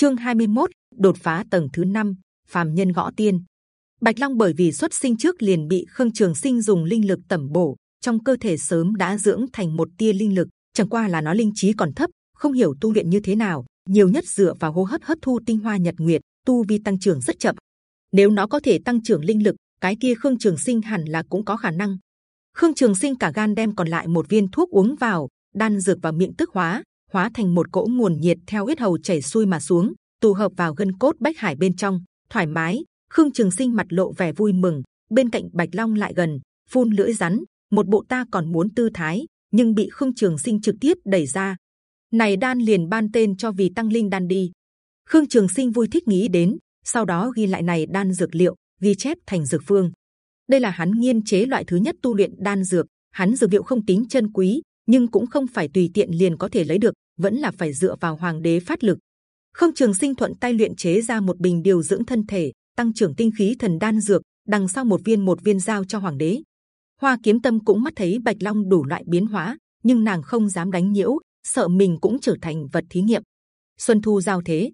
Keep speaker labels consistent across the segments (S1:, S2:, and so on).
S1: Chương 21, đột phá tầng thứ 5, phàm nhân gõ tiên. Bạch Long bởi vì xuất sinh trước liền bị Khương Trường Sinh dùng linh lực tẩm bổ, trong cơ thể sớm đã dưỡng thành một tia linh lực. Chẳng qua là nó linh trí còn thấp, không hiểu tu luyện như thế nào, nhiều nhất dựa vào hô hấp hấp thu tinh hoa nhật nguyệt, tu vi tăng trưởng rất chậm. Nếu nó có thể tăng trưởng linh lực, cái kia Khương Trường Sinh hẳn là cũng có khả năng. Khương Trường Sinh cả gan đem còn lại một viên thuốc uống vào, đan dược vào miệng tức hóa, hóa thành một cỗ nguồn nhiệt theo huyết hầu chảy xuôi mà xuống, tụ hợp vào gân cốt bách hải bên trong, thoải mái. Khương Trường Sinh mặt lộ vẻ vui mừng, bên cạnh Bạch Long lại gần, phun lưỡi rắn, một bộ ta còn muốn tư thái, nhưng bị Khương Trường Sinh trực tiếp đẩy ra. Này đan liền ban tên cho vì tăng linh đan đi. Khương Trường Sinh vui thích nghĩ đến, sau đó ghi lại này đan dược liệu, ghi chép thành dược phương. Đây là hắn nghiên chế loại thứ nhất tu luyện đan dược. Hắn dược liệu không tính chân quý, nhưng cũng không phải tùy tiện liền có thể lấy được, vẫn là phải dựa vào hoàng đế phát lực. Khương Trường Sinh thuận tay luyện chế ra một bình điều dưỡng thân thể, tăng trưởng tinh khí thần đan dược, đằng sau một viên một viên giao cho hoàng đế. Hoa Kiếm Tâm cũng mắt thấy Bạch Long đủ loại biến hóa, nhưng nàng không dám đánh nhiễu, sợ mình cũng trở thành vật thí nghiệm. Xuân thu giao thế,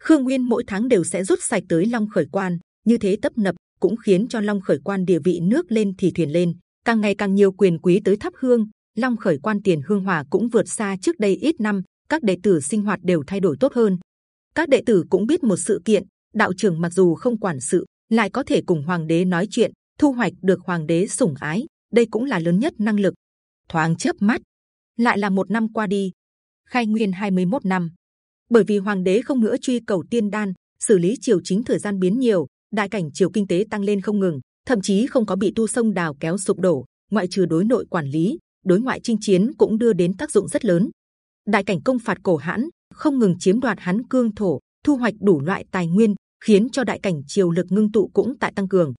S1: Khương Nguyên mỗi tháng đều sẽ rút sạch tới Long Khởi Quan, như thế tấp nập cũng khiến cho Long Khởi Quan địa vị nước lên thì thuyền lên, càng ngày càng nhiều quyền quý tới thắp hương. Long Khởi Quan tiền hương hòa cũng vượt xa trước đây ít năm, các đệ tử sinh hoạt đều thay đổi tốt hơn. Các đệ tử cũng biết một sự kiện, đạo trưởng mặc dù không quản sự, lại có thể cùng hoàng đế nói chuyện, thu hoạch được hoàng đế sủng ái, đây cũng là lớn nhất năng lực. Thoáng chớp mắt, lại là một năm qua đi, khai nguyên 21 năm. Bởi vì hoàng đế không nữa truy cầu tiên đan, xử lý triều chính thời gian biến nhiều, đại cảnh triều kinh tế tăng lên không ngừng, thậm chí không có bị tu sông đào kéo sụp đổ. Ngoại trừ đối nội quản lý, đối ngoại chinh chiến cũng đưa đến tác dụng rất lớn. Đại cảnh công phạt cổ hãn, không ngừng chiếm đoạt hắn cương thổ, thu hoạch đủ loại tài nguyên, khiến cho đại cảnh triều lực ngưng tụ cũng tại tăng cường.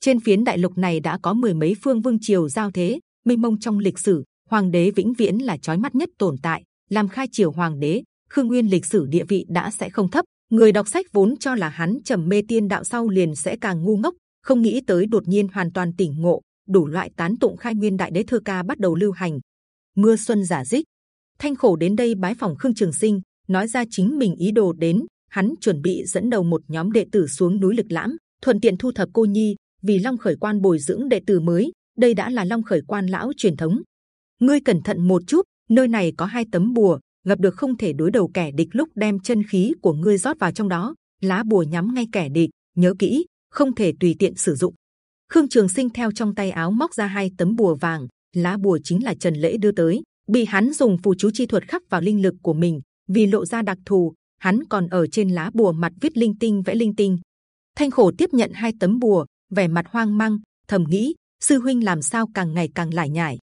S1: Trên phiến đại lục này đã có mười mấy phương vương triều giao thế, minh mông trong lịch sử, hoàng đế vĩnh viễn là chói mắt nhất tồn tại. Làm khai triều hoàng đế, khương nguyên lịch sử địa vị đã sẽ không thấp. Người đọc sách vốn cho là hắn trầm mê tiên đạo sau liền sẽ càng ngu ngốc, không nghĩ tới đột nhiên hoàn toàn tỉnh ngộ, đủ loại tán tụng khai nguyên đại đế thơ ca bắt đầu lưu hành. Mưa xuân giả dích, thanh khổ đến đây bái phòng khương trường sinh, nói ra chính mình ý đồ đến. Hắn chuẩn bị dẫn đầu một nhóm đệ tử xuống núi lực lãm, thuận tiện thu thập cô nhi, vì long khởi quan bồi dưỡng đệ tử mới. Đây đã là long khởi quan lão truyền thống. Ngươi cẩn thận một chút, nơi này có hai tấm bùa, gặp được không thể đối đầu kẻ địch lúc đem chân khí của ngươi rót vào trong đó, lá bùa nhắm ngay kẻ địch, nhớ kỹ, không thể tùy tiện sử dụng. Khương Trường Sinh theo trong tay áo móc ra hai tấm bùa vàng, lá bùa chính là Trần Lễ đưa tới, bị hắn dùng phù chú chi thuật khắc vào linh lực của mình, vì lộ ra đặc thù, hắn còn ở trên lá bùa mặt viết linh tinh vẽ linh tinh. Thanh khổ tiếp nhận hai tấm bùa, vẻ mặt hoang mang, thầm nghĩ sư huynh làm sao càng ngày càng lải nhải.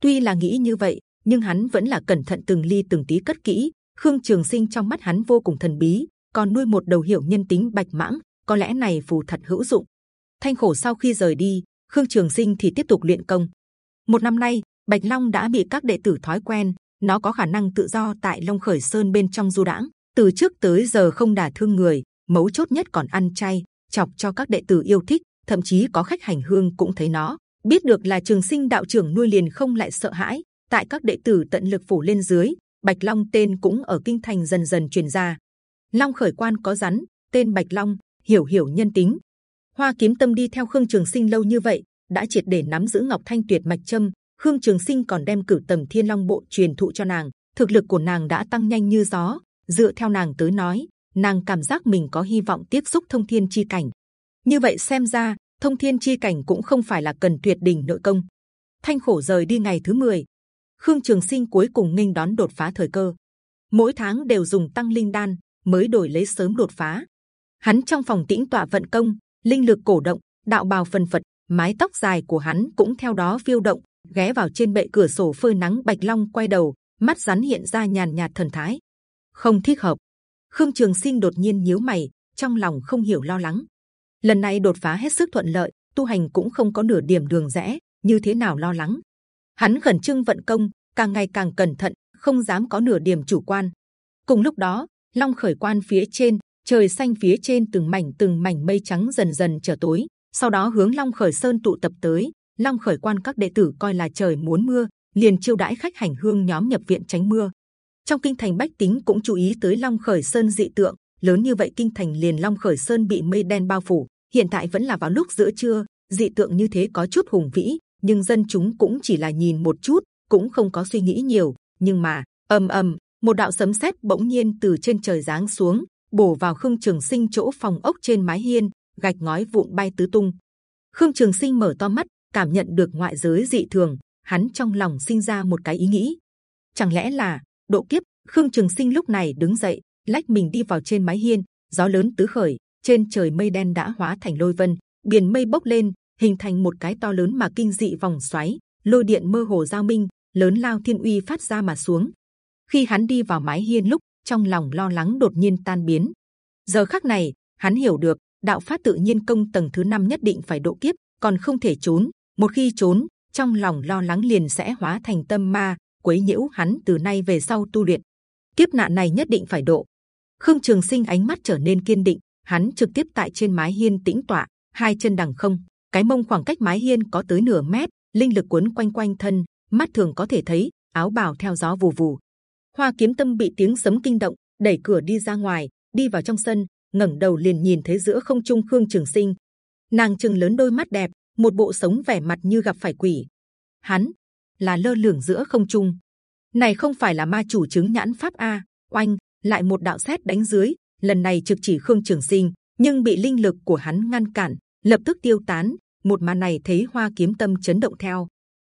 S1: Tuy là nghĩ như vậy, nhưng hắn vẫn là cẩn thận từng ly từng tí cất kỹ. Khương Trường Sinh trong mắt hắn vô cùng thần bí, còn nuôi một đầu hiểu nhân tính bạch mãng, có lẽ này phù thật hữu dụng. Thanh khổ sau khi rời đi, Khương Trường Sinh thì tiếp tục luyện công. Một năm nay, Bạch Long đã bị các đệ tử thói quen, nó có khả năng tự do tại Long Khởi Sơn bên trong du đãng, từ trước tới giờ không đả thương người, mấu chốt nhất còn ăn chay, chọc cho các đệ tử yêu thích, thậm chí có khách hành hương cũng thấy nó, biết được là Trường Sinh đạo trưởng nuôi liền không lại sợ hãi, tại các đệ tử tận lực phủ lên dưới bạch long tên cũng ở kinh thành dần dần truyền ra. Long khởi quan có rắn tên bạch long hiểu hiểu nhân tính hoa kiếm tâm đi theo khương trường sinh lâu như vậy đã triệt để nắm giữ ngọc thanh tuyệt mạch châm. Khương trường sinh còn đem cử tầm thiên long bộ truyền thụ cho nàng. Thực lực của nàng đã tăng nhanh như gió. Dựa theo nàng tới nói nàng cảm giác mình có hy vọng tiếp xúc thông thiên chi cảnh. Như vậy xem ra thông thiên chi cảnh cũng không phải là cần tuyệt đỉnh nội công. Thanh khổ rời đi ngày thứ 10, Khương Trường Sinh cuối cùng nghênh đón đột phá thời cơ. Mỗi tháng đều dùng tăng linh đan mới đổi lấy sớm đột phá. Hắn trong phòng tĩnh tọa vận công, linh lực cổ động, đạo bào phần phật, mái tóc dài của hắn cũng theo đó phiêu động, ghé vào trên bệ cửa sổ phơi nắng. Bạch Long quay đầu, mắt rắn hiện ra nhàn nhạt thần thái, không thích hợp. Khương Trường Sinh đột nhiên nhíu mày, trong lòng không hiểu lo lắng. Lần này đột phá hết sức thuận lợi, tu hành cũng không có nửa điểm đường rẽ, như thế nào lo lắng? hắn khẩn trương vận công càng ngày càng cẩn thận không dám có nửa điểm chủ quan cùng lúc đó long khởi quan phía trên trời xanh phía trên từng mảnh từng mảnh mây trắng dần dần trở tối. Sau đó hướng long khởi sơn tụ tập tới. Long khởi quan các đệ tử coi là trời muốn mưa, liền chiêu đãi khách hành hương nhóm nhập viện tránh mưa. Trong kinh thành bách tính cũng chú ý tới long khởi sơn dị tượng. Lớn như vậy kinh thành liền long khởi sơn bị mây đen bao phủ. Hiện tại vẫn là vào lúc giữa trưa. Dị tượng như thế có chút hùng vĩ, nhưng dân chúng cũng chỉ là nhìn một chút, cũng không có suy nghĩ nhiều. Nhưng mà, ầm ầm, một đạo sấm sét bỗng nhiên từ trên trời giáng xuống bổ vào khương trường sinh chỗ phòng ốc trên mái hiên, gạch ngói vụn bay tứ tung. Khương trường sinh mở to mắt, cảm nhận được ngoại giới dị thường, hắn trong lòng sinh ra một cái ý nghĩ. Chẳng lẽ là độ kiếp? Khương trường sinh lúc này đứng dậy, lách mình đi vào trên mái hiên, gió lớn tứ khởi, trên trời mây đen đã hóa thành lôi vân, biển mây bốc lên, hình thành một cái to lớn mà kinh dị vòng xoáy, lôi điện mơ hồ giao minh, lớn lao thiên uy phát ra mà xuống. Khi hắn đi vào mái hiên lúc trong lòng lo lắng đột nhiên tan biến. Giờ khắc này, hắn hiểu được, đạo pháp tự nhiên công tầng thứ năm nhất định phải độ kiếp, còn không thể trốn. Một khi trốn, trong lòng lo lắng liền sẽ hóa thành tâm ma, quấy nhiễu hắn từ nay về sau tu luyện. Kiếp nạn này nhất định phải độ. Khương trường sinh ánh mắt trở nên kiên định, hắn trực tiếp tại trên mái hiên tĩnh tọa, hai chân đằng không. Cái mông khoảng cách mái hiên có tới nửa mét, linh lực cuốn quanh quanh thân, mắt thường có thể thấy, áo bào theo gió vù vù hoa kiếm tâm bị tiếng sấm kinh động, đẩy cửa đi ra ngoài, đi vào trong sân, ngẩng đầu liền nhìn thấy giữa không trung khương trường sinh. Nàng trừng lớn đôi mắt đẹp, một bộ sống vẻ mặt như gặp phải quỷ. Hắn là lơ lửng giữa không trung. Này không phải là ma chủ chứng nhãn pháp a, oanh, lại một đạo xét đánh dưới, lần này trực chỉ khương trường sinh, nhưng bị linh lực của hắn ngăn cản, lập tức tiêu tán, một màn này thấy hoa kiếm tâm chấn động theo.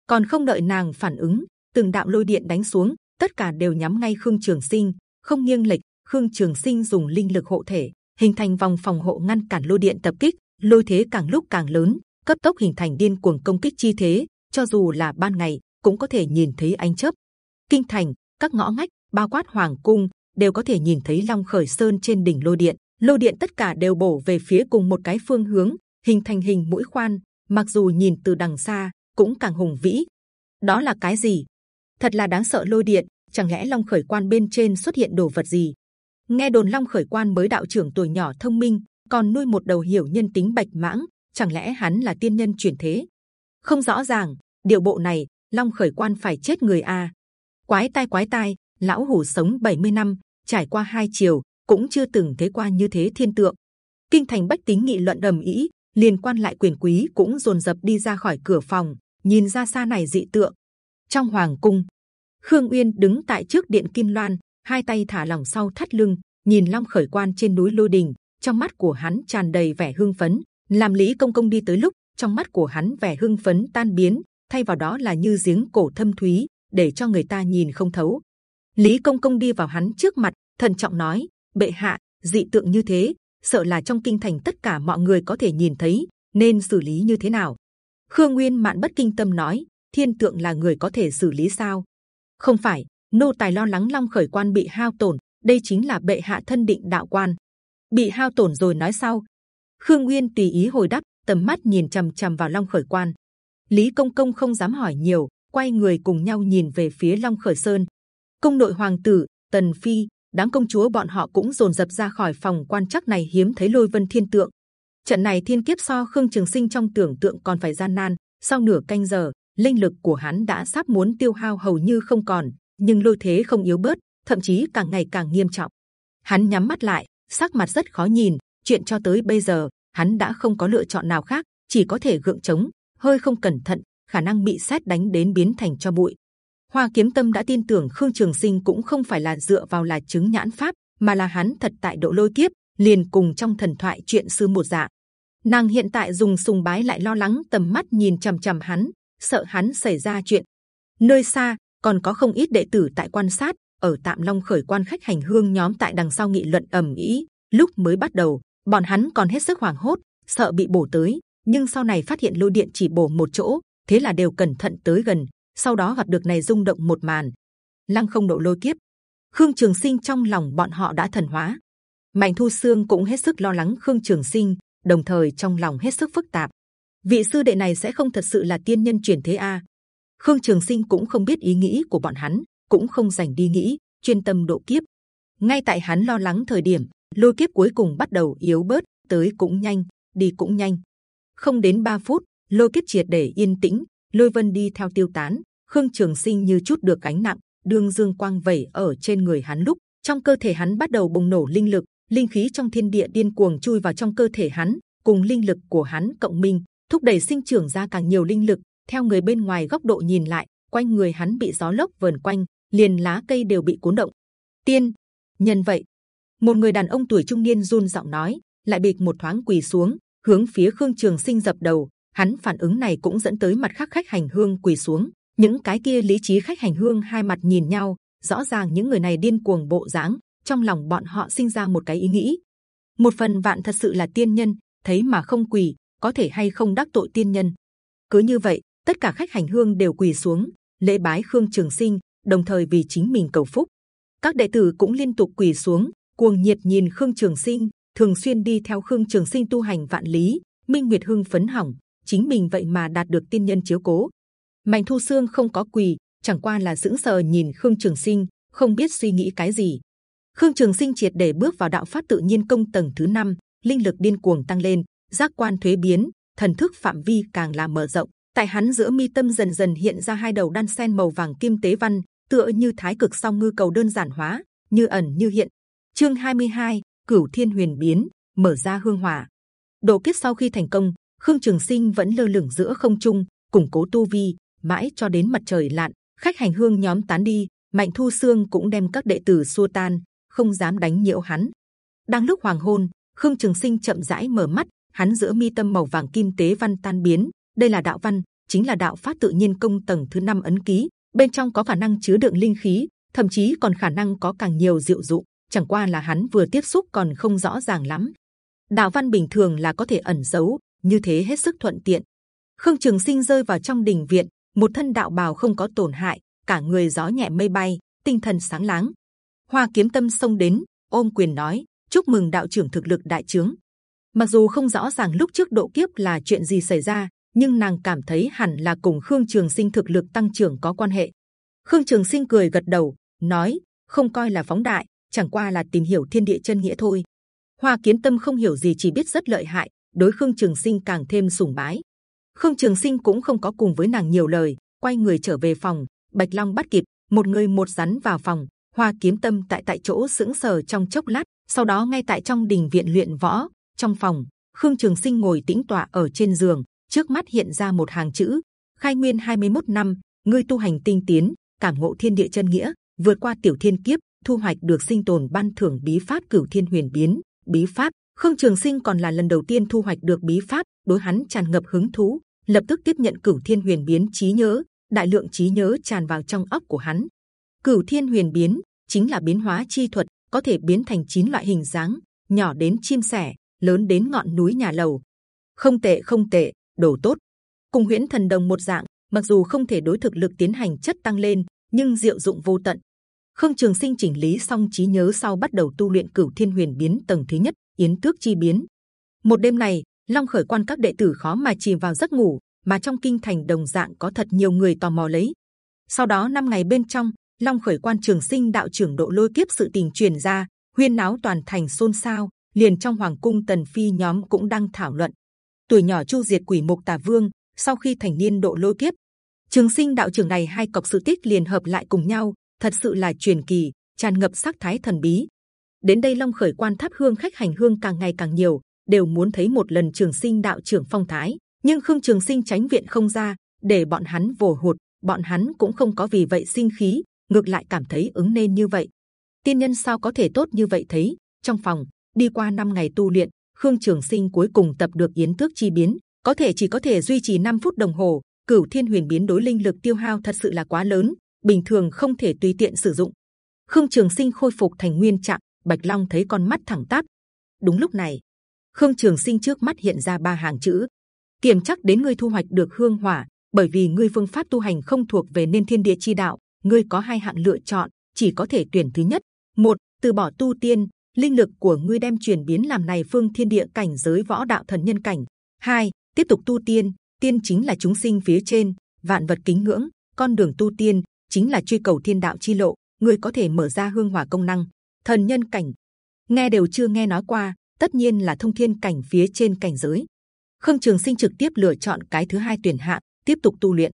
S1: Còn không đợi nàng phản ứng, từng đạo lôi điện đánh xuống tất cả đều nhắm ngay khương trường sinh, không nghiêng lệch, khương trường sinh dùng linh lực hộ thể, hình thành vòng phòng hộ ngăn cản lôi điện tập kích, lôi thế càng lúc càng lớn, cấp tốc hình thành điên cuồng công kích chi thế, cho dù là ban ngày, cũng có thể nhìn thấy ánh chớp. Kinh thành, các ngõ ngách bao quát hoàng cung, đều có thể nhìn thấy long khởi sơn trên đỉnh lôi điện. Lôi điện tất cả đều bổ về phía cùng một cái phương hướng, hình thành hình mũi khoan, mặc dù nhìn từ đằng xa, cũng càng hùng vĩ. Đó là cái gì? Thật là đáng sợ lôi điện, chẳng lẽ long khởi quan bên trên xuất hiện đồ vật gì? Nghe đồn long khởi quan mới đạo trưởng tuổi nhỏ thông minh, còn nuôi một đầu hiểu nhân tính bạch mãng, chẳng lẽ hắn là tiên nhân chuyển thế? Không rõ ràng điều bộ này, long khởi quan phải chết người a à? quái tai quái tai, lão hủ sống 70 năm, trải qua hai chiều cũng chưa từng thấy qua như thế thiên tượng. Kinh thành bách tính nghị luận đầm ý liên quan lại quyền quý cũng dồn dập đi ra khỏi cửa phòng, nhìn ra xa này dị tượng trong hoàng cung. Khương uyên đứng tại trước điện kim loan, hai tay thả lỏng sau thắt lưng, nhìn long khởi quan trên núi lôi đình, trong mắt của hắn tràn đầy vẻ hưng phấn. Làm lý công công đi tới lúc, trong mắt của hắn vẻ hưng phấn tan biến, thay vào đó là như giếng cổ thâm thúy, để cho người ta nhìn không thấu. Lý công công đi vào hắn trước mặt, thận trọng nói, bệ hạ, dị tượng như thế, sợ là trong kinh thành tất cả mọi người có thể nhìn thấy, nên xử lý như thế nào? Khương nguyên mạn bất kinh tâm nói thiên tượng là người có thể xử lý sao? Không phải, nô tài lo lắng long khởi quan bị hao tổn, đây chính là bệ hạ thân định đạo quan. Bị hao tổn rồi nói sau. Khương nguyên tùy ý hồi đáp, tầm mắt nhìn c h ầ m c h ầ m vào long khởi quan. Lý công công không dám hỏi nhiều, quay người cùng nhau nhìn về phía long khởi sơn. Công nội hoàng tử, tần phi, đám công chúa bọn họ cũng rồn rập ra khỏi phòng quan chắc này hiếm thấy lôi vân thiên tượng. Trận này thiên kiếp so khương trường sinh trong tưởng tượng còn phải gian nan, sau nửa canh giờ linh lực của hắn đã sắp muốn tiêu hao hầu như không còn nhưng lôi thế không yếu bớt thậm chí càng ngày càng nghiêm trọng hắn nhắm mắt lại sắc mặt rất khó nhìn. Chuyện cho tới bây giờ, hắn đã không có lựa chọn nào khác, chỉ có thể gượng chống. Hơi không cẩn thận, khả năng bị xét đánh đến biến thành cho bụi. Hoa Kiếm Tâm đã tin tưởng Khương Trường Sinh cũng không phải là dựa vào là chứng nhãn pháp, mà là hắn thật tại độ lôi kiếp, liền cùng trong thần thoại chuyện sư một dạng. Nàng hiện tại dùng sùng bái lại lo lắng tầm mắt nhìn c h ầ m c h ầ m hắn, sợ hắn xảy ra chuyện. Nơi xa còn có không ít đệ tử tại quan sát, ở tạm long khởi quan khách hành hương nhóm tại đằng sau nghị luận ầm ĩ. Lúc mới bắt đầu bọn hắn còn hết sức hoảng hốt sợ bị bổ tới nhưng sau này phát hiện lôi điện chỉ bổ một chỗ thế là đều cẩn thận tới gần sau đó gặp được này rung động một màn. Lăng không độ lôi kiếp. Khương trường sinh trong lòng bọn họ đã thần hóa. Mạnh thu Sương cũng hết sức lo lắng khương trường sinh đồng thời trong lòng hết sức phức tạp vị sư đệ này sẽ không thật sự là tiên nhân chuyển thế a khương trường sinh cũng không biết ý nghĩ của bọn hắn cũng không dành đi nghĩ, chuyên tâm độ kiếp. Ngay tại hắn lo lắng thời điểm, lôi kiếp cuối cùng bắt đầu yếu bớt, tới cũng nhanh, đi cũng nhanh. Không đến 3 phút, lôi kiếp triệt để yên tĩnh, lôi vân đi theo tiêu tán. Khương Trường Sinh như chút được gánh nặng, đương dương quang vẩy ở trên người hắn lúc trong cơ thể hắn bắt đầu bùng nổ linh lực, linh khí trong thiên địa điên cuồng chui vào trong cơ thể hắn, cùng linh lực của hắn cộng minh, thúc đẩy sinh trưởng ra càng nhiều linh lực. Theo người bên ngoài góc độ nhìn lại, quanh người hắn bị gió lốc vờn quanh, liền lá cây đều bị cuốn động. Tiên, nhân vậy, một người đàn ông tuổi trung niên run giọng nói, lại bịch một thoáng quỳ xuống, hướng phía khương trường sinh dập đầu. Hắn phản ứng này cũng dẫn tới mặt khác khách hành hương quỳ xuống. Những cái kia lý trí khách hành hương hai mặt nhìn nhau, rõ ràng những người này điên cuồng bộ dáng, trong lòng bọn họ sinh ra một cái ý nghĩ. Một phần vạn thật sự là tiên nhân, thấy mà không quỳ, có thể hay không đắc tội tiên nhân. cứ như vậy, tất cả khách hành hương đều quỳ xuống lễ bái khương trường sinh, đồng thời vì chính mình cầu phúc. Các đệ tử cũng liên tục quỳ xuống, cuồng nhiệt nhìn khương trường sinh, thường xuyên đi theo khương trường sinh tu hành vạn lý. Minh Nguyệt hưng phấn hỏng, chính mình vậy mà đạt được tiên nhân chiếu cố. Mạnh Thu Sương không có quỳ, chẳng qua là sững sờ nhìn Khương Trường Sinh, không biết suy nghĩ cái gì. Khương Trường Sinh triệt để bước vào đạo pháp tự nhiên công tầng thứ năm linh lực điên cuồng tăng lên, giác quan thuế biến, thần thức phạm vi càng là mở rộng. Tại hắn giữa mi tâm dần dần hiện ra hai đầu đan sen màu vàng kim tế văn, tựa như thái cực song ngư cầu đơn giản hóa, như ẩn như hiện. Chương 22, Cửu Thiên Huyền biến, mở ra hương hỏa. Độ kiếp sau khi thành công, Khương Trường Sinh vẫn lơ lửng giữa không trung, củng cố tu vi, mãi cho đến mặt trời lặn, khách hành hương nhóm tán đi, Mạnh Thu Sương cũng đem các đệ tử xua tan, không dám đánh nhiễu hắn. Đang lúc hoàng hôn, Khương Trường Sinh chậm rãi mở mắt, hắn giữa mi tâm màu vàng kim tế văn tan biến, đây là đạo văn, chính là đạo pháp tự nhiên công tầng thứ năm ấn ký. Bên trong có khả năng chứa đựng linh khí, thậm chí còn khả năng có càng nhiều diệu dụng. Chẳng qua là hắn vừa tiếp xúc còn không rõ ràng lắm. Đạo văn bình thường là có thể ẩn giấu, như thế hết sức thuận tiện. Khương Trường Sinh rơi vào trong đình viện, một thân đạo bào không có tổn hại, cả người gió nhẹ mây bay, tinh thần sáng láng. Hoa Kiếm Tâm xông đến, ôm quyền nói: chúc mừng đạo trưởng thực lực đại trướng. Mặc dù không rõ ràng lúc trước độ kiếp là chuyện gì xảy ra, nhưng nàng cảm thấy hẳn là cùng Khương Trường Sinh thực lực tăng trưởng có quan hệ. Khương Trường Sinh cười gật đầu, nói: không coi là phóng đại, chẳng qua là tìm hiểu thiên địa chân nghĩa thôi. Hoa Kiến Tâm không hiểu gì, chỉ biết rất lợi hại, đối Khương Trường Sinh càng thêm sủng bái. Khương Trường Sinh cũng không có cùng với nàng nhiều lời, quay người trở về phòng. Bạch Long bắt kịp, một người một rắn vào phòng. Hoa Kiếm Tâm tại tại chỗ sững sờ trong chốc lát, sau đó ngay tại trong đình viện luyện võ. Trong phòng, Khương Trường Sinh ngồi tĩnh tọa ở trên giường, trước mắt hiện ra một hàng chữ: Khai Nguyên 21 năm, ngươi tu hành tinh tiến, cảm ngộ thiên địa chân nghĩa, vượt qua tiểu thiên kiếp, thu hoạch được sinh tồn ban thưởng bí pháp cửu thiên huyền biến. Bí pháp Khương Trường Sinh còn là lần đầu tiên thu hoạch được bí pháp, đối hắn tràn ngập hứng thú, lập tức tiếp nhận cửu thiên huyền biến trí nhớ, đại lượng trí nhớ tràn vào trong óc của hắn. Cửu thiên huyền biến chính là biến hóa chi thuật, có thể biến thành chín loại hình dáng, nhỏ đến chim sẻ, lớn đến ngọn núi nhà lầu. Không tệ, không tệ, đồ tốt. Cùng huyễn thần đồng một dạng, mặc dù không thể đối thực lực tiến hành chất tăng lên, nhưng diệu dụng vô tận. Khương Trường Sinh chỉnh lý xong trí nhớ sau bắt đầu tu luyện cửu thiên huyền biến tầng thứ nhất, yến tước chi biến. Một đêm này, Long khởi quan các đệ tử khó mà chìm vào giấc ngủ, mà trong kinh thành đồng dạng có thật nhiều người tò mò lấy. Sau đó năm ngày bên trong, Long khởi quan trường sinh đạo trưởng độ lôi kiếp sự tình truyền ra, huyên náo toàn thành xôn xao liền trong hoàng cung tần phi nhóm cũng đang thảo luận. Tuổi nhỏ chu diệt quỷ mục tà vương, sau khi thành niên độ lôi kiếp, trường sinh đạo trưởng này hai cọc sự tích liền hợp lại cùng nhau, thật sự là truyền kỳ, tràn ngập sắc thái thần bí. Đến đây Long khởi quan tháp hương khách hành hương càng ngày càng nhiều, đều muốn thấy một lần trường sinh đạo trưởng phong thái nhưng khương trường sinh tránh viện không ra để bọn hắn vồ hụt bọn hắn cũng không có vì vậy sinh khí ngược lại cảm thấy ứng nên như vậy tiên nhân sao có thể tốt như vậy thấy trong phòng đi qua năm ngày tu luyện, khương trường sinh cuối cùng tập được yến thước chi biến, có thể chỉ có thể duy trì 5 phút đồng hồ. Cửu thiên huyền biến đối linh lực tiêu hao thật sự là quá lớn, bình thường không thể tùy tiện sử dụng. Khương trường sinh khôi phục thành nguyên trạng, bạch long thấy con mắt thẳng tắp. Đúng lúc này, khương trường sinh trước mắt hiện ra ba hàng chữ. Kiểm chắc đến ngươi thu hoạch được hương hỏa, bởi vì ngươi phương pháp tu hành không thuộc về nên thiên địa chi đạo, ngươi có hai hạng lựa chọn, chỉ có thể tuyển thứ nhất. Một, từ bỏ tu tiên linh lực của ngươi đem chuyển biến làm này phương thiên địa cảnh giới võ đạo thần nhân cảnh hai tiếp tục tu tiên tiên chính là chúng sinh phía trên vạn vật kính ngưỡng con đường tu tiên chính là truy cầu thiên đạo chi lộ ngươi có thể mở ra hương hỏa công năng thần nhân cảnh nghe đều chưa nghe nói qua tất nhiên là thông thiên cảnh phía trên cảnh giới. Khương Trường Sinh trực tiếp lựa chọn cái thứ hai tuyển hạng, tiếp tục tu luyện.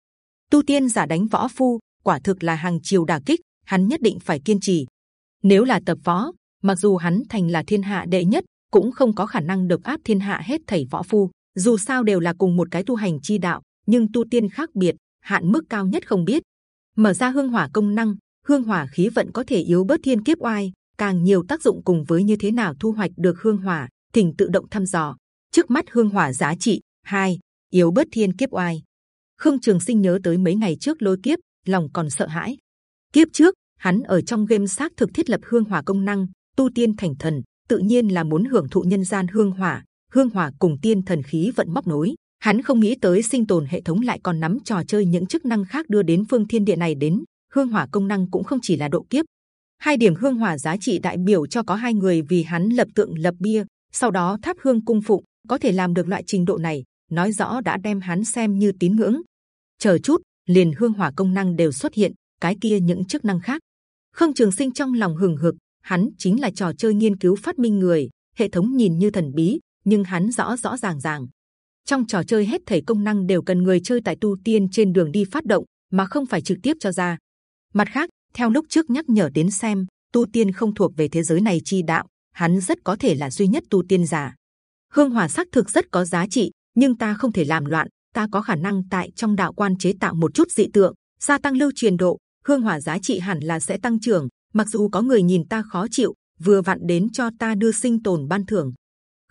S1: Tu tiên giả đánh võ phu, quả thực là hàng chiều đả kích, hắn nhất định phải kiên trì. Nếu là tập võ, mặc dù hắn thành là thiên hạ đệ nhất, cũng không có khả năng được áp thiên hạ hết thảy võ phu, dù sao đều là cùng một cái tu hành chi đạo, nhưng tu tiên khác biệt, hạn mức cao nhất không biết. Mở ra hương hỏa công năng, hương hỏa khí vận có thể yếu bớt thiên kiếp oai, càng nhiều tác dụng cùng với như thế nào thu hoạch được hương hỏa, thỉnh tự động thăm dò. Trước mắt hương hỏa giá trị hai, yếu bớt thiên kiếp oai. Khương trường sinh nhớ tới mấy ngày trước lôi kiếp, lòng còn sợ hãi. Kiếp trước, hắn ở trong game xác thực thiết lập hương hỏa công năng tu tiên thành thần, tự nhiên là muốn hưởng thụ nhân gian hương hỏa hương hỏa cùng tiên thần khí vận móc nối. Hắn không nghĩ tới sinh tồn hệ thống lại còn nắm trò chơi những chức năng khác đưa đến phương thiên địa này đến, hương hỏa công năng cũng không chỉ là độ kiếp. Hai điểm hương hỏa giá trị đại biểu cho có hai người vì hắn lập tượng lập bia, sau đó thắp hương cung phụng, có thể làm được loại trình độ này, nói rõ đã đem hắn xem như tín ngưỡng. Chờ chút, liền hương hỏa công năng đều xuất hiện, cái kia những chức năng khác. Không trường sinh trong lòng hừng hực hắn chính là trò chơi nghiên cứu phát minh người, hệ thống nhìn như thần bí, nhưng hắn rõ rõ ràng ràng. Trong trò chơi hết thảy công năng đều cần người chơi tại tu tiên trên đường đi phát động, mà không phải trực tiếp cho ra. Mặt khác, theo lúc trước nhắc nhở đến xem, tu tiên không thuộc về thế giới này chi đạo, hắn rất có thể là duy nhất tu tiên giả. Hương hỏa xác thực rất có giá trị, nhưng ta không thể làm loạn, ta có khả năng tại trong đạo quan chế tạo một chút dị tượng, gia tăng lưu truyền độ, hương hỏa giá trị hẳn là sẽ tăng trưởng mặc dù có người nhìn ta khó chịu, vừa vặn đến cho ta đưa sinh tồn ban thưởng.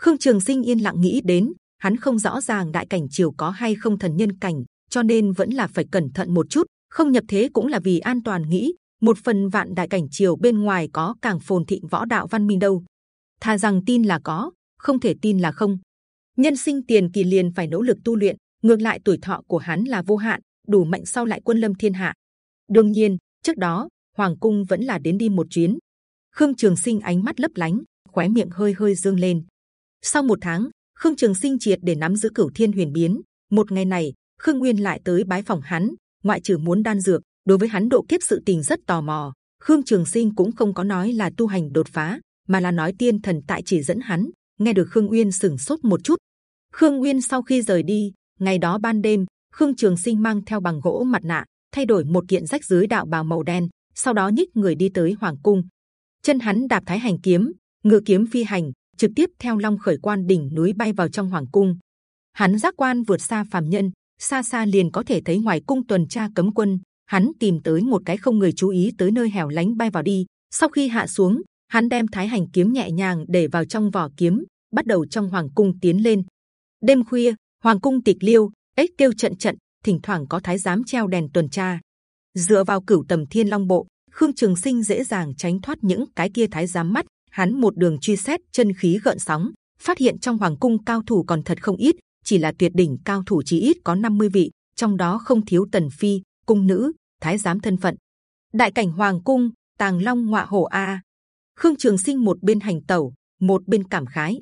S1: Khương trường sinh yên lặng nghĩ đến, hắn không rõ ràng đại cảnh triều có hay không thần nhân cảnh, cho nên vẫn là phải cẩn thận một chút, không nhập thế cũng là vì an toàn nghĩ, một phần vạn đại cảnh triều bên ngoài có càng phồn thịnh võ đạo văn minh đâu. Thà rằng tin là có, không thể tin là không. Nhân sinh tiền kỳ liền phải nỗ lực tu luyện, ngược lại tuổi thọ của hắn là vô hạn, đủ mạnh sau lại quân lâm thiên hạ. Đương nhiên, trước đó hoàng cung vẫn là đến đi một chuyến. Khương trường sinh ánh mắt lấp lánh, khóe miệng hơi hơi dương lên. Sau một tháng, khương trường sinh triệt để nắm giữ cửu thiên huyền biến. Một ngày này, khương nguyên lại tới bái phòng hắn, ngoại trừ muốn đan dược, đối với hắn độ kiếp sự tình rất tò mò. Khương trường sinh cũng không có nói là tu hành đột phá, mà là nói tiên thần tại chỉ dẫn hắn. Nghe được khương uyên sừng sốt một chút. Khương uyên sau khi rời đi, ngày đó ban đêm, khương trường sinh mang theo bằng gỗ mặt nạ, thay đổi một kiện rách dưới đạo bào màu đen sau đó nhích người đi tới hoàng cung. Chân hắn đạp thái hành kiếm ngựa kiếm phi hành, trực tiếp theo long khởi quan đỉnh núi bay vào trong hoàng cung. Hắn giác quan vượt xa phàm nhân, xa xa liền có thể thấy ngoài cung tuần tra cấm quân. Hắn tìm tới một cái không người chú ý tới nơi hẻo lánh bay vào đi. Sau khi hạ xuống, hắn đem thái hành kiếm nhẹ nhàng để vào trong vỏ kiếm, bắt đầu trong hoàng cung tiến lên. Đêm khuya, hoàng cung tịch liêu, ếch kêu trận trận, thỉnh thoảng có thái giám treo đèn tuần tra dựa vào cửu tầm thiên long bộ, khương trường sinh dễ dàng tránh thoát những cái kia thái giám mắt. Hắn một đường truy xét, chân khí gợn sóng, phát hiện trong hoàng cung cao thủ còn thật không ít, chỉ là tuyệt đỉnh cao thủ chỉ ít có 50 vị, trong đó không thiếu tần phi, cung nữ, thái giám thân phận. Đại cảnh hoàng cung, tàng long ngọa hổ a. Khương trường sinh một bên hành tẩu, một bên cảm khái.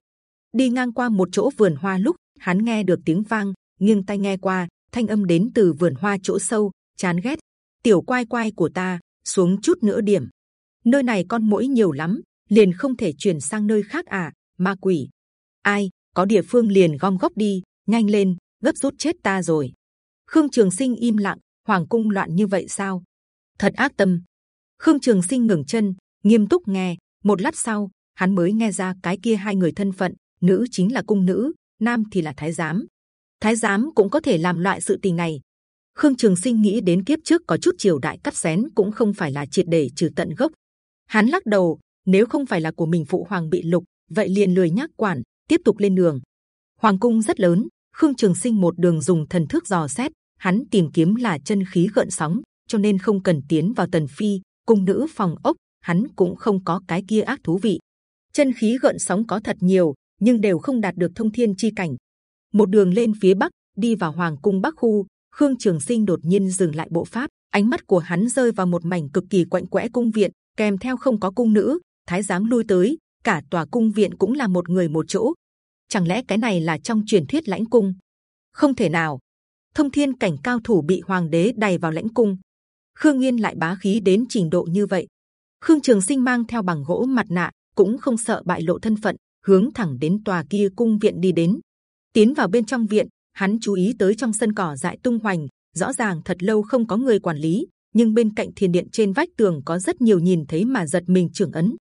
S1: Đi ngang qua một chỗ vườn hoa lúc, hắn nghe được tiếng vang, nghiêng tai nghe qua, thanh âm đến từ vườn hoa chỗ sâu, chán ghét tiểu quai quai của ta, xuống chút nữa điểm. Nơi này con mũi nhiều lắm, liền không thể chuyển sang nơi khác à ma quỷ. Ai, có địa phương liền gom góp đi, nhanh lên, gấp rút chết ta rồi. Khương trường sinh im lặng, hoàng cung loạn như vậy sao? Thật ác tâm. Khương trường sinh ngừng chân, nghiêm túc nghe, một lát sau, hắn mới nghe ra cái kia hai người thân phận, nữ chính là cung nữ, nam thì là thái giám. Thái giám cũng có thể làm loại sự tình này khương trường sinh nghĩ đến kiếp trước có chút triều đại cắt xén cũng không phải là triệt để trừ tận gốc. Hắn lắc đầu, nếu không phải là của mình phụ hoàng bị lục, vậy liền lười nhắc quản, tiếp tục lên đường. Hoàng cung rất lớn, khương trường sinh một đường dùng thần thức dò xét, hắn tìm kiếm là chân khí gợn sóng, cho nên không cần tiến vào tần phi, cung nữ phòng ốc, hắn cũng không có cái kia ác thú vị. Chân khí gợn sóng có thật nhiều, nhưng đều không đạt được thông thiên chi cảnh. Một đường lên phía bắc, đi vào hoàng cung bắc khu khương trường sinh đột nhiên dừng lại bộ pháp. Ánh mắt của hắn rơi vào một mảnh cực kỳ quạnh quẽ cung viện, kèm theo không có cung nữ, thái giám lui tới, cả tòa cung viện cũng là một người một chỗ. Chẳng lẽ cái này là trong truyền thuyết lãnh cung? Không thể nào. Thông thiên cảnh cao thủ bị hoàng đế đày vào lãnh cung. Khương nghiên lại bá khí đến trình độ như vậy. Khương trường sinh mang theo bằng gỗ mặt nạ, cũng không sợ bại lộ thân phận, hướng thẳng đến tòa kia cung viện đi đến. Tiến vào bên trong viện hắn chú ý tới trong sân cỏ dại tung hoành rõ ràng thật lâu không có người quản lý nhưng bên cạnh thiền điện trên vách tường có rất nhiều nhìn thấy mà giật mình trưởng ấn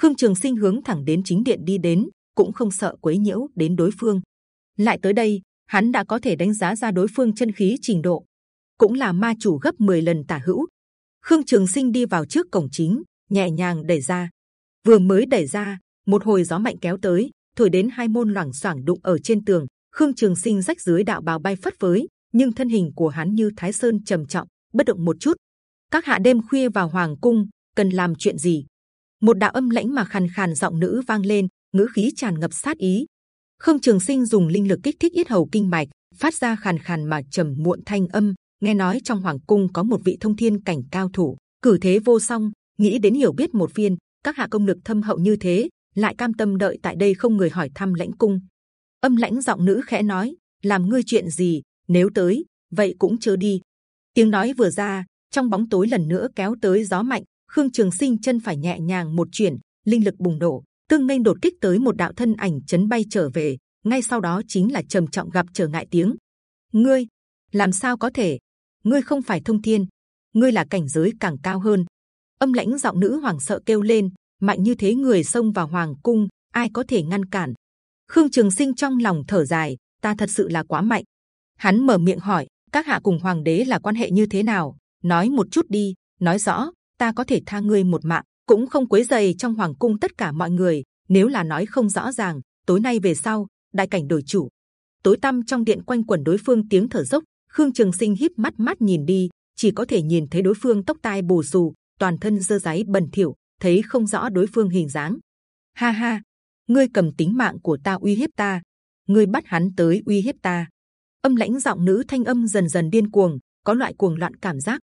S1: Khương Trường Sinh hướng thẳng đến chính điện đi đến, cũng không sợ quấy nhiễu đến đối phương. Lại tới đây, hắn đã có thể đánh giá ra đối phương chân khí trình độ, cũng là ma chủ gấp 10 lần tả hữu. Khương Trường Sinh đi vào trước cổng chính, nhẹ nhàng đẩy ra. Vừa mới đẩy ra, một hồi gió mạnh kéo tới, thổi đến hai môn loảng xoảng đụng ở trên tường. Khương Trường Sinh rách dưới đạo bào bay phất phới, nhưng thân hình của hắn như Thái Sơn trầm trọng, bất động một chút. Các hạ đêm khuya vào hoàng cung, cần làm chuyện gì? Một đạo âm lãnh mà khàn khàn giọng nữ vang lên, ngữ khí tràn ngập sát ý. Khương Trường Sinh dùng linh lực kích thích yết hầu kinh mạch, phát ra khàn khàn mà trầm muộn thanh âm. Nghe nói trong hoàng cung có một vị thông thiên cảnh cao thủ, cử thế vô song, nghĩ đến hiểu biết một viên. Các hạ công lực thâm hậu như thế, lại cam tâm đợi tại đây không người hỏi thăm lãnh cung. Âm lãnh giọng nữ khẽ nói, làm ngươi chuyện gì? Nếu tới, vậy cũng chưa đi. Tiếng nói vừa ra, trong bóng tối lần nữa kéo tới gió mạnh. Khương Trường Sinh chân phải nhẹ nhàng một chuyển, linh lực bùng nổ, tương nhanh đột kích tới một đạo thân ảnh chấn bay trở về. Ngay sau đó chính là trầm trọng gặp trở ngại tiếng. Ngươi, làm sao có thể? Ngươi không phải thông thiên, ngươi là cảnh giới càng cao hơn. Âm lãnh giọng nữ hoàng sợ kêu lên, mạnh như thế người xông vào hoàng cung, ai có thể ngăn cản? Khương Trường Sinh trong lòng thở dài, ta thật sự là quá mạnh. Hắn mở miệng hỏi, các hạ cùng hoàng đế là quan hệ như thế nào? Nói một chút đi, nói rõ, ta có thể tha ngươi một mạng, cũng không quấy giày trong hoàng cung tất cả mọi người. Nếu là nói không rõ ràng, tối nay về sau, đại cảnh đổi chủ. Tối tăm trong điện quanh quẩn đối phương tiếng thở dốc. Khương Trường Sinh híp mắt mắt nhìn đi, chỉ có thể nhìn thấy đối phương tóc tai bù xù, toàn thân dơ giấy bẩn thỉu, thấy không rõ đối phương hình dáng. Ha ha, ngươi cầm tính mạng của ta uy hiếp ta, ngươi bắt hắn tới uy hiếp ta. Âm lãnh giọng nữ thanh âm dần dần điên cuồng, có loại cuồng loạn cảm giác.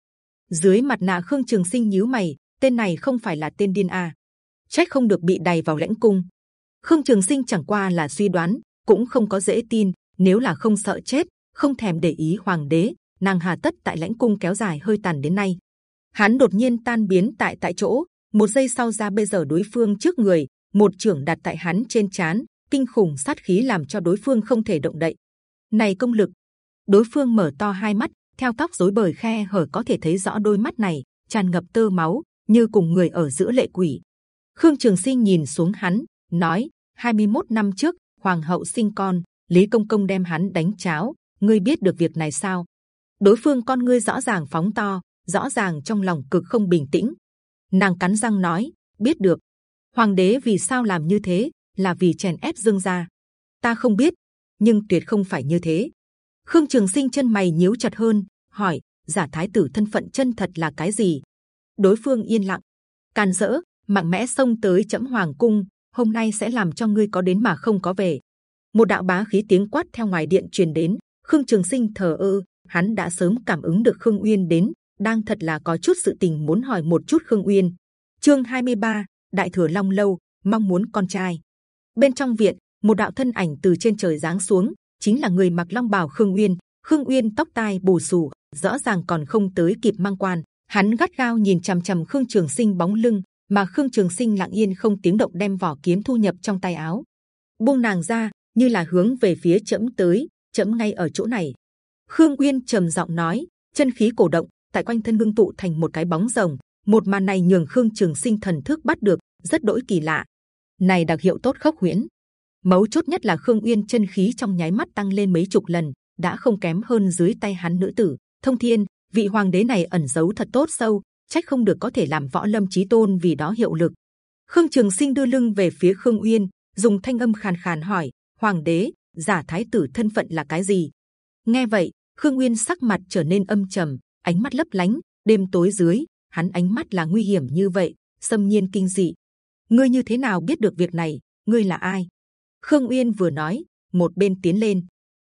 S1: Dưới mặt nạ Khương Trường Sinh nhíu mày, tên này không phải là tên điên à? Trách không được bị đày vào lãnh cung. Khương Trường Sinh chẳng qua là suy đoán, cũng không có dễ tin. Nếu là không sợ chết, không thèm để ý hoàng đế, nàng hà tất tại lãnh cung kéo dài hơi tàn đến nay. Hắn đột nhiên tan biến tại tại chỗ, một giây sau ra bây giờ đối phương trước người, một trưởng đặt tại hắn trên chán, kinh khủng sát khí làm cho đối phương không thể động đậy. Này công lực, đối phương mở to hai mắt, theo tóc rối bời khe hở có thể thấy rõ đôi mắt này tràn ngập tơ máu, như cùng người ở giữa lệ quỷ. Khương Trường Sinh nhìn xuống hắn, nói: 21 năm trước, hoàng hậu sinh con, Lý Công Công đem hắn đánh cháo. Ngươi biết được việc này sao? Đối phương con ngươi rõ ràng phóng to, rõ ràng trong lòng cực không bình tĩnh. Nàng cắn răng nói: biết được. Hoàng đế vì sao làm như thế? Là vì chèn ép Dương gia. Ta không biết, nhưng tuyệt không phải như thế. Khương Trường Sinh chân mày nhíu chặt hơn, hỏi: giả thái tử thân phận chân thật là cái gì? Đối phương yên lặng, can dỡ, mạnh mẽ xông tới chấm hoàng cung. Hôm nay sẽ làm cho ngươi có đến mà không có về. Một đạo bá khí tiếng quát theo ngoài điện truyền đến. Khương Trường Sinh thở ơ, hắn đã sớm cảm ứng được Khương Uyên đến, đang thật là có chút sự tình muốn hỏi một chút Khương Uyên. Chương 23, Đại thừa Long lâu mong muốn con trai. Bên trong viện, một đạo thân ảnh từ trên trời giáng xuống, chính là người mặc long bào Khương Uyên. Khương Uyên tóc tai bù xù, rõ ràng còn không tới kịp mang quan. Hắn gắt gao nhìn c h ầ m c h ầ m Khương Trường Sinh bóng lưng, mà Khương Trường Sinh lặng yên không tiếng động đem vỏ kiếm thu nhập trong tay áo, buông nàng ra, như là hướng về phía chậm tới, chậm ngay ở chỗ này. Khương Uyên trầm giọng nói, chân khí cổ động, tại quanh thân ngưng tụ thành một cái bóng rồng. Một màn này nhường Khương Trường Sinh thần thức bắt được, rất đỗi kỳ lạ. Này đặc hiệu tốt khốc huyễn. Mấu chốt nhất là Khương Uyên chân khí trong nháy mắt tăng lên mấy chục lần, đã không kém hơn dưới tay hắn nữ tử thông thiên vị hoàng đế này ẩn giấu thật tốt sâu trách không được có thể làm võ lâm chí tôn vì đó hiệu lực khương trường sinh đưa lưng về phía khương uyên dùng thanh âm khàn khàn hỏi hoàng đế giả thái tử thân phận là cái gì nghe vậy khương uyên sắc mặt trở nên âm trầm ánh mắt lấp lánh đêm tối dưới hắn ánh mắt là nguy hiểm như vậy, xâm nhiên kinh dị. Ngươi như thế nào biết được việc này? Ngươi là ai? Khương uyên vừa nói, một bên tiến lên.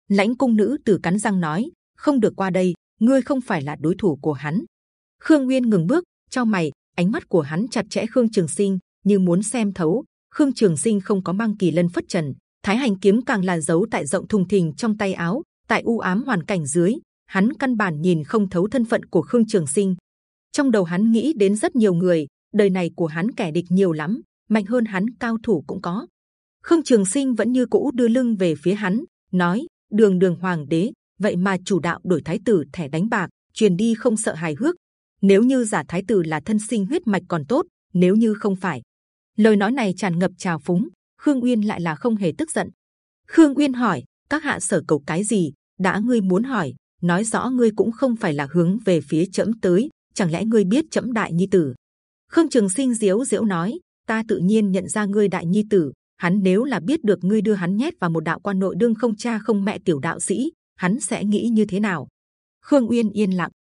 S1: Lãnh cung nữ từ cắn răng nói, không được qua đây, ngươi không phải là đối thủ của hắn. Khương Uyên ngừng bước, cho mày, ánh mắt của hắn chặt chẽ khương trường sinh, như muốn xem thấu. Khương trường sinh không có mang kỳ lân phất trần, thái hành kiếm càng là giấu tại rộng thùng thình trong tay áo, tại u ám hoàn cảnh dưới, hắn căn bản nhìn không thấu thân phận của khương trường sinh trong đầu hắn nghĩ đến rất nhiều người, đời này của hắn kẻ địch nhiều lắm, mạnh hơn hắn, cao thủ cũng có. Khương trường sinh vẫn như cũ đưa lưng về phía hắn, nói, đường đường hoàng đế, vậy mà chủ đạo đổi thái tử, thẻ đánh bạc, truyền đi không sợ hài hước. Nếu như giả thái tử là thân sinh huyết mạch còn tốt, nếu như không phải. Lời nói này tràn ngập trào phúng, khương uyên lại là không hề tức giận. Khương uyên hỏi, các hạ sở cầu cái gì? Đã ngươi muốn hỏi, nói rõ ngươi cũng không phải là hướng về phía chậm tới chẳng lẽ ngươi biết chậm đại nhi tử? Khương trường sinh diếu diếu nói, ta tự nhiên nhận ra ngươi đại nhi tử. Hắn nếu là biết được ngươi đưa hắn nhét vào một đạo quan nội đương không cha không mẹ tiểu đạo sĩ, hắn sẽ nghĩ như thế nào? Khương uyên yên lặng.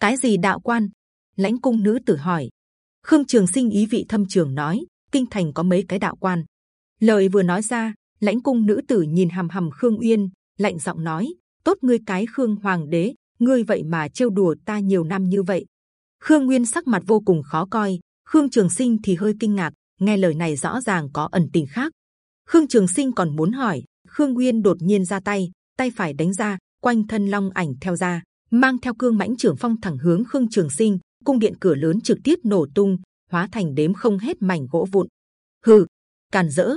S1: Cái gì đạo quan? Lãnh cung nữ tử hỏi. Khương trường sinh ý vị thâm trường nói, kinh thành có mấy cái đạo quan? Lời vừa nói ra, lãnh cung nữ tử nhìn hầm hầm khương uyên, lạnh giọng nói, tốt ngươi cái khương hoàng đế, ngươi vậy mà trêu đùa ta nhiều năm như vậy khương nguyên sắc mặt vô cùng khó coi, khương trường sinh thì hơi kinh ngạc, nghe lời này rõ ràng có ẩn tình khác. Khương trường sinh còn muốn hỏi, khương nguyên đột nhiên ra tay tay phải đánh ra, quanh thân long ảnh theo ra, mang theo cương mãnh trưởng phong thẳng hướng khương trường sinh, cung điện cửa lớn trực tiếp nổ tung, hóa thành đếm không hết mảnh gỗ vụn. Hừ, càn dỡ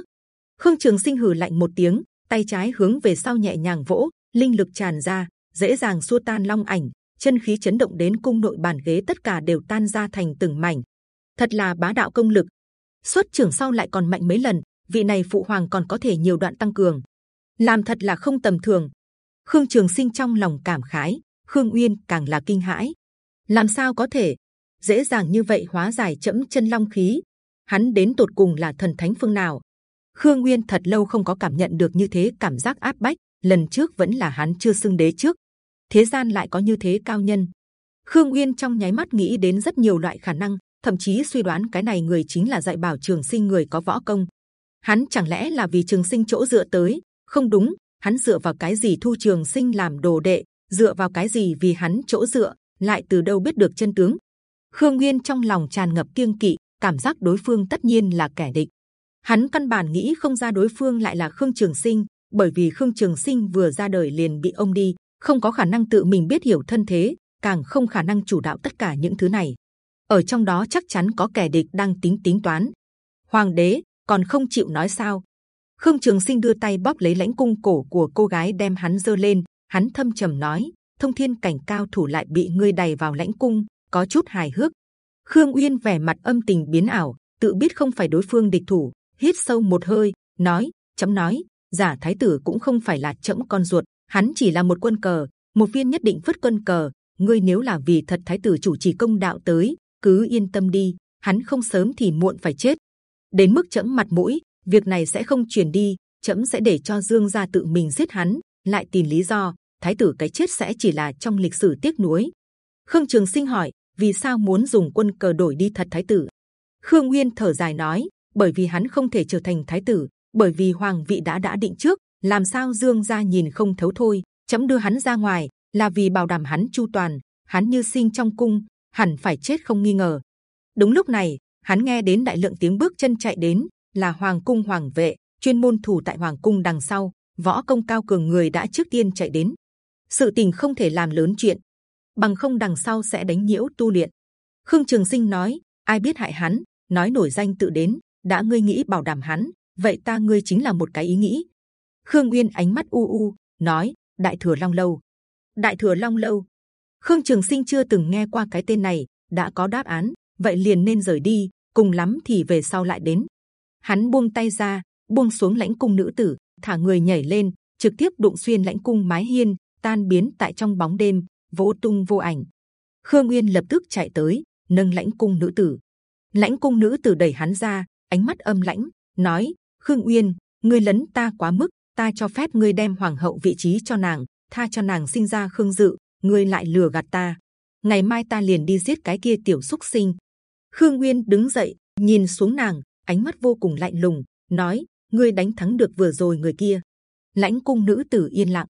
S1: khương trường sinh hừ lạnh một tiếng, tay trái hướng về sau nhẹ nhàng vỗ, linh lực tràn ra, dễ dàng xua tan long ảnh chân khí chấn động đến cung nội bàn ghế tất cả đều tan ra thành từng mảnh. Thật là bá đạo công lực. Xuất trưởng sau lại còn mạnh mấy lần, vị này phụ hoàng còn có thể nhiều đoạn tăng cường. Làm thật là không tầm thường. Khương trường sinh trong lòng cảm khái, khương uyên càng là kinh hãi. Làm sao có thể? Dễ dàng như vậy hóa giải chẫm chân long khí. Hắn đến tột cùng là thần thánh phương nào? Khương uyên thật lâu không có cảm nhận được như thế cảm giác áp bách, lần trước vẫn là hắn chưa xưng đế trước thế gian lại có như thế cao nhân. Khương uyên trong nháy mắt nghĩ đến rất nhiều loại khả năng, thậm chí suy đoán cái này người chính là dạy bảo trường sinh người có võ công. Hắn chẳng lẽ là vì trường sinh chỗ dựa tới? Không đúng, hắn dựa vào cái gì thu trường sinh làm đồ đệ, dựa vào cái gì vì hắn chỗ dựa, lại từ đâu biết được chân tướng? Khương nguyên trong lòng tràn ngập kiêng kỵ, cảm giác đối phương tất nhiên là kẻ địch. Hắn căn bản nghĩ không ra đối phương lại là khương trường sinh, bởi vì khương trường sinh vừa ra đời liền bị ông đi không có khả năng tự mình biết hiểu thân thế, càng không khả năng chủ đạo tất cả những thứ này. Ở trong đó chắc chắn có kẻ địch đang tính tính toán. Hoàng đế, còn không chịu nói sao? Khương trường sinh đưa tay bóp lấy lãnh cung cổ của cô gái đem hắn dơ lên. Hắn thâm trầm nói, thông thiên cảnh cao thủ lại bị ngươi đầy vào lãnh cung, có chút hài hước. Khương uyên vẻ mặt âm tình biến ảo, tự biết không phải đối phương địch thủ, hít sâu một hơi, nói, chấm nói, giả thái tử cũng không phải là chấm con ruột hắn chỉ là một quân cờ, một viên nhất định phất quân cờ. Ngươi nếu là vì thật thái tử chủ trì công đạo tới, cứ yên tâm đi, hắn không sớm thì muộn phải chết. Đến mức chấm mặt mũi, việc này sẽ không truyền đi chấm sẽ để cho dương gia tự mình giết hắn. Lại tìm lý do, thái tử cái chết sẽ chỉ là trong lịch sử tiếc nuối. Khương trường sinh hỏi, vì sao muốn dùng quân cờ đổi đi thật thái tử? Khương nguyên thở dài nói, bởi vì hắn không thể trở thành thái tử, bởi vì hoàng vị đã đã định trước làm sao dương gia nhìn không thấu thôi, chấm đưa hắn ra ngoài, là vì bảo đảm hắn chu toàn, hắn như sinh trong cung, hẳn phải chết không nghi ngờ. Đúng lúc này, hắn nghe đến đại lượng tiếng bước chân chạy đến, là hoàng cung hoàng vệ, chuyên môn thủ tại hoàng cung đằng sau, võ công cao cường người đã trước tiên chạy đến. Sự tình không thể làm lớn chuyện, bằng không đằng sau sẽ đánh nhiễu tu luyện. Khương trường sinh nói, ai biết hại hắn, nói nổi danh tự đến, đã ngươi nghĩ bảo đảm hắn, vậy ta ngươi chính là một cái ý nghĩ khương uyên ánh mắt u u, nói, đại thừa long lâu. Đại thừa long lâu? Khương trường sinh chưa từng nghe qua cái tên này, đã có đáp án, vậy liền nên rời đi, cùng lắm thì về sau lại đến. Hắn buông tay ra, buông xuống lãnh cung nữ tử, thả người nhảy lên, trực tiếp đụng xuyên lãnh cung mái hiên, tan biến tại trong bóng đêm, vô tung vô ảnh. Khương uyên lập tức chạy tới, nâng lãnh cung nữ tử. Lãnh cung nữ tử đẩy hắn ra, ánh mắt âm lãnh, nói, khương uyên ngươi lấn ta quá mức ta cho phép ngươi đem hoàng hậu vị trí cho nàng, tha cho nàng sinh ra khương dự, ngươi lại lừa gạt ta. Ngày mai ta liền đi giết cái kia tiểu xúc sinh. Khương Nguyên đứng dậy, nhìn xuống nàng, ánh mắt vô cùng lạnh lùng, nói, ngươi đánh thắng được vừa rồi người kia. Lãnh cung nữ tử yên lặng.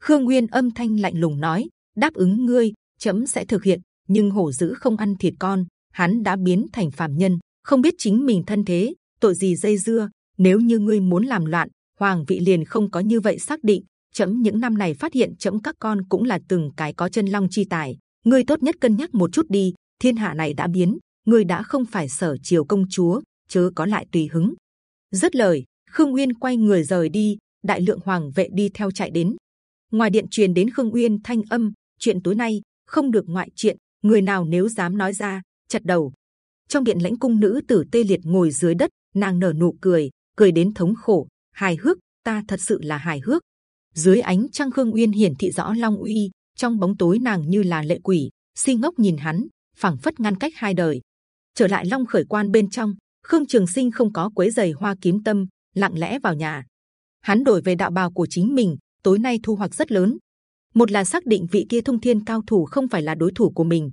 S1: Khương Nguyên âm thanh lạnh lùng nói, đáp ứng ngươi, chấm sẽ thực hiện, nhưng hổ dữ không ăn thịt con, hắn đã biến thành phàm nhân, không biết chính mình thân thế, tội gì dây dưa, nếu như ngươi muốn làm loạn hoàng vị liền không có như vậy xác định chấm những năm này phát hiện chấm các con cũng là từng cái có chân long chi tài. Ngươi tốt nhất cân nhắc một chút đi thiên hạ này đã biến ngươi đã không phải sở triều công chúa chớ có lại tùy hứng. Rất lời khương uyên quay người rời đi đại lượng hoàng vệ đi theo chạy đến. Ngoài điện truyền đến khương uyên thanh âm chuyện tối nay không được ngoại chuyện người nào nếu dám nói ra chặt đầu. Trong điện lãnh cung nữ tử tê liệt ngồi dưới đất nàng nở nụ cười, cười đến thống khổ, hài hước. Ta thật sự là hài hước. Dưới ánh trăng Khương Uyên hiển thị rõ long uy, trong bóng tối nàng như là lệ quỷ, si ngốc nhìn hắn, phảng phất ngăn cách hai đời. Trở lại long khởi quan bên trong, Khương Trường Sinh không có quấy giày hoa kiếm tâm, lặng lẽ vào nhà. Hắn đổi về đạo bào của chính mình, tối nay thu hoạch rất lớn. Một là xác định vị kia thông thiên cao thủ không phải là đối thủ của mình,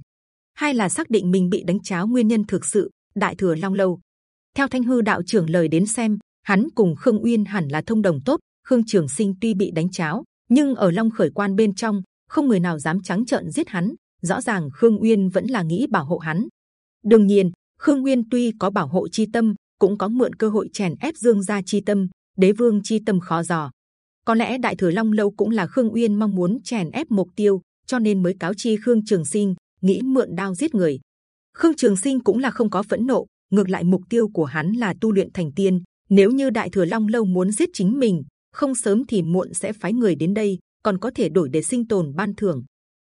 S1: hai là xác định mình bị đánh cháo nguyên nhân thực sự. Đại thừa Long lâu. Theo Thanh hư đạo trưởng lời đến xem, hắn cùng Khương Uyên hẳn là thông đồng tốt. Khương Trường Sinh tuy bị đánh cháo, nhưng ở Long khởi quan bên trong, không người nào dám trắng trợn giết hắn. Rõ ràng Khương Uyên vẫn là nghĩ bảo hộ hắn. đương nhiên, Khương Uyên tuy có bảo hộ chi tâm, cũng có mượn cơ hội chèn ép Dương gia chi tâm. Đế vương chi tâm khó dò. Có lẽ Đại thừa Long lâu cũng là Khương Uyên mong muốn chèn ép mục tiêu, cho nên mới cáo chi Khương Trường Sinh nghĩ mượn đao giết người. Khương Trường Sinh cũng là không có phẫn nộ, ngược lại mục tiêu của hắn là tu luyện thành tiên. Nếu như Đại thừa Long lâu muốn giết chính mình, không sớm thì muộn sẽ phái người đến đây, còn có thể đổi để sinh tồn ban thưởng.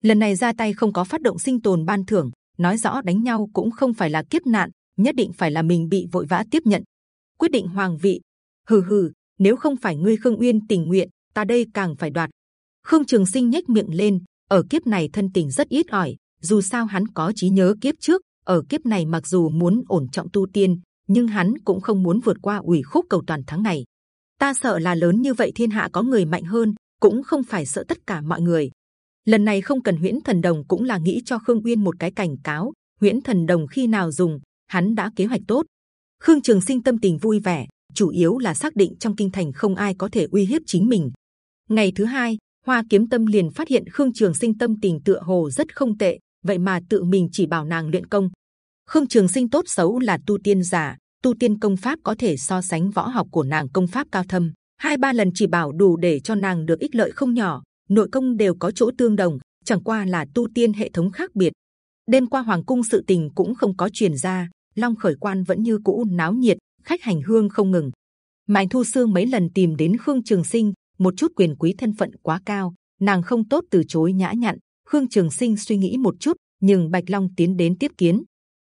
S1: Lần này ra tay không có phát động sinh tồn ban thưởng, nói rõ đánh nhau cũng không phải là kiếp nạn, nhất định phải là mình bị vội vã tiếp nhận. Quyết định hoàng vị, hừ hừ, nếu không phải ngươi Khương Uyên tình nguyện, ta đây càng phải đoạt. Khương Trường Sinh nhếch miệng lên, ở kiếp này thân tình rất ít ỏi, dù sao hắn có trí nhớ kiếp trước, ở kiếp này mặc dù muốn ổn trọng tu tiên, nhưng hắn cũng không muốn vượt qua ủy khúc cầu toàn thắng này. Ta sợ là lớn như vậy thiên hạ có người mạnh hơn, cũng không phải sợ tất cả mọi người. Lần này không cần huyễn thần đồng cũng là nghĩ cho Khương Uyên một cái cảnh cáo. Huyễn thần đồng khi nào dùng, hắn đã kế hoạch tốt. Khương Trường Sinh tâm tình vui vẻ, chủ yếu là xác định trong kinh thành không ai có thể uy hiếp chính mình. Ngày thứ hai, Hoa Kiếm Tâm liền phát hiện Khương Trường Sinh tâm tình tựa hồ rất không tệ, vậy mà tự mình chỉ bảo nàng luyện công. Khương Trường Sinh tốt xấu là tu tiên giả, tu tiên công pháp có thể so sánh võ học của nàng công pháp cao thâm. Hai ba lần chỉ bảo đủ để cho nàng được ích lợi không nhỏ. Nội công đều có chỗ tương đồng, chẳng qua là tu tiên hệ thống khác biệt. Đêm qua hoàng cung sự tình cũng không có truyền ra, Long khởi quan vẫn như cũ náo nhiệt, khách hành hương không ngừng. Mạnh Thu xương mấy lần tìm đến Khương Trường Sinh, một chút quyền quý thân phận quá cao, nàng không tốt từ chối nhã nhặn. Khương Trường Sinh suy nghĩ một chút, nhưng Bạch Long tiến đến tiếp kiến.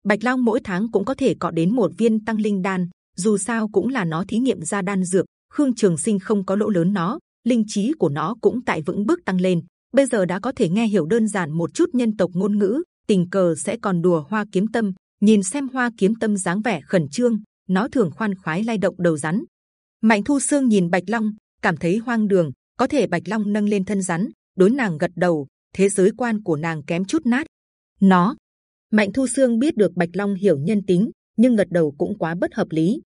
S1: Bạch Long mỗi tháng cũng có thể cọ đến một viên tăng linh đan, dù sao cũng là nó thí nghiệm ra đan dược. Khương Trường Sinh không có lỗ lớn nó, linh trí của nó cũng tại vững bước tăng lên. Bây giờ đã có thể nghe hiểu đơn giản một chút nhân tộc ngôn ngữ, tình cờ sẽ còn đùa hoa kiếm tâm. Nhìn xem hoa kiếm tâm dáng vẻ khẩn trương, nó thường khoan khoái lay động đầu rắn. Mạnh Thu Sương nhìn Bạch Long, cảm thấy hoang đường. Có thể Bạch Long nâng lên thân rắn, đối nàng gật đầu. Thế giới quan của nàng kém chút nát. Nó, Mạnh Thu Sương biết được Bạch Long hiểu nhân tính, nhưng gật đầu cũng quá bất hợp lý.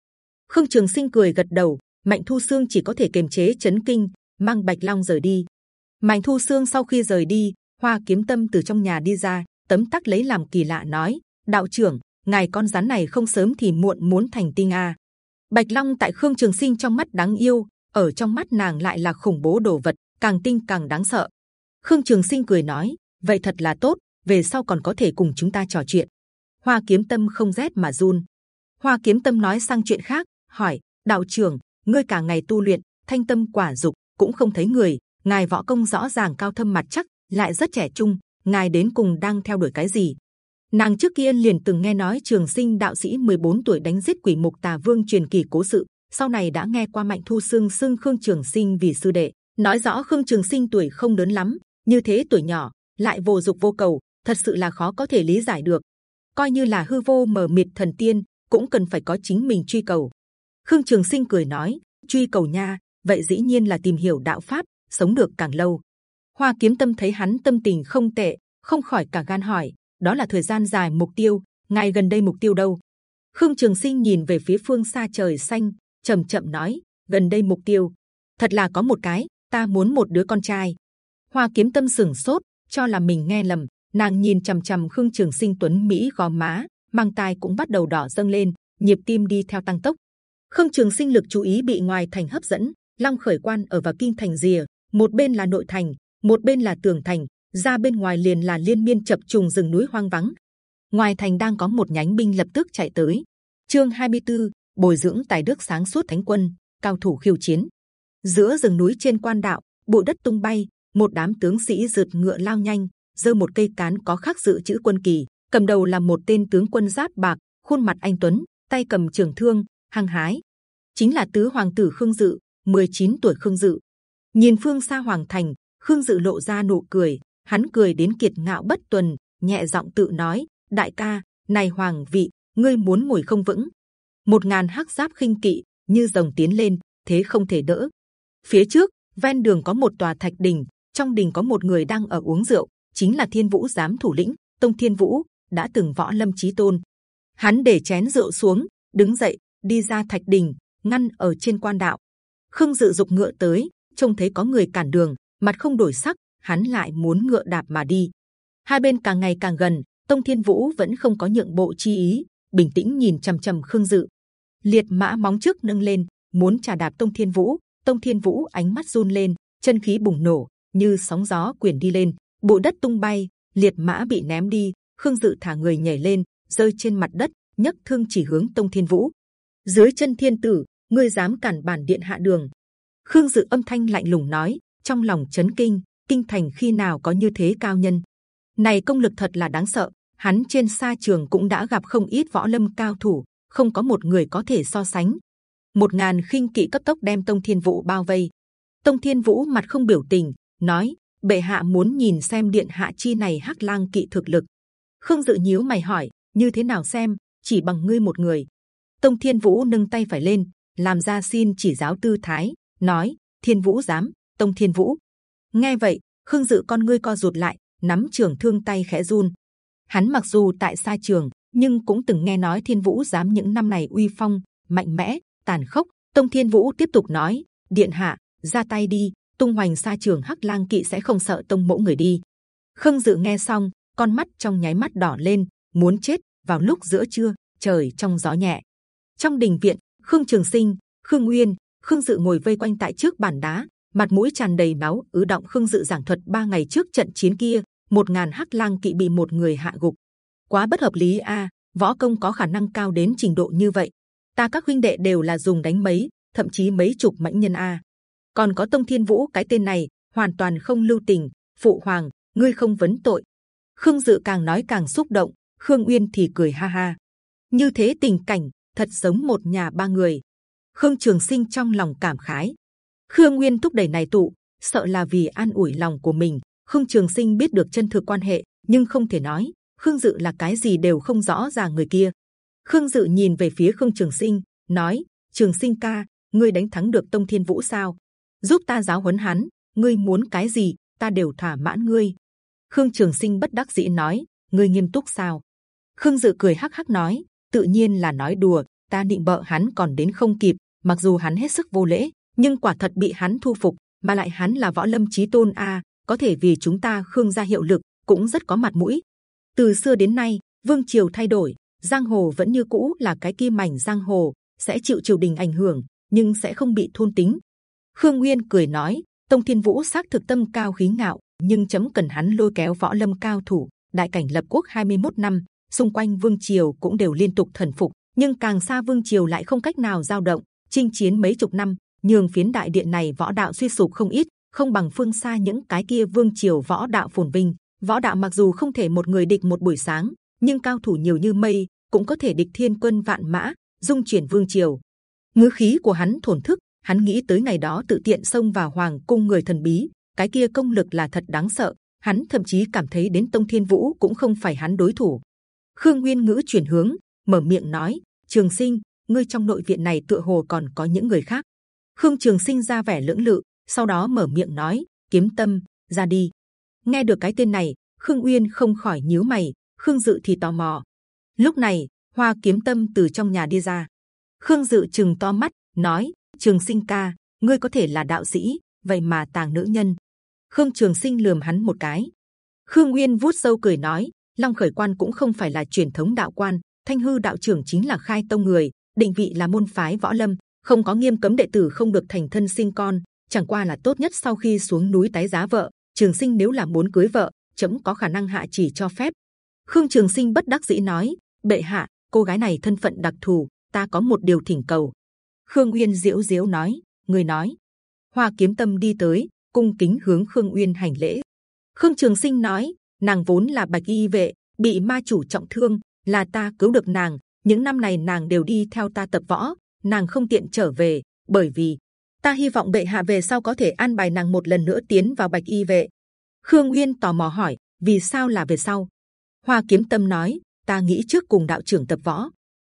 S1: Khương Trường Sinh cười gật đầu. Mạnh Thu Sương chỉ có thể kiềm chế chấn kinh, mang Bạch Long rời đi. Mạnh Thu Sương sau khi rời đi, Hoa Kiếm Tâm từ trong nhà đi ra, tấm tắc lấy làm kỳ lạ nói: Đạo trưởng, ngài con rắn này không sớm thì muộn muốn thành tinh a. À. Bạch Long tại Khương Trường Sinh trong mắt đáng yêu, ở trong mắt nàng lại là khủng bố đồ vật, càng tinh càng đáng sợ. Khương Trường Sinh cười nói, vậy thật là tốt, về sau còn có thể cùng chúng ta trò chuyện. Hoa Kiếm Tâm không rét mà run. Hoa Kiếm Tâm nói sang chuyện khác, hỏi: Đạo trưởng, ngươi cả ngày tu luyện, thanh tâm quả dục cũng không thấy người, ngài võ công rõ ràng cao thâm mặt chắc, lại rất trẻ trung, ngài đến cùng đang theo đuổi cái gì? Nàng trước kia liền từng nghe nói Trường Sinh đạo sĩ 14 tuổi đánh giết quỷ mục tà vương truyền kỳ cố sự, sau này đã nghe qua Mạnh Thu xương xương Khương Trường Sinh vì sư đệ, nói rõ Khương Trường Sinh tuổi không lớn lắm, như thế tuổi nhỏ lại vô dục vô cầu, thật sự là khó có thể lý giải được. Coi như là hư vô mờ mịt thần tiên, cũng cần phải có chính mình truy cầu. Khương Trường Sinh cười nói, truy cầu nha, vậy dĩ nhiên là tìm hiểu đạo pháp, sống được càng lâu. Hoa Kiếm Tâm thấy hắn tâm tình không tệ, không khỏi cả gan hỏi, đó là thời gian dài mục tiêu, ngài gần đây mục tiêu đâu? Khương Trường Sinh nhìn về phía phương xa trời xanh, chậm chậm nói, gần đây mục tiêu, thật là có một cái, ta muốn một đứa con trai. Hoa Kiếm Tâm sừng sốt, cho là mình nghe lầm, nàng nhìn c h ầ m c h ầ m khương trường sinh tuấn mỹ gò má mang tai cũng bắt đầu đỏ dâng lên nhịp tim đi theo tăng tốc. Khương trường sinh lực chú ý bị ngoài thành hấp dẫn long khởi quan ở vào kinh thành rìa một bên là nội thành một bên là tường thành ra bên ngoài liền là liên miên chập trùng rừng núi hoang vắng. Ngoài thành đang có một nhánh binh lập tức chạy tới. Chương 24, bồi dưỡng tài đức sáng suốt thánh quân cao thủ khiêu chiến. Giữa rừng núi trên quan đạo bụi đất tung bay một đám tướng sĩ rượt ngựa lao nhanh giơ một cây cán có khắc dự chữ quân kỳ, cầm đầu là một tên tướng quân giáp bạc, khuôn mặt anh tuấn, tay cầm trường thương, hăng hái. Chính là tứ hoàng tử khương dự 19 tuổi khương dự. Nhìn phương xa hoàng thành, khương dự lộ ra nụ cười, hắn cười đến kiệt ngạo bất tuần, nhẹ giọng tự nói, đại ca, này hoàng vị, ngươi muốn ngồi không vững? Một ngàn hắc giáp khinh kỵ, như rồng tiến lên, thế không thể đỡ. Phía trước, ven đường có một tòa thạch đình, trong đình có một người đang ở uống rượu chính là thiên vũ giám thủ lĩnh, tông thiên vũ đã từng võ lâm chí tôn. Hắn để chén rượu xuống, đứng dậy, đi ra thạch đình, ngăn ở trên quan đạo. Khương dự dục ngựa tới, trông thấy có người cản đường, mặt không đổi sắc, hắn lại muốn ngựa đạp mà đi. Hai bên càng ngày càng gần, tông thiên vũ vẫn không có nhượng bộ chi ý, bình tĩnh nhìn c h ầ m c h ầ m khương dự. Liệt mã móng trước nâng lên, muốn trà đạp tông thiên vũ, tông thiên vũ ánh mắt run lên, chân khí bùng nổ, như sóng gió quyền đi lên bụi đất tung bay liệt mã bị ném đi khương dự thả người nhảy lên rơi trên mặt đất nhấc thương chỉ hướng tông thiên vũ dưới chân thiên tử ngươi dám cản bản điện hạ đường khương dự âm thanh lạnh lùng nói trong lòng chấn kinh kinh thành khi nào có như thế cao nhân này công lực thật là đáng sợ hắn trên sa trường cũng đã gặp không ít võ lâm cao thủ, không có một người có thể so sánh. Một ngàn khinh kỵ cấp tốc đem Tông Thiên Vũ bao vây. Tông Thiên Vũ mặt không biểu tình, nói: bệ hạ muốn nhìn xem điện hạ chi này hắc lang kỵ thực lực. Khương Dự nhíu mày hỏi: như thế nào xem? Chỉ bằng ngươi một người. Tông Thiên Vũ nâng tay phải lên, làm ra xin chỉ giáo tư thái, nói: Thiên Vũ dám. Tông Thiên Vũ. Nghe vậy, Khương Dự con ngươi co rụt lại, nắm trường thương tay khẽ run, Hắn mặc dù tại xa trường, nhưng cũng từng nghe nói Thiên Vũ dám những năm này uy phong, mạnh mẽ, tàn khốc. Tông Thiên Vũ tiếp tục nói: Điện hạ, ra tay đi. Tung hoành xa trường Hắc Lang kỵ sẽ không sợ tông mẫu người đi. Khương Dự nghe xong, con mắt trong nháy mắt đỏ lên, muốn chết. Vào lúc giữa trưa, trời trong gió nhẹ, trong đình viện, Khương Trường Sinh, Khương Uyên, Khương Dự ngồi vây quanh tại trước bàn đá, mặt mũi tràn đầy máu ứ động. Khương Dự giảng thuật ba ngày trước trận chiến kia, một ngàn hắc lang kỵ bị một người hạ gục quá bất hợp lý a võ công có khả năng cao đến trình độ như vậy ta các huynh đệ đều là dùng đánh mấy thậm chí mấy chục mãnh nhân a còn có tông thiên vũ cái tên này hoàn toàn không lưu tình. Phụ hoàng ngươi không vấn tội. Khương dự càng nói càng xúc động. Khương uyên thì cười ha ha. Như thế tình cảnh thật giống một nhà ba người. Khương trường sinh trong lòng cảm khái. Khương uyên thúc đẩy này tụ sợ là vì an ủi lòng của mình. Khương Trường Sinh biết được chân thực quan hệ, nhưng không thể nói Khương Dự là cái gì đều không rõ ràng người kia. Khương Dự nhìn về phía Khương Trường Sinh, nói: Trường Sinh ca, ngươi đánh thắng được Tông Thiên Vũ sao? Giúp ta giáo huấn hắn. Ngươi muốn cái gì, ta đều thỏa mãn ngươi. Khương Trường Sinh bất đắc dĩ nói: Ngươi nghiêm túc sao? Khương Dự cười hắc hắc nói: Tự nhiên là nói đùa. Ta định bợ hắn còn đến không kịp. Mặc dù hắn hết sức vô lễ, nhưng quả thật bị hắn thu phục, mà lại hắn là võ lâm chí tôn a có thể vì chúng ta khương gia hiệu lực cũng rất có mặt mũi từ xưa đến nay vương triều thay đổi giang hồ vẫn như cũ là cái kim mảnh giang hồ sẽ chịu triều đình ảnh hưởng nhưng sẽ không bị thôn tính khương nguyên cười nói tông thiên vũ xác thực tâm cao khí ngạo nhưng chấm cần hắn lôi kéo võ lâm cao thủ đại cảnh lập quốc 21 năm xung quanh vương triều cũng đều liên tục thần phục nhưng càng xa vương triều lại không cách nào giao động chinh chiến mấy chục năm nhường phiến đại điện này võ đạo suy sụp không ít không bằng phương xa những cái kia vương triều võ đạo phồn vinh. Võ đạo mặc dù không thể một người địch một buổi sáng, nhưng cao thủ nhiều như mây cũng có thể địch thiên quân vạn mã, dung chuyển vương triều. ngữ khí của hắn thổn thức, hắn nghĩ tới ngày đó tự tiện xông vào hoàng cung người thần bí, cái kia công lực là thật đáng sợ. Hắn thậm chí cảm thấy đến tông thiên vũ cũng không phải hắn đối thủ. Khương Nguyên ngữ chuyển hướng, mở miệng nói: Trường Sinh, ngươi trong nội viện này tựa hồ còn có những người khác. Khương Trường Sinh ra vẻ lưỡng lự, sau đó mở miệng nói kiếm tâm ra đi nghe được cái tên này khương uyên không khỏi nhíu mày khương dự thì tò mò lúc này hoa kiếm tâm từ trong nhà đi ra khương dự chừng to mắt nói trường sinh ca, ngươi có thể là đạo sĩ, vậy mà tàng nữ nhân. Khương trường sinh lườm hắn một cái. Khương Nguyên vuốt sâu cười nói, long khởi quan cũng không phải là truyền thống đạo quan, thanh hư đạo trưởng chính là khai tông người, định vị là môn phái võ lâm, không có nghiêm cấm đệ tử không được thành thân sinh con, chẳng qua là tốt nhất sau khi xuống núi tái giá vợ, trường sinh nếu là muốn cưới vợ, chấm có khả năng hạ chỉ cho phép. Khương trường sinh bất đắc dĩ nói, bệ hạ, cô gái này thân phận đặc thù, ta có một điều thỉnh cầu khương uyên diễu diễu nói người nói hoa kiếm tâm đi tới cung kính hướng khương uyên hành lễ khương trường sinh nói nàng vốn là bạch y vệ bị ma chủ trọng thương là ta cứu được nàng những năm này nàng đều đi theo ta tập võ nàng không tiện trở về, bởi vì ta hy vọng bệ hạ về sau có thể an bài nàng một lần nữa tiến vào bạch y vệ. Khương Uyên tò mò hỏi, vì sao là về sau? Hoa Kiếm Tâm nói, ta nghĩ trước cùng đạo trưởng tập võ.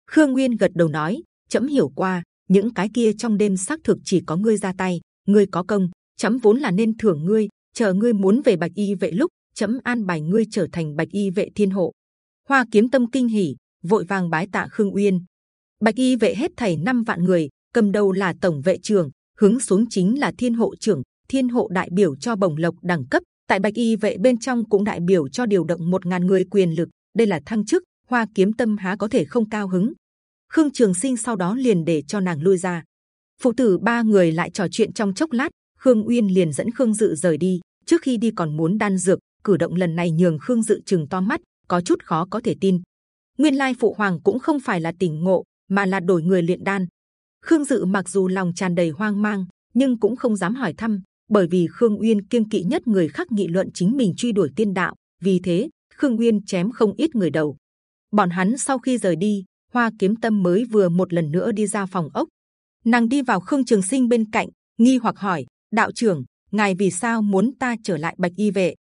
S1: Khương Uyên gật đầu nói, chậm hiểu qua, những cái kia trong đêm xác thực chỉ có ngươi ra tay, ngươi có công, chấm vốn là nên thưởng ngươi. chờ ngươi muốn về bạch y vệ lúc, chấm an bài ngươi trở thành bạch y vệ thiên hộ. Hoa Kiếm Tâm kinh hỉ, vội vàng bái tạ Khương Uyên. Bạch y vệ hết thảy năm vạn người, cầm đầu là tổng vệ trưởng, hướng xuống chính là thiên hộ trưởng. Thiên hộ đại biểu cho bổng lộc đẳng cấp, tại bạch y vệ bên trong cũng đại biểu cho điều động một ngàn người quyền lực. Đây là thăng chức, Hoa kiếm tâm há có thể không cao hứng. Khương Trường Sinh sau đó liền để cho nàng lui ra. Phụ tử ba người lại trò chuyện trong chốc lát, Khương Uyên liền dẫn Khương Dự rời đi. Trước khi đi còn muốn đan dược, cử động lần này nhường Khương Dự chừng to mắt, có chút khó có thể tin. Nguyên lai phụ hoàng cũng không phải là tỉnh ngộ, mà là đổi người luyện đan. Khương Dự mặc dù lòng tràn đầy hoang mang, nhưng cũng không dám hỏi thăm, bởi vì Khương Uyên kiên kỵ nhất người khác nghị luận chính mình truy đuổi tiên đạo. Vì thế, Khương Uyên chém không ít người đầu. Bọn hắn sau khi rời đi, Hoa Kiếm Tâm mới vừa một lần nữa đi ra phòng ốc. Nàng đi vào Khương Trường Sinh bên cạnh, nghi hoặc hỏi: Đạo trưởng, ngài vì sao muốn ta trở lại Bạch Y vệ?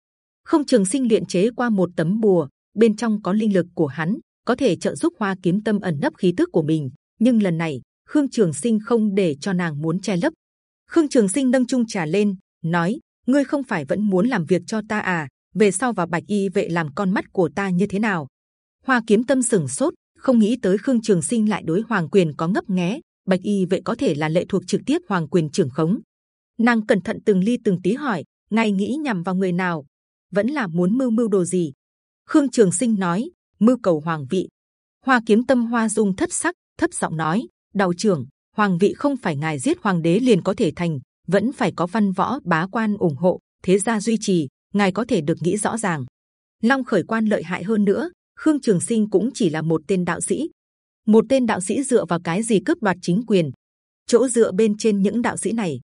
S1: Khương Trường Sinh luyện chế qua một tấm bùa, bên trong có linh lực của hắn, có thể trợ giúp Hoa Kiếm Tâm ẩn nấp khí tức của mình. Nhưng lần này, Khương Trường Sinh không để cho nàng muốn che lấp. Khương Trường Sinh nâng chung trà lên, nói: ngươi không phải vẫn muốn làm việc cho ta à? Về sau vào Bạch Y vệ làm con mắt của ta như thế nào? Hoa kiếm tâm sừng sốt, không nghĩ tới Khương Trường Sinh lại đối Hoàng Quyền có ngấp nghé. Bạch y vậy có thể là lệ thuộc trực tiếp Hoàng Quyền trưởng khống. Nàng cẩn thận từng ly từng tí hỏi, ngài nghĩ nhằm vào người nào? Vẫn là muốn mưu mưu đồ gì? Khương Trường Sinh nói, mưu cầu hoàng vị. Hoa kiếm tâm hoa dung thất sắc, thấp giọng nói, đạo trưởng, hoàng vị không phải ngài giết hoàng đế liền có thể thành, vẫn phải có văn võ bá quan ủng hộ, thế gia duy trì, ngài có thể được nghĩ rõ ràng. Long khởi quan lợi hại hơn nữa, Khương Trường Sinh cũng chỉ là một tên đạo sĩ, một tên đạo sĩ dựa vào cái gì cướp đoạt chính quyền? Chỗ dựa bên trên những đạo sĩ này.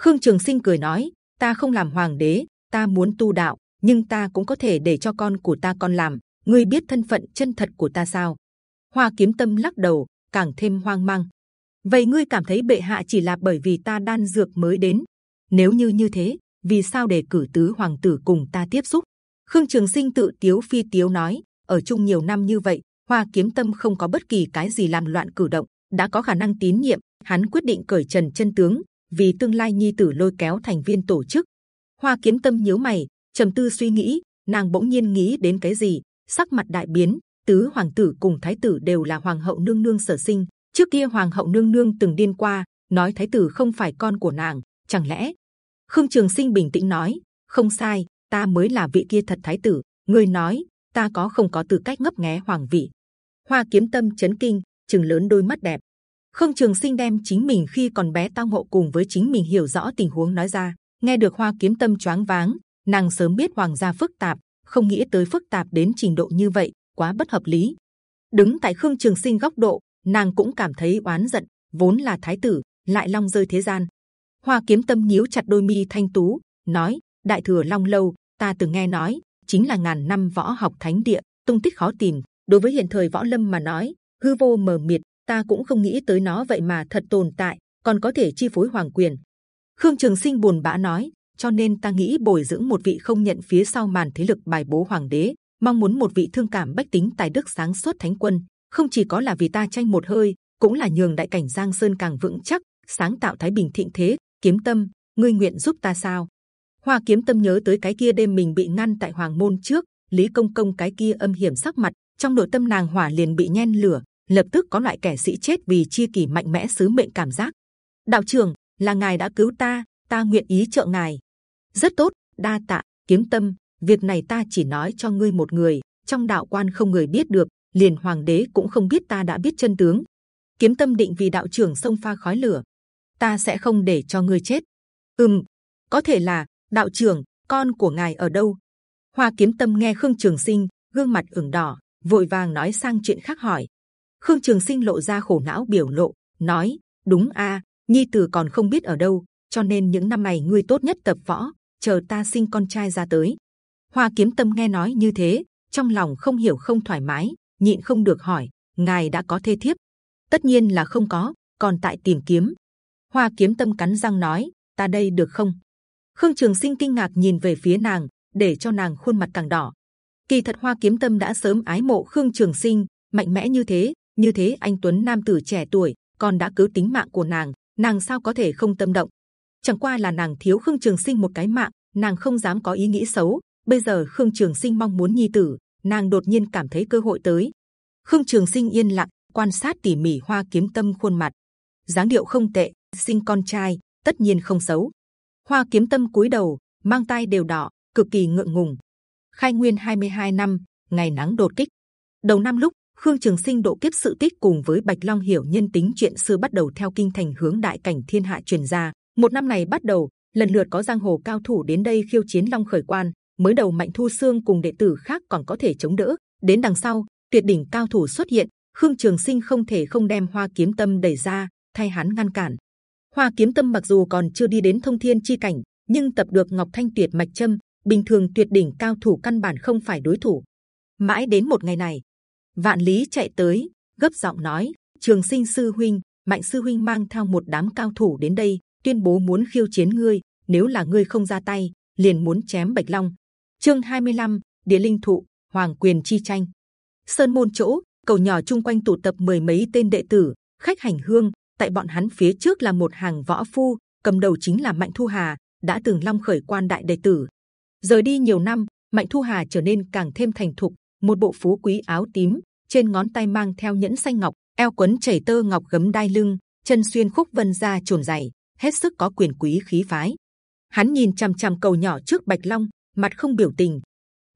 S1: Khương Trường Sinh cười nói: Ta không làm hoàng đế, ta muốn tu đạo, nhưng ta cũng có thể để cho con của ta con làm. Ngươi biết thân phận chân thật của ta sao? Hoa Kiếm Tâm lắc đầu, càng thêm hoang mang. Vậy ngươi cảm thấy bệ hạ chỉ là bởi vì ta đan dược mới đến? Nếu như như thế, vì sao để cử tứ hoàng tử cùng ta tiếp xúc? Khương Trường Sinh tự tiếu phi tiếu nói: ở chung nhiều năm như vậy, Hoa Kiếm Tâm không có bất kỳ cái gì làm loạn cử động, đã có khả năng tín nhiệm, hắn quyết định cởi trần chân tướng, vì tương lai nhi tử lôi kéo thành viên tổ chức. Hoa Kiếm Tâm nhíu mày, trầm tư suy nghĩ, nàng bỗng nhiên nghĩ đến cái gì, sắc mặt đại biến. Tứ hoàng tử cùng thái tử đều là hoàng hậu nương nương sở sinh. Trước kia hoàng hậu nương nương từng điên qua, nói thái tử không phải con của nàng, chẳng lẽ? Khương Trường Sinh bình tĩnh nói, không sai, ta mới là vị kia thật thái tử. ngươi nói, ta có không có tư cách ngấp nghé hoàng vị. Hoa kiếm tâm chấn kinh chừng lớn đôi mắt đẹp. Khương trường sinh đem chính mình khi còn bé tao ngộ cùng với chính mình hiểu rõ tình huống nói ra. Nghe được hoa kiếm tâm choáng váng, nàng sớm biết hoàng gia phức tạp, không nghĩ tới phức tạp đến trình độ như vậy, quá bất hợp lý. Đứng tại khương trường sinh góc độ, nàng cũng cảm thấy oán giận, vốn là thái tử, lại long rơi thế gian. Hoa kiếm tâm nhíu chặt đôi mi thanh tú, nói, đại thừa long lâu, ta từng nghe nói chính là ngàn năm võ học thánh địa, tung tích khó tìm. Đối với hiện thời võ lâm mà nói, hư vô mờ mịt, ta cũng không nghĩ tới nó vậy mà thật tồn tại, còn có thể chi phối hoàng quyền. Khương trường sinh buồn bã nói, cho nên ta nghĩ bồi dưỡng một vị không nhận phía sau màn thế lực bài bố hoàng đế, mong muốn một vị thương cảm bách tính tài đức sáng suốt thánh quân. Không chỉ có là vì ta tranh một hơi, cũng là nhường đại cảnh giang sơn càng vững chắc, sáng tạo thái bình thịnh thế, kiếm tâm, ngươi nguyện giúp ta sao? Hoa kiếm tâm nhớ tới cái kia đêm mình bị ngăn tại hoàng môn trước, Lý Công Công cái kia âm hiểm sắc mặt, trong nội tâm nàng hỏa liền bị nhen lửa, lập tức có loại kẻ sĩ chết vì chia kỳ mạnh mẽ sứ mệnh cảm giác. Đạo trưởng, là ngài đã cứu ta, ta nguyện ý trợ ngài. Rất tốt, đa tạ, kiếm tâm. Việc này ta chỉ nói cho ngươi một người, trong đạo quan không người biết được, liền hoàng đế cũng không biết ta đã biết chân tướng. Kiếm tâm định vì đạo trưởng sông pha khói lửa, ta sẽ không để cho ngươi chết. Ừm, có thể là đạo trưởng con của ngài ở đâu hoa kiếm tâm nghe khương trường sinh gương mặt ửng đỏ vội vàng nói sang chuyện khác hỏi khương trường sinh lộ ra khổ não biểu lộ nói đúng a nhi tử còn không biết ở đâu cho nên những năm này ngươi tốt nhất tập võ chờ ta sinh con trai ra tới hoa kiếm tâm nghe nói như thế trong lòng không hiểu không thoải mái nhịn không được hỏi ngài đã có thê thiếp tất nhiên là không có còn tại tìm kiếm. Hoa kiếm tâm cắn răng nói, ta đây được không? Khương Trường Sinh kinh ngạc nhìn về phía nàng, để cho nàng khuôn mặt càng đỏ. Kỳ thật Hoa kiếm tâm đã sớm ái mộ Khương Trường Sinh, mạnh mẽ như thế, như thế anh tuấn nam tử trẻ tuổi, còn đã cứu tính mạng của nàng, nàng sao có thể không tâm động? Chẳng qua là nàng thiếu Khương Trường Sinh một cái mạng, nàng không dám có ý nghĩ xấu. Bây giờ Khương Trường Sinh mong muốn nhi tử, nàng đột nhiên cảm thấy cơ hội tới. Khương Trường Sinh yên lặng quan sát tỉ mỉ Hoa Kiếm Tâm khuôn mặt, dáng điệu không tệ, sinh con trai tất nhiên không xấu. Hoa Kiếm Tâm cúi đầu, mang tai đều đỏ, cực kỳ ngượng ngùng. Khai Nguyên 22 năm, ngày nắng đột kích. Đầu năm lúc Khương Trường Sinh độ kiếp sự tích cùng với Bạch Long hiểu nhân tính chuyện xưa bắt đầu theo kinh thành hướng đại cảnh thiên hạ truyền ra. Một năm này bắt đầu, lần lượt có giang hồ cao thủ đến đây khiêu chiến Long khởi quan. Mới đầu Mạnh Thu Sương cùng đệ tử khác còn có thể chống đỡ, đến đằng sau tuyệt đỉnh cao thủ xuất hiện, Khương Trường Sinh không thể không đem Hoa Kiếm Tâm đẩy ra, thay hắn ngăn cản. Hoa Kiếm Tâm mặc dù còn chưa đi đến thông thiên chi cảnh, nhưng tập được Ngọc Thanh Tuyệt Mạch Châm, bình thường tuyệt đỉnh cao thủ căn bản không phải đối thủ. Mãi đến một ngày này, Vạn Lý chạy tới, gấp giọng nói: Trường Sinh sư huynh, Mạnh sư huynh mang theo một đám cao thủ đến đây, tuyên bố muốn khiêu chiến ngươi. Nếu là ngươi không ra tay, liền muốn chém Bạch Long. Chương 25, Địa Linh Thụ, Hoàng Quyền chi tranh. Sơn môn chỗ, cầu nhỏ chung quanh tụ tập mười mấy tên đệ tử, khách hành hương. Tại bọn hắn phía trước là một hàng võ phu, cầm đầu chính là Mạnh Thu Hà, đã từng long khởi quan đại đệ tử. Rời đi nhiều năm, Mạnh Thu Hà trở nên càng thêm thành thục, một bộ phú quý áo tím, trên ngón tay mang theo nhẫn xanh ngọc, eo quấn chảy tơ ngọc gấm đai lưng, chân xuyên khúc vân da trồn dày, hết sức có quyền quý khí phái. Hắn nhìn c h ầ m c h ầ m cầu nhỏ trước Bạch Long, mặt không biểu tình.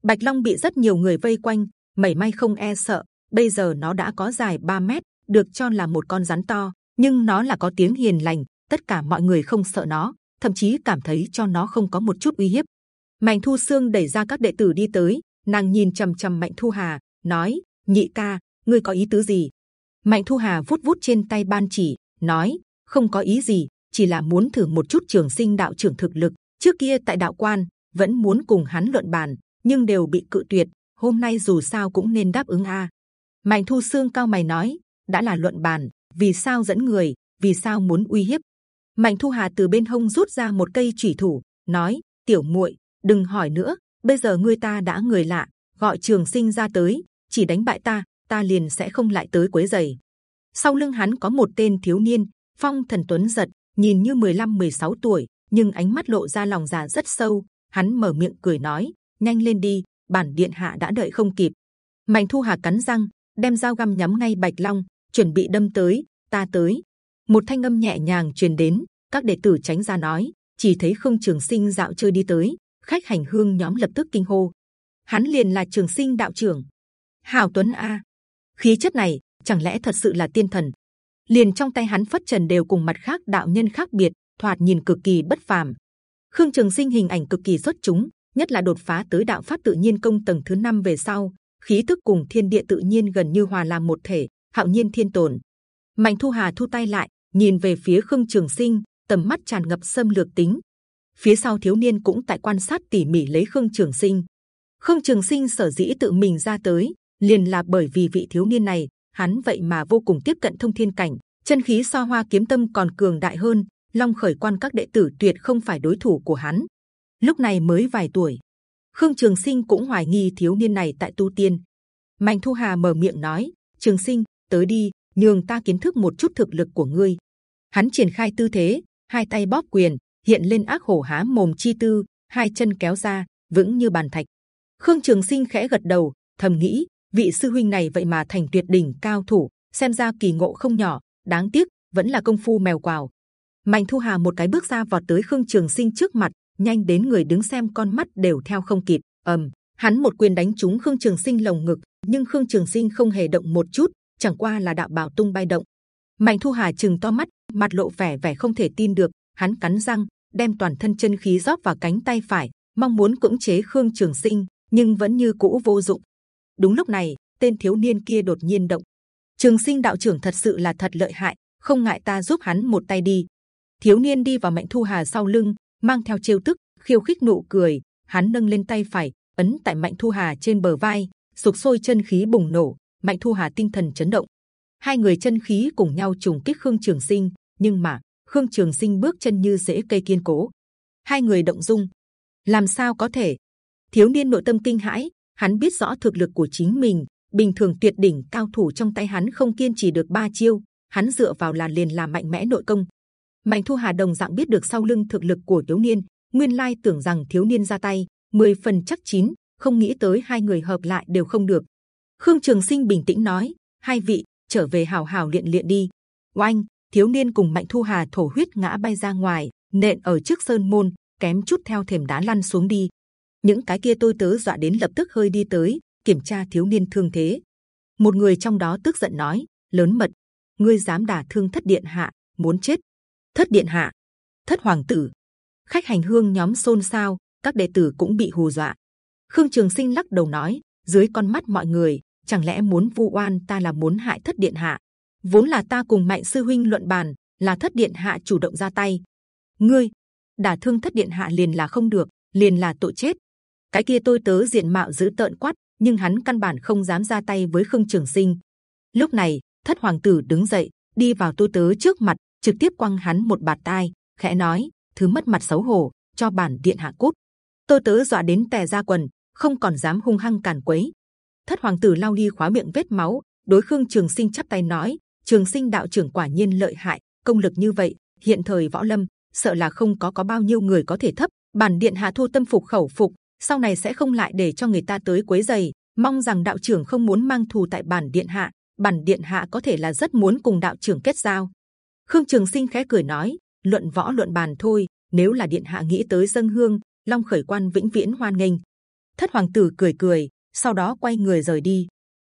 S1: Bạch Long bị rất nhiều người vây quanh, mẩy may không e sợ. Bây giờ nó đã có dài 3 mét, được cho là một con rắn to, nhưng nó là có tiếng hiền lành. Tất cả mọi người không sợ nó, thậm chí cảm thấy cho nó không có một chút uy hiếp. Mạnh Thu Sương đẩy ra các đệ tử đi tới, nàng nhìn trầm trầm Mạnh Thu Hà, nói: nhị ca ngươi có ý tứ gì mạnh thu hà vuốt vuốt trên tay ban chỉ nói không có ý gì chỉ là muốn thử một chút trường sinh đạo trưởng thực lực trước kia tại đạo quan vẫn muốn cùng hắn luận bàn nhưng đều bị cự tuyệt hôm nay dù sao cũng nên đáp ứng a mạnh thu xương cao mày nói đã là luận bàn vì sao dẫn người vì sao muốn uy hiếp mạnh thu hà từ bên hông rút ra một cây chủy thủ nói tiểu muội đừng hỏi nữa bây giờ ngươi ta đã người lạ gọi trường sinh ra tới chỉ đánh bại ta, ta liền sẽ không lại tới quấy giày. Sau lưng hắn có một tên thiếu niên, phong thần tuấn giật, nhìn như 15-16 tuổi, nhưng ánh mắt lộ ra lòng già rất sâu. Hắn mở miệng cười nói: nhanh lên đi, bản điện hạ đã đợi không kịp. Mạnh Thu Hà cắn răng, đem dao găm nhắm ngay Bạch Long, chuẩn bị đâm tới. Ta tới. Một thanh âm nhẹ nhàng truyền đến, các đệ tử tránh ra nói. Chỉ thấy không Trường Sinh dạo chơi đi tới, khách hành hương nhóm lập tức kinh hô. Hắn liền là Trường Sinh đạo trưởng. Hào Tuấn a, khí chất này chẳng lẽ thật sự là tiên thần? Liền trong tay hắn phất trần đều cùng mặt khác đạo nhân khác biệt, thoạt nhìn cực kỳ bất phàm. Khương Trường Sinh hình ảnh cực kỳ xuất chúng, nhất là đột phá tới đạo pháp tự nhiên công tầng thứ năm về sau, khí tức cùng thiên địa tự nhiên gần như hòa làm một thể, hạo nhiên thiên tồn. Mạnh Thu Hà thu tay lại, nhìn về phía Khương Trường Sinh, tầm mắt tràn ngập xâm lược tính. Phía sau thiếu niên cũng tại quan sát tỉ mỉ lấy Khương Trường Sinh. Khương Trường Sinh sở dĩ tự mình ra tới, liền là bởi vì vị thiếu niên này hắn vậy mà vô cùng tiếp cận thông thiên cảnh chân khí so hoa kiếm tâm còn cường đại hơn long khởi quan các đệ tử tuyệt không phải đối thủ của hắn lúc này mới vài tuổi khương trường sinh cũng hoài nghi thiếu niên này tại tu tiên mạnh thu hà mở miệng nói trường sinh tới đi, nhường ta kiến thức một chút thực lực của ngươi. Hắn triển khai tư thế, hai tay bóp quyền, hiện lên ác hổ há mồm chi tư, hai chân kéo ra, vững như bàn thạch. Khương trường sinh khẽ gật đầu, thầm nghĩ, vị sư huynh này vậy mà thành tuyệt đỉnh cao thủ, xem ra kỳ ngộ không nhỏ, đáng tiếc, vẫn là công phu mèo quào. Mạnh thu hà một cái bước ra vọt tới khương trường sinh trước mặt, nhanh đến người đứng xem con mắt đều theo không kịp, ầm, hắn một quyền đánh trúng khương trường sinh lồng ngực, nhưng khương trường sinh không hề động một chút chẳng qua là đạo bảo tung bay động. Mạnh thu hà chừng to mắt, mặt lộ vẻ vẻ không thể tin được, hắn cắn răng, đem toàn thân chân khí rót vào cánh tay phải, mong muốn cưỡng chế khương trường sinh, nhưng vẫn như cũ vô dụng. Đúng lúc này, tên thiếu niên kia đột nhiên động. Trường sinh đạo trưởng thật sự là thật lợi hại, không ngại ta giúp hắn một tay đi. Thiếu niên đi vào mạnh thu hà sau lưng, mang theo trêu tức khiêu khích nụ cười, hắn nâng lên tay phải, ấn tại mạnh thu hà trên bờ vai, sục sôi chân khí bùng nổ mạnh thu hà tinh thần chấn động. Hai người chân khí cùng nhau trùng kích khương trường sinh, nhưng mà, khương trường sinh bước chân như rễ cây kiên cố. Hai người động dung. Làm sao có thể? Thiếu niên nội tâm kinh hãi, hắn biết rõ thực lực của chính mình, bình thường tuyệt đỉnh cao thủ trong tay hắn không kiên trì được ba chiêu, hắn dựa vào là liền làm mạnh mẽ nội công. Mạnh thu hà đồng dạng biết được sau lưng thực lực của thiếu niên, nguyên lai tưởng rằng thiếu niên ra tay 10 phần chắc chín, không nghĩ tới hai người hợp lại đều không được khương trường sinh bình tĩnh nói, hai vị, trở về hào hào luyện luyện đi. Oanh, thiếu niên cùng mạnh thu hà thổ huyết ngã bay ra ngoài, nện ở trước sơn môn, kém chút theo thềm đá lăn xuống đi. Những cái kia tôi tớ dọa đến lập tức hơi đi tới, kiểm tra thiếu niên thương thế. Một người trong đó tức giận nói, lớn mật, ngươi dám đả thương thất điện hạ, muốn chết. Thất điện hạ, thất hoàng tử. Khách hành hương nhóm xôn xao, các đệ tử cũng bị hù dọa. Khương trường sinh lắc đầu nói, dưới con mắt mọi người chẳng lẽ muốn vu oan ta là muốn hại thất điện hạ? Vốn là ta cùng mạnh sư huynh luận bàn, là thất điện hạ chủ động ra tay. Ngươi, đả thương thất điện hạ liền là không được, liền là tội chết. Cái kia tôi tớ diện mạo giữ tợn quát, nhưng hắn căn bản không dám ra tay với khương trường sinh. Lúc này, thất hoàng tử đứng dậy, đi vào tôi tớ trước mặt, trực tiếp quăng hắn một bạt tai, khẽ nói, thứ mất mặt xấu hổ, cho bản điện hạ cút. Tôi tớ dọa đến tè ra quần, không còn dám hung hăng càn quấy thất hoàng tử lao đi khóa miệng vết máu, đối khương trường sinh chắp tay nói, trường sinh đạo trưởng quả nhiên lợi hại, công lực như vậy, hiện thời võ lâm, sợ là không có có bao nhiêu người có thể thấp, bản điện hạ thu tâm phục khẩu phục, sau này sẽ không lại để cho người ta tới quấy giày, mong rằng đạo trưởng không muốn mang thù tại bản điện hạ, bản điện hạ có thể là rất muốn cùng đạo trưởng kết giao. Khương trường sinh khẽ cười nói, luận võ luận bàn thôi, nếu là điện hạ nghĩ tới dân hương, long khởi quan vĩnh viễn hoan nghênh. Thất hoàng tử cười cười sau đó quay người rời đi.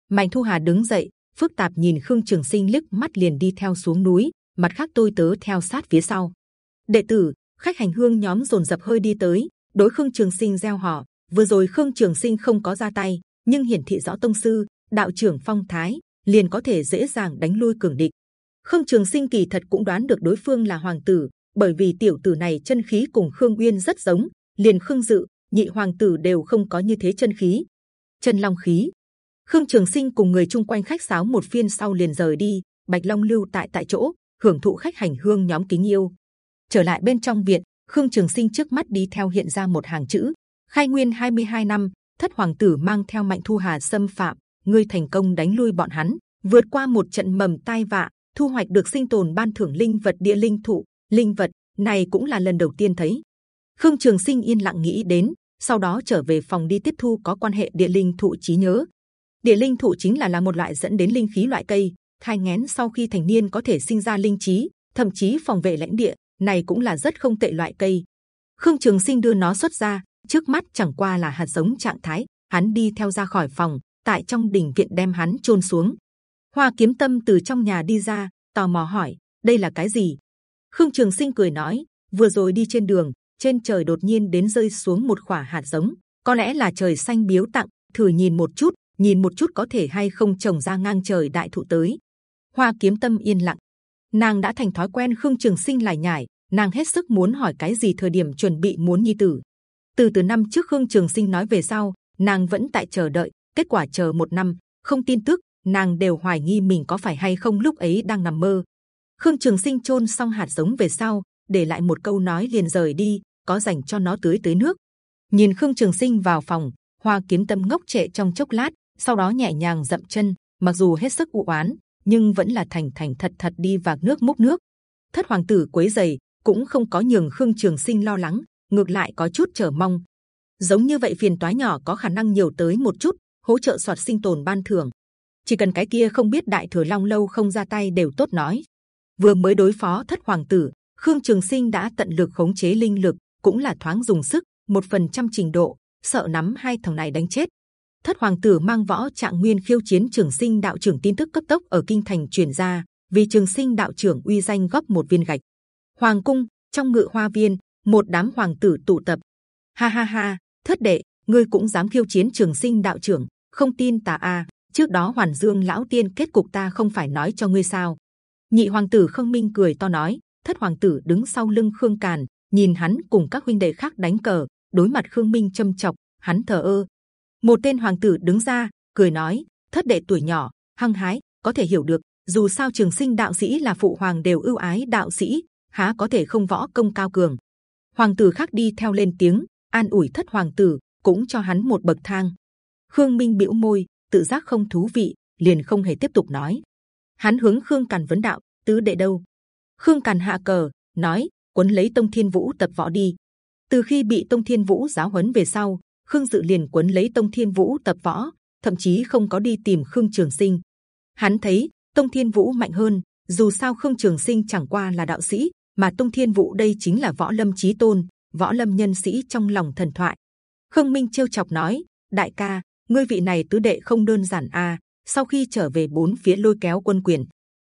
S1: Mạnh thu hà đứng dậy, phức tạp nhìn khương trường sinh liếc mắt liền đi theo xuống núi, mặt khác tôi tớ theo sát phía sau. Đệ tử, khách hành hương nhóm rồn rập hơi đi tới, đối khương trường sinh gieo họ. Vừa rồi khương trường sinh không có ra tay, nhưng hiển thị rõ tông sư, đạo trưởng phong thái, liền có thể dễ dàng đánh lui cường địch. Khương trường sinh kỳ thật cũng đoán được đối phương là hoàng tử, bởi vì tiểu tử này chân khí cùng khương uyên rất giống, liền khương dự, nhị hoàng tử đều không có như thế chân khí chân long khí. Khương trường sinh cùng người chung quanh khách sáo một phiên sau liền rời đi. Bạch long lưu tại tại chỗ, hưởng thụ khách hành hương nhóm kính yêu. Trở lại bên trong viện, khương trường sinh trước mắt đi theo hiện ra một hàng chữ. Khai nguyên 22 năm, thất hoàng tử mang theo mạnh thu hà xâm phạm. Ngươi thành công đánh lui bọn hắn, vượt qua một trận mầm tai vạ, thu hoạch được sinh tồn ban thưởng linh vật địa linh thụ, linh vật này cũng là lần đầu tiên thấy. Khương trường sinh yên lặng nghĩ đến sau đó trở về phòng đi tiếp thu có quan hệ địa linh thụ trí nhớ. Địa linh thụ chính là là một loại dẫn đến linh khí loại cây, thai ngén sau khi thành niên có thể sinh ra linh trí, thậm chí phòng vệ lãnh địa, này cũng là rất không tệ loại cây. Khương trường sinh đưa nó xuất ra, trước mắt chẳng qua là hạt giống trạng thái, hắn đi theo ra khỏi phòng, tại trong đình viện đem hắn trôn xuống. Hoa kiếm tâm từ trong nhà đi ra, tò mò hỏi, đây là cái gì? Khương trường sinh cười nói, vừa rồi đi trên đường trên trời đột nhiên đến rơi xuống một quả hạt giống. Có lẽ là trời xanh biếu tặng, thử nhìn một chút, nhìn một chút có thể hay không trồng ra ngang trời đại thụ tới. Hoa kiếm tâm yên lặng. Nàng đã thành thói quen khương trường sinh lải nhải, nàng hết sức muốn hỏi cái gì thời điểm chuẩn bị muốn nhi tử. Từ từ năm trước khương trường sinh nói về sau, nàng vẫn tại chờ đợi, kết quả chờ một năm, không tin tức, nàng đều hoài nghi mình có phải hay không lúc ấy đang nằm mơ. Khương trường sinh chôn xong hạt giống về sau, để lại một câu nói liền rời đi có dành cho nó tưới tưới nước. Nhìn khương trường sinh vào phòng, hoa kiếm tâm ngốc trệ trong chốc lát, sau đó nhẹ nhàng dậm chân, mặc dù hết sức u oán, nhưng vẫn là thành thành thật thật đi vạc nước múc nước. Thất hoàng tử quấy giày cũng không có nhường khương trường sinh lo lắng, ngược lại có chút chờ mong. Giống như vậy phiền toái nhỏ có khả năng nhiều tới một chút, hỗ trợ soạt sinh tồn ban thưởng. Chỉ cần cái kia không biết đại thừa long lâu không ra tay đều tốt nói. Vừa mới đối phó thất hoàng tử, khương trường sinh đã tận lực khống chế linh lực cũng là thoáng dùng sức một phần trăm trình độ sợ nắm hai thằng này đánh chết. Thất hoàng tử mang võ trạng nguyên khiêu chiến trường sinh đạo trưởng tin tức cấp tốc ở kinh thành truyền ra vì trường sinh đạo trưởng uy danh góp một viên gạch. Hoàng cung trong ngự hoa viên một đám hoàng tử tụ tập. Ha ha ha thất đệ ngươi cũng dám khiêu chiến trường sinh đạo trưởng không tin ta a à, trước đó hoàn dương lão tiên kết cục ta không phải nói cho ngươi sao? Nhị hoàng tử không minh cười to nói thất hoàng tử đứng sau lưng khương càn nhìn hắn cùng các huynh đệ khác đánh cờ, đối mặt khương minh châm chọc, hắn thờ ơ. Một tên hoàng tử đứng ra, cười nói, thất đệ tuổi nhỏ, hăng hái, có thể hiểu được, dù sao trường sinh đạo sĩ là phụ hoàng đều ưu ái đạo sĩ, há có thể không võ công cao cường. Hoàng tử khác đi theo lên tiếng, an ủi thất hoàng tử, cũng cho hắn một bậc thang. Khương minh bĩu môi, tự giác không thú vị, liền không hề tiếp tục nói. Hắn hướng khương càn vấn đạo, tứ đệ đâu? Khương càn hạ cờ, nói quấn lấy tông thiên vũ tập võ đi. Từ khi bị tông thiên vũ giáo huấn về sau, khương dự liền quấn lấy tông thiên vũ tập võ, thậm chí không có đi tìm khương trường sinh. Hắn thấy tông thiên vũ mạnh hơn, dù sao khương trường sinh chẳng qua là đạo sĩ, mà tông thiên vũ đây chính là võ lâm chí tôn, võ lâm nhân sĩ trong lòng thần thoại. Khương minh trêu chọc nói, đại ca, ngươi vị này tứ đệ không đơn giản a sau khi trở về bốn phía lôi kéo quân quyền.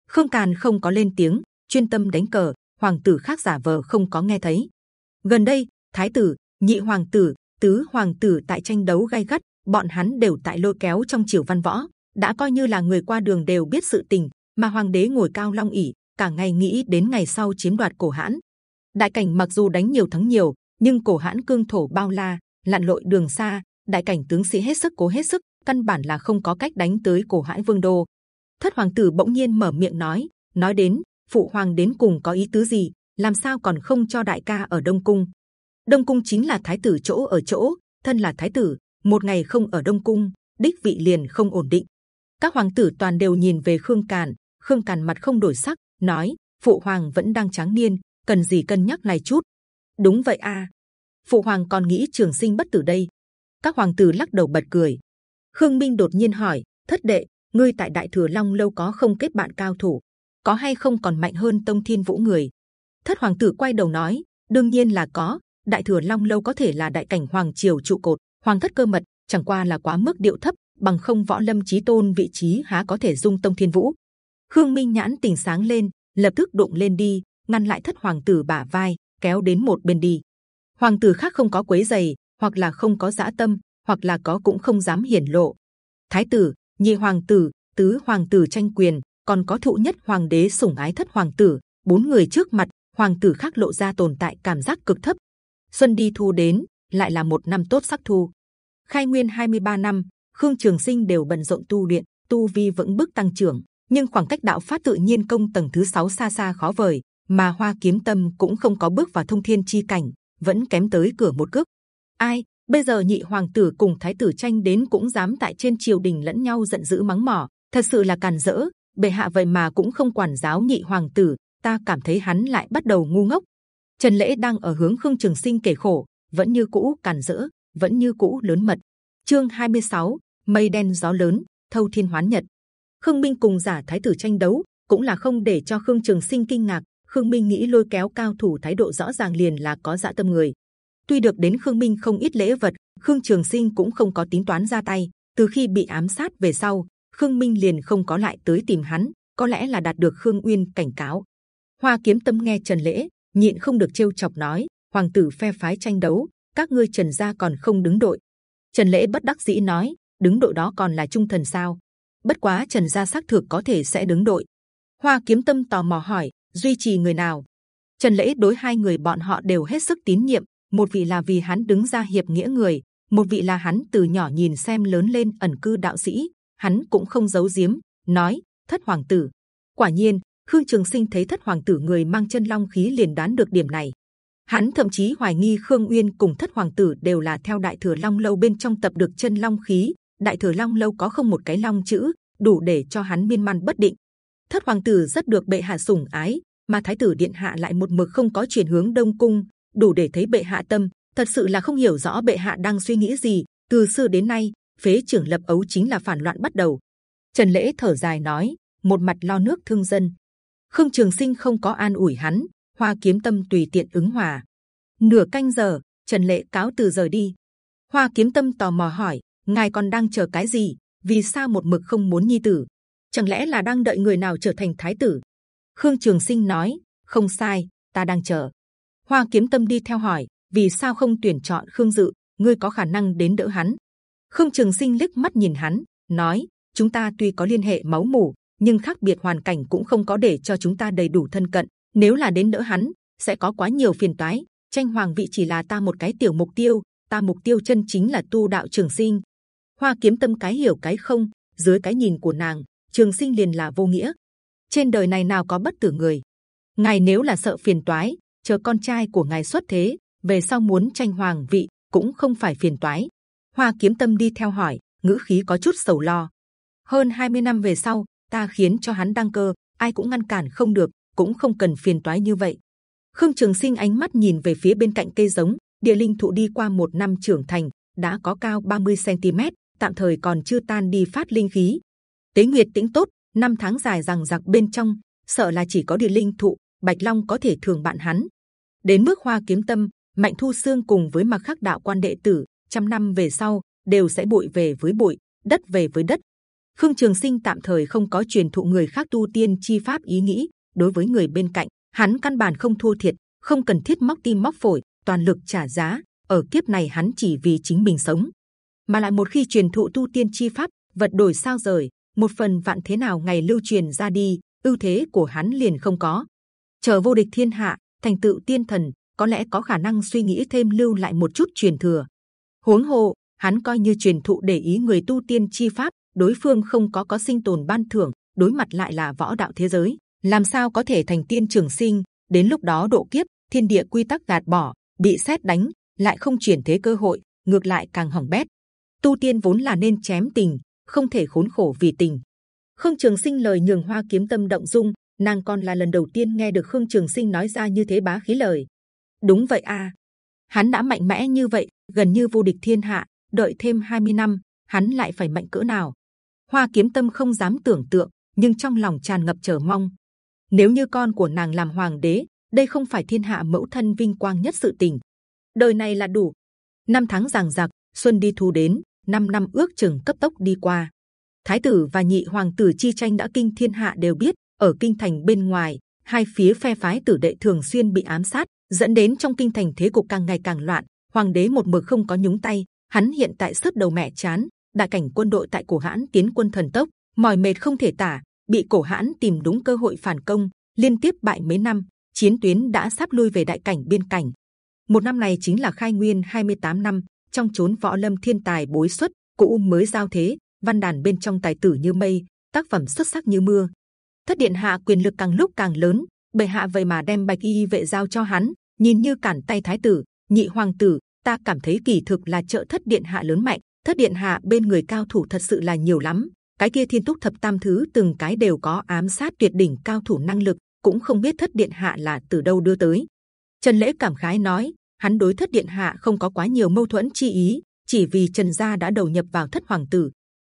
S1: Khương càn không có lên tiếng, chuyên tâm đánh cờ hoàng tử khác giả vờ không có nghe thấy. Gần đây, thái tử, nhị hoàng tử, tứ hoàng tử tại tranh đấu gay gắt, bọn hắn đều tại lôi kéo trong triều văn võ, đã coi như là người qua đường đều biết sự tình, mà hoàng đế ngồi cao long ỷ, cả ngày nghĩ đến ngày sau chiếm đoạt cổ hãn. Đại cảnh mặc dù đánh nhiều thắng nhiều, nhưng cổ hãn cương thổ bao la, lặn lội đường xa, đại cảnh tướng sĩ hết sức cố hết sức, căn bản là không có cách đánh tới cổ hãn vương đô. Thất hoàng tử bỗng nhiên mở miệng nói nói đến phụ hoàng đến cùng có ý tứ gì? Làm sao còn không cho đại ca ở đông cung? Đông cung chính là thái tử chỗ ở chỗ, thân là thái tử, một ngày không ở đông cung, đích vị liền không ổn định. Các hoàng tử toàn đều nhìn về khương càn khương càn mặt không đổi sắc, nói, phụ hoàng vẫn đang tráng niên, cần gì cân nhắc này chút? Đúng vậy a. Phụ hoàng còn nghĩ trường sinh bất tử đây. Các hoàng tử lắc đầu bật cười. Khương minh đột nhiên hỏi, thất đệ, ngươi tại đại thừa long lâu có không kết bạn cao thủ? Có hay không còn mạnh hơn tông thiên vũ người? Thất hoàng tử quay đầu nói, đương nhiên là có, đại thừa long lâu có thể là đại cảnh hoàng triều trụ cột, hoàng thất cơ mật, chẳng qua là quá mức điệu thấp, bằng không võ lâm chí tôn vị trí há có thể dung tông thiên vũ. Khương minh nhãn tỉnh sáng lên, lập tức đụng lên đi, ngăn lại thất hoàng tử bả vai, kéo đến một bên đi. Hoàng tử khác không có quấy giày, hoặc là không có dã tâm, hoặc là có cũng không dám hiển lộ. Thái tử, nhị hoàng tử, tứ hoàng tử tranh quyền còn có thụ nhất hoàng đế sủng ái thất hoàng tử, bốn người trước mặt, hoàng tử khác lộ ra tồn tại cảm giác cực thấp. Xuân đi thu đến, lại là một năm tốt sắc thu. Khai nguyên 23 năm, khương trường sinh đều bận rộn tu luyện, tu vi vững bước tăng trưởng, nhưng khoảng cách đạo phát tự nhiên công tầng thứ sáu xa xa khó vời, mà hoa kiếm tâm cũng không có bước vào thông thiên chi cảnh, vẫn kém tới cửa một cước. Ai, bây giờ nhị hoàng tử cùng thái tử tranh đến cũng dám tại trên triều đình lẫn nhau giận dữ mắng mỏ, thật sự là càn dỡ bệ hạ vậy mà cũng không quản giáo nhị hoàng tử ta cảm thấy hắn lại bắt đầu ngu ngốc. Trần lễ đang ở hướng khương trường sinh kể khổ vẫn như cũ càn rỡ vẫn như cũ lớn mật. Chương 26, mây đen gió lớn thâu thiên hoán nhật. Khương minh cùng giả thái tử tranh đấu cũng là không để cho khương trường sinh kinh ngạc. Khương minh nghĩ lôi kéo cao thủ thái độ rõ ràng liền là có dạ tâm người. Tuy được đến khương minh không ít lễ vật khương trường sinh cũng không có tính toán ra tay từ khi bị ám sát về sau khương minh liền không có lại tới tìm hắn, có lẽ là đạt được khương uyên cảnh cáo. Hoa kiếm tâm nghe trần lễ, nhịn không được trêu chọc nói, hoàng tử phe phái tranh đấu, các ngươi trần gia còn không đứng đội. Trần lễ bất đắc dĩ nói, đứng đội đó còn là trung thần sao? Bất quá trần gia xác thực có thể sẽ đứng đội. Hoa kiếm tâm tò mò hỏi, duy trì người nào? Trần lễ đối hai người bọn họ đều hết sức tín nhiệm, một vị là vì hắn đứng ra hiệp nghĩa người, một vị là hắn từ nhỏ nhìn xem lớn lên ẩn cư đạo sĩ hắn cũng không giấu giếm, nói, thất hoàng tử. Quả nhiên, khương trường sinh thấy thất hoàng tử người mang chân long khí liền đoán được điểm này. Hắn thậm chí hoài nghi khương uyên cùng thất hoàng tử đều là theo đại thừa long lâu bên trong tập được chân long khí. Đại thừa long lâu có không một cái long chữ, đủ để cho hắn miên man bất định. Thất hoàng tử rất được bệ hạ sủng ái, mà thái tử điện hạ lại một mực không có chuyển hướng đông cung, đủ để thấy bệ hạ tâm. Thật sự là không hiểu rõ bệ hạ đang suy nghĩ gì. Từ xưa đến nay phế trưởng lập ấu chính là phản loạn bắt đầu. Trần lễ thở dài nói, một mặt lo nước thương dân. Khương trường sinh không có an ủi hắn, hoa kiếm tâm tùy tiện ứng hòa. Nửa canh giờ, trần lễ cáo từ rời đi. Hoa kiếm tâm tò mò hỏi, ngài còn đang chờ cái gì? Vì sao một mực không muốn nhi tử? Chẳng lẽ là đang đợi người nào trở thành thái tử? Khương trường sinh nói, không sai, ta đang chờ. Hoa kiếm tâm đi theo hỏi, vì sao không tuyển chọn khương dự? Ngươi có khả năng đến đỡ hắn khương trường sinh liếc mắt nhìn hắn, nói, chúng ta tuy có liên hệ máu mủ, nhưng khác biệt hoàn cảnh cũng không có để cho chúng ta đầy đủ thân cận. Nếu là đến đỡ hắn, sẽ có quá nhiều phiền toái. Tranh hoàng vị chỉ là ta một cái tiểu mục tiêu, ta mục tiêu chân chính là tu đạo trường sinh. Hoa kiếm tâm cái hiểu cái không, dưới cái nhìn của nàng, trường sinh liền là vô nghĩa. Trên đời này nào có bất tử người? Ngài nếu là sợ phiền toái, chờ con trai của ngài xuất thế, về sau muốn tranh hoàng vị cũng không phải phiền toái hoa kiếm tâm đi theo hỏi, ngữ khí có chút sầu lo. Hơn 20 năm về sau, ta khiến cho hắn đăng cơ, ai cũng ngăn cản không được, cũng không cần phiền toái như vậy. Khương trường sinh ánh mắt nhìn về phía bên cạnh cây giống, địa linh thụ đi qua một năm trưởng thành, đã có cao 30 cm tạm thời còn chưa tan đi phát linh khí. Tế nguyệt tĩnh tốt, năm tháng dài rằng giặc bên trong, sợ là chỉ có địa linh thụ, bạch long có thể thường bạn hắn. Đến mức hoa kiếm tâm, mạnh thu xương cùng với mặc khắc đạo quan đệ tử trăm năm về sau, đều sẽ bụi về với bụi, đất về với đất. Khương trường sinh tạm thời không có truyền thụ người khác tu tiên chi pháp ý nghĩ đối với người bên cạnh. Hắn căn bản không thua thiệt, không cần thiết móc tim móc phổi, toàn lực trả giá. Ở kiếp này hắn chỉ vì chính mình sống. Mà lại một khi truyền thụ tu tiên chi pháp, vật đổi sao rời, một phần vạn thế nào ngày lưu truyền ra đi, ưu thế của hắn liền không có. Chờ vô địch thiên hạ, thành tựu tiên thần, có lẽ có khả năng suy nghĩ thêm lưu lại một chút truyền thừa huống hồ, hắn coi như truyền thụ để ý người tu tiên chi pháp, đối phương không có có sinh tồn ban thưởng, đối mặt lại là võ đạo thế giới. Làm sao có thể thành tiên trường sinh? Đến lúc đó độ kiếp, thiên địa quy tắc gạt bỏ, bị xét đánh, lại không chuyển thế cơ hội, ngược lại càng hỏng bét. Tu tiên vốn là nên chém tình, không thể khốn khổ vì tình. Khương trường sinh lời nhường hoa kiếm tâm động dung, nàng còn là lần đầu tiên nghe được khương trường sinh nói ra như thế bá khí lời. Đúng vậy a hắn đã mạnh mẽ như vậy, gần như vô địch thiên hạ, đợi thêm 20 năm, hắn lại phải mạnh cỡ nào? Hoa kiếm tâm không dám tưởng tượng, nhưng trong lòng tràn ngập chờ mong. Nếu như con của nàng làm hoàng đế, đây không phải thiên hạ mẫu thân vinh quang nhất sự tình. Đời này là đủ. Năm tháng giằng giặc, xuân đi thu đến, năm năm ước chừng cấp tốc đi qua. Thái tử và nhị hoàng tử chi tranh đã kinh thiên hạ đều biết, ở kinh thành bên ngoài, hai phía phe phái tử đệ thường xuyên bị ám sát dẫn đến trong kinh thành thế cục càng ngày càng loạn, hoàng đế một mực không có nhúng tay, hắn hiện tại sứt đầu mẹ chán, đại cảnh quân đội tại cổ hãn tiến quân thần tốc, mỏi mệt không thể tả, bị cổ hãn tìm đúng cơ hội phản công, liên tiếp bại mấy năm, chiến tuyến đã sắp lui về đại cảnh biên cảnh. Một năm này chính là khai nguyên 28 năm, trong chốn võ lâm thiên tài bối xuất, cũ mới giao thế, văn đàn bên trong tài tử như mây, tác phẩm xuất sắc như mưa. Thất điện hạ quyền lực càng lúc càng lớn, bệ hạ vậy mà đem bạch y vệ giao cho hắn nhìn như cản tay thái tử, nhị hoàng tử, ta cảm thấy kỳ thực là trợ thất điện hạ lớn mạnh. Thất điện hạ bên người cao thủ thật sự là nhiều lắm. Cái kia thiên túc thập tam thứ từng cái đều có ám sát tuyệt đỉnh cao thủ năng lực, cũng không biết thất điện hạ là từ đâu đưa tới. Trần lễ cảm khái nói, hắn đối thất điện hạ không có quá nhiều mâu thuẫn chi ý, chỉ vì trần gia đã đầu nhập vào thất hoàng tử.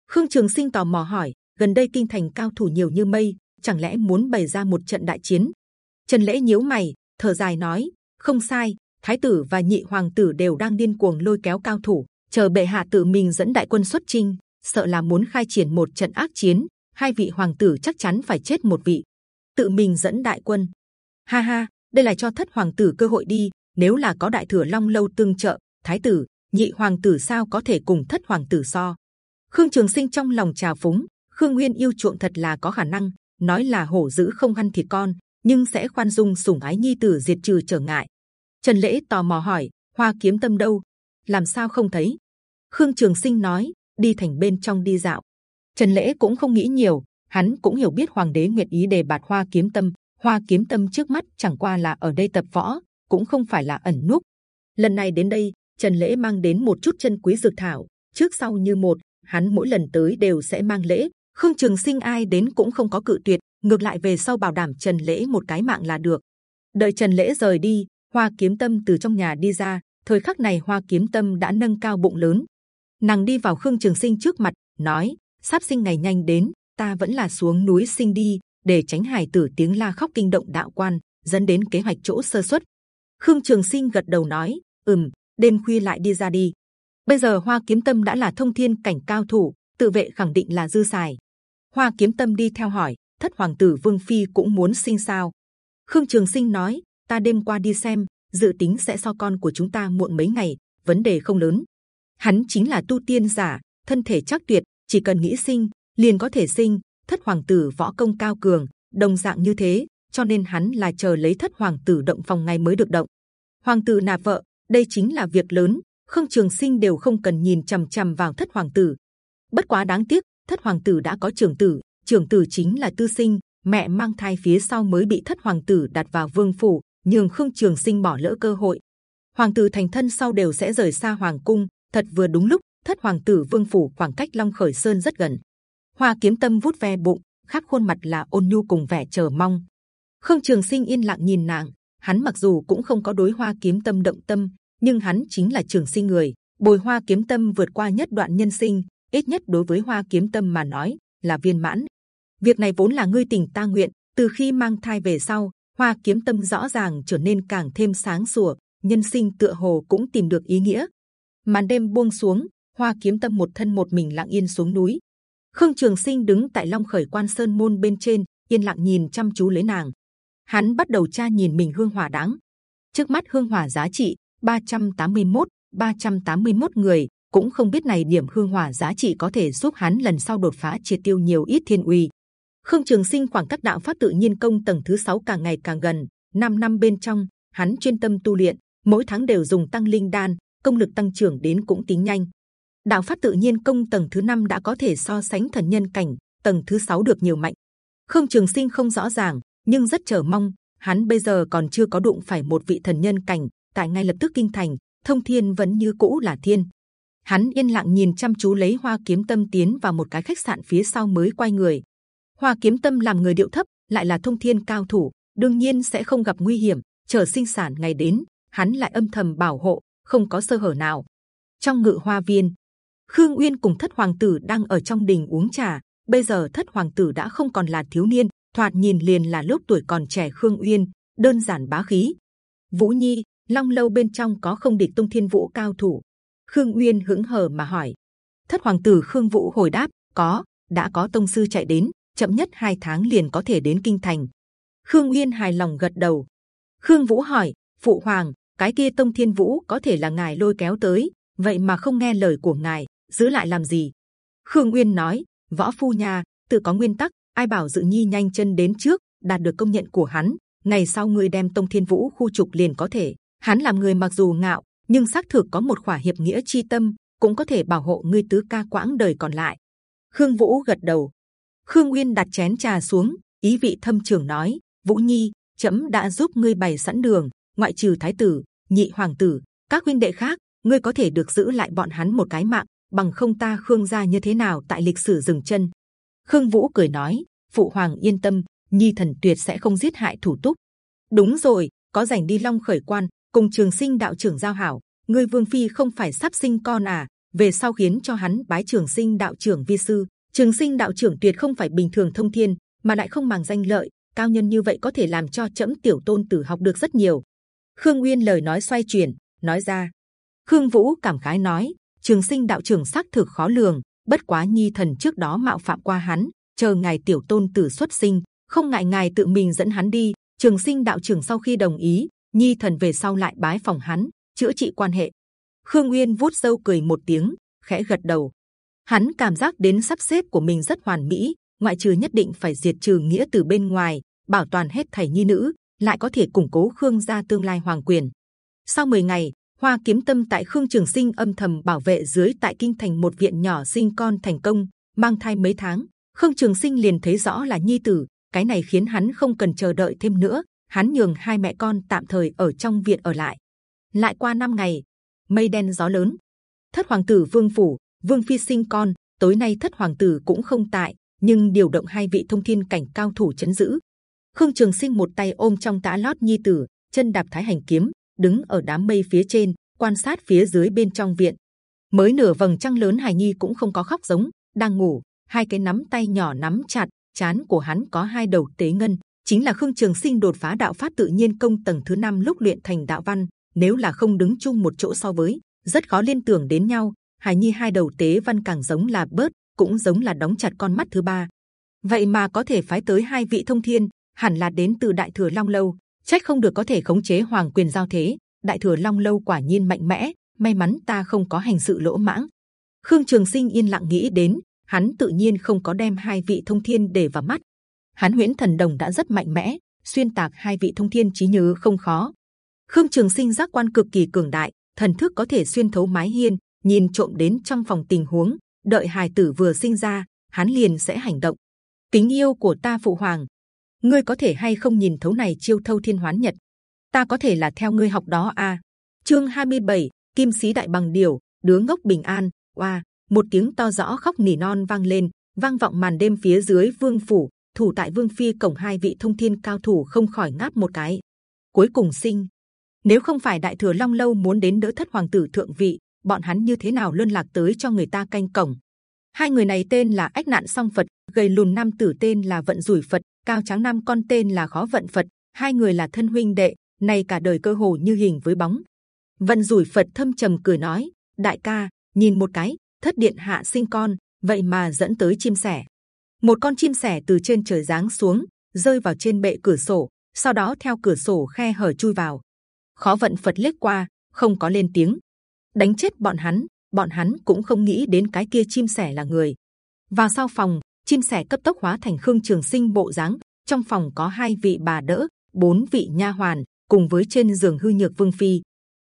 S1: Khương trường sinh tò mò hỏi, gần đây kinh thành cao thủ nhiều như mây, chẳng lẽ muốn bày ra một trận đại chiến? Trần lễ nhíu mày, thở dài nói không sai, thái tử và nhị hoàng tử đều đang điên cuồng lôi kéo cao thủ, chờ bệ hạ tự mình dẫn đại quân xuất chinh, sợ là muốn khai triển một trận ác chiến, hai vị hoàng tử chắc chắn phải chết một vị. Tự mình dẫn đại quân. Ha ha, đây là cho thất hoàng tử cơ hội đi, nếu là có đại thừa long lâu tương trợ, thái tử, nhị hoàng tử sao có thể cùng thất hoàng tử so? Khương trường sinh trong lòng trào phúng, khương nguyên yêu chuộng thật là có khả năng, nói là hổ dữ không ăn thịt con, nhưng sẽ khoan dung sủng ái nhi tử diệt trừ trở ngại trần lễ tò mò hỏi, hoa kiếm tâm đâu? Làm sao không thấy? Khương trường sinh nói, đi thành bên trong đi dạo. Trần lễ cũng không nghĩ nhiều, hắn cũng hiểu biết hoàng đế nguyện ý đề bạt hoa kiếm tâm. Hoa kiếm tâm trước mắt chẳng qua là ở đây tập võ, cũng không phải là ẩn núp. Lần này đến đây, trần lễ mang đến một chút chân quý dược thảo. Trước sau như một, hắn mỗi lần tới đều sẽ mang lễ. Khương trường sinh ai đến cũng không có cự tuyệt, ngược lại về sau bảo đảm trần lễ một cái mạng là được. Đợi trần lễ rời đi hoa kiếm tâm từ trong nhà đi ra, thời khắc này hoa kiếm tâm đã nâng cao bụng lớn. Nàng đi vào khương trường sinh trước mặt, nói, sắp sinh ngày nhanh đến, ta vẫn là xuống núi sinh đi, để tránh hải tử tiếng la khóc kinh động đạo quan, dẫn đến kế hoạch chỗ sơ suất. khương trường sinh gật đầu nói, ừm, đêm khuya lại đi ra đi. Bây giờ hoa kiếm tâm đã là thông thiên cảnh cao thủ, tự vệ khẳng định là dư xài. Hoa kiếm tâm đi theo hỏi, thất hoàng tử vương phi cũng muốn sinh sao? Khương trường sinh nói ta đêm qua đi xem dự tính sẽ so con của chúng ta muộn mấy ngày vấn đề không lớn. Hắn chính là tu tiên giả thân thể chắc tuyệt chỉ cần nghĩ sinh liền có thể sinh thất hoàng tử võ công cao cường đồng dạng như thế cho nên hắn là chờ lấy thất hoàng tử động phòng ngày mới được động. Hoàng tử nạp vợ đây chính là việc lớn khương trường sinh đều không cần nhìn c h ầ m c h ầ m vào thất hoàng tử. Bất quá đáng tiếc thất hoàng tử đã có trưởng tử trưởng tử chính là tư sinh mẹ mang thai phía sau mới bị thất hoàng tử đặt vào vương phủ, nhường khương trường sinh bỏ lỡ cơ hội. Hoàng tử thành thân sau đều sẽ rời xa hoàng cung, thật vừa đúng lúc thất hoàng tử vương phủ khoảng cách long khởi sơn rất gần. Hoa kiếm tâm vút ve bụng, khắp khuôn mặt là ôn nhu cùng vẻ chờ mong. Khương Trường Sinh yên lặng nhìn nàng, hắn mặc dù cũng không có đối hoa kiếm tâm động tâm, nhưng hắn chính là Trường Sinh người, bồi hoa kiếm tâm vượt qua nhất đoạn nhân sinh, ít nhất đối với hoa kiếm tâm mà nói là viên mãn. Việc này vốn là ngươi tình ta nguyện. Từ khi mang thai về sau, hoa kiếm tâm rõ ràng trở nên càng thêm sáng sủa, nhân sinh tựa hồ cũng tìm được ý nghĩa. Màn đêm buông xuống, hoa kiếm tâm một thân một mình lặng yên xuống núi. Khương Trường Sinh đứng tại Long Khởi Quan Sơn môn bên trên, yên lặng nhìn chăm chú lấy nàng. Hắn bắt đầu tra nhìn mình hương hỏa đáng. Trước mắt hương hỏa giá trị 381, 381 người cũng không biết này điểm hương hỏa giá trị có thể giúp hắn lần sau đột phá triệt tiêu nhiều ít thiên uy. Khương Trường Sinh khoảng cách đạo pháp tự nhiên công tầng thứ 6 càng ngày càng gần. 5 năm bên trong, hắn chuyên tâm tu luyện, mỗi tháng đều dùng tăng linh đan, công lực tăng trưởng đến cũng tính nhanh. Đạo pháp tự nhiên công tầng thứ 5 đã có thể so sánh thần nhân cảnh, tầng thứ 6 được nhiều mạnh. Khương Trường Sinh không rõ ràng, nhưng rất chờ mong. Hắn bây giờ còn chưa có đụng phải một vị thần nhân cảnh, tại ngay lập tức kinh thành, thông thiên vẫn như cũ là thiên. Hắn yên lặng nhìn chăm chú lấy Hoa Kiếm Tâm tiến vào một cái khách sạn phía sau mới quay người. Hoa Kiếm Tâm làm người điệu thấp, lại là thông thiên cao thủ, đương nhiên sẽ không gặp nguy hiểm. Chờ sinh sản ngày đến, hắn lại âm thầm bảo hộ, không có sơ hở nào. Trong ngự hoa viên, Khương Uyên cùng thất hoàng tử đang ở trong đình uống trà. Bây giờ thất hoàng tử đã không còn là thiếu niên, thoạt nhìn liền là lúc tuổi còn trẻ Khương Uyên, đơn giản bá khí. Vũ Nhi, Long lâu bên trong có không địch tung thiên vũ cao thủ? Khương Uyên hững hờ mà hỏi. Thất hoàng tử Khương Vũ hồi đáp: có, đã có tông sư chạy đến, chậm nhất hai tháng liền có thể đến kinh thành. Khương Uyên hài lòng gật đầu. Khương Vũ hỏi: Phụ hoàng, cái kia tông thiên vũ có thể là ngài lôi kéo tới, vậy mà không nghe lời của ngài, giữ lại làm gì? Khương Uyên nói: Võ phu nhà tự có nguyên tắc, ai bảo dự nhi nhanh chân đến trước, đạt được công nhận của hắn, ngày sau người đem tông thiên vũ khu trục liền có thể. Hắn làm người mặc dù ngạo, nhưng xác thực có một khỏa hiệp nghĩa chi tâm, cũng có thể bảo hộ ngươi tứ ca quãng đời còn lại. Khương Vũ gật đầu. Khương Uyên đặt chén trà xuống, ý vị thâm trường nói: Vũ Nhi, chấm đã giúp ngươi bày sẵn đường, ngoại trừ Thái tử, nhị hoàng tử, các huynh đệ khác, ngươi có thể được giữ lại bọn hắn một cái mạng, bằng không ta Khương gia như thế nào tại lịch sử dừng chân. Khương Vũ cười nói: Phụ hoàng yên tâm, Nhi thần tuyệt sẽ không giết hại thủ túc. Đúng rồi, có rảnh đi Long khởi quan, cùng Trường Sinh đạo trưởng giao hảo. Ngươi Vương phi không phải sắp sinh con à? Về sau khiến cho hắn bái Trường Sinh đạo trưởng vi sư. Trường Sinh đạo trưởng tuyệt không phải bình thường thông thiên, mà lại không màng danh lợi, cao nhân như vậy có thể làm cho chấm tiểu tôn tử học được rất nhiều. Khương Uyên lời nói xoay chuyển, nói ra. Khương Vũ cảm khái nói, Trường Sinh đạo trưởng xác thực khó lường, bất quá nhi thần trước đó mạo phạm qua hắn, chờ ngài tiểu tôn tử xuất sinh, không ngại ngài tự mình dẫn hắn đi. Trường Sinh đạo trưởng sau khi đồng ý, nhi thần về sau lại bái phòng hắn chữa trị quan hệ khương Uyên vuốt râu cười một tiếng khẽ gật đầu hắn cảm giác đến sắp xếp của mình rất hoàn mỹ ngoại trừ nhất định phải diệt trừ nghĩa từ bên ngoài bảo toàn hết thảy nhi nữ lại có thể củng cố khương gia tương lai hoàng quyền sau 10 ngày hoa kiếm tâm tại khương trường sinh âm thầm bảo vệ dưới tại kinh thành một viện nhỏ sinh con thành công mang thai mấy tháng khương trường sinh liền thấy rõ là nhi tử cái này khiến hắn không cần chờ đợi thêm nữa hắn nhường hai mẹ con tạm thời ở trong viện ở lại. Lại qua năm ngày, mây đen gió lớn, thất hoàng tử vương phủ, vương phi sinh con. Tối nay thất hoàng tử cũng không tại, nhưng điều động hai vị thông thiên cảnh cao thủ chấn giữ. Khương Trường Sinh một tay ôm trong tã lót nhi tử, chân đạp thái hành kiếm, đứng ở đám mây phía trên, quan sát phía dưới bên trong viện. Mới nửa vầng trăng lớn Hải Nhi cũng không có khóc giống, đang ngủ, hai cái nắm tay nhỏ nắm chặt, chán của hắn có hai đầu tế ngân, chính là khương trường sinh đột phá đạo pháp tự nhiên công tầng thứ năm lúc luyện thành đạo văn nếu là không đứng chung một chỗ so với rất khó liên tưởng đến nhau hải nhi hai đầu tế văn càng giống là bớt, cũng giống là đóng chặt con mắt thứ ba. Vậy mà có thể phái tới hai vị thông thiên, hẳn là đến từ đại thừa long lâu. Trách không được có thể khống chế hoàng quyền giao thế. Đại thừa long lâu quả nhiên mạnh mẽ, may mắn ta không có hành sự lỗ mãng. Khương trường sinh yên lặng nghĩ đến, hắn tự nhiên không có đem hai vị thông thiên để vào mắt. Hắn huyễn thần đồng đã rất mạnh mẽ, xuyên tạc hai vị thông thiên trí nhớ không khó. Khương trường sinh giác quan cực kỳ cường đại, thần thức có thể xuyên thấu mái hiên nhìn trộm đến trong phòng tình huống đợi hài tử vừa sinh ra hắn liền sẽ hành động kính yêu của ta phụ hoàng ngươi có thể hay không nhìn thấu này chiêu thâu thiên hoán nhật? Ta có thể là theo ngươi học đó à? Chương 27, Kim sĩ đại bằng điều, đứa ngốc bình an. Oa, một tiếng to rõ khóc nỉ non vang lên, vang vọng màn đêm phía dưới vương phủ. Thủ tại vương phi cổng hai vị thông thiên cao thủ không khỏi ngáp một cái. Cuối cùng sinh, nếu không phải đại thừa long lâu muốn đến đỡ thất hoàng tử thượng vị, bọn hắn như thế nào luân lạc tới cho người ta canh cổng? Hai người này tên là ách nạn song Phật, gầy lùn nam tử tên là vận rủi Phật, cao trắng nam con tên là khó vận Phật. Hai người là thân huynh đệ, này cả đời cơ hồ như hình với bóng. Vận rủi Phật thâm trầm cười nói: Đại ca, nhìn một cái, thất điện hạ sinh con, vậy mà dẫn tới chim sẻ. Một con chim sẻ từ trên trời giáng xuống, rơi vào trên bệ cửa sổ, sau đó theo cửa sổ khe hở chui vào. Khó vận Phật liếc qua, không có lên tiếng, đánh chết bọn hắn. Bọn hắn cũng không nghĩ đến cái kia chim sẻ là người. Vào sau phòng, chim sẻ cấp tốc hóa thành khương trường sinh bộ dáng. Trong phòng có hai vị bà đỡ, bốn vị nha hoàn, cùng với trên giường hư nhược vương phi.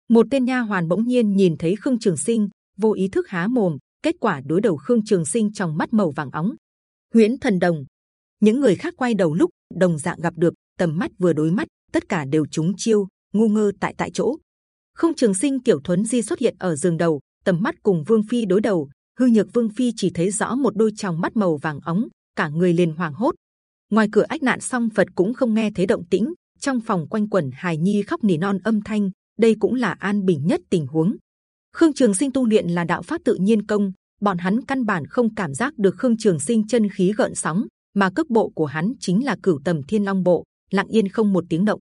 S1: Một tên nha hoàn bỗng nhiên nhìn thấy khương trường sinh, vô ý thức há mồm, kết quả đối đầu khương trường sinh trong mắt màu vàng óng. Huyễn thần đồng. Những người khác quay đầu lúc đồng dạng gặp được tầm mắt vừa đối mắt, tất cả đều trúng chiêu, ngu ngơ tại tại chỗ. Không Trường Sinh tiểu thuấn di xuất hiện ở giường đầu, tầm mắt cùng Vương Phi đối đầu. Hư nhược Vương Phi chỉ thấy rõ một đôi tròng mắt màu vàng óng, cả người liền hoảng hốt. Ngoài cửa ách nạn xong Phật cũng không nghe thấy động tĩnh, trong phòng quanh quẩn hài nhi khóc nỉ non âm thanh. Đây cũng là an bình nhất tình huống. Khương Trường Sinh tu luyện là đạo pháp tự nhiên công, bọn hắn căn bản không cảm giác được Khương Trường Sinh chân khí gợn sóng, mà cước bộ của hắn chính là cửu tầm thiên long bộ, lặng yên không một tiếng động.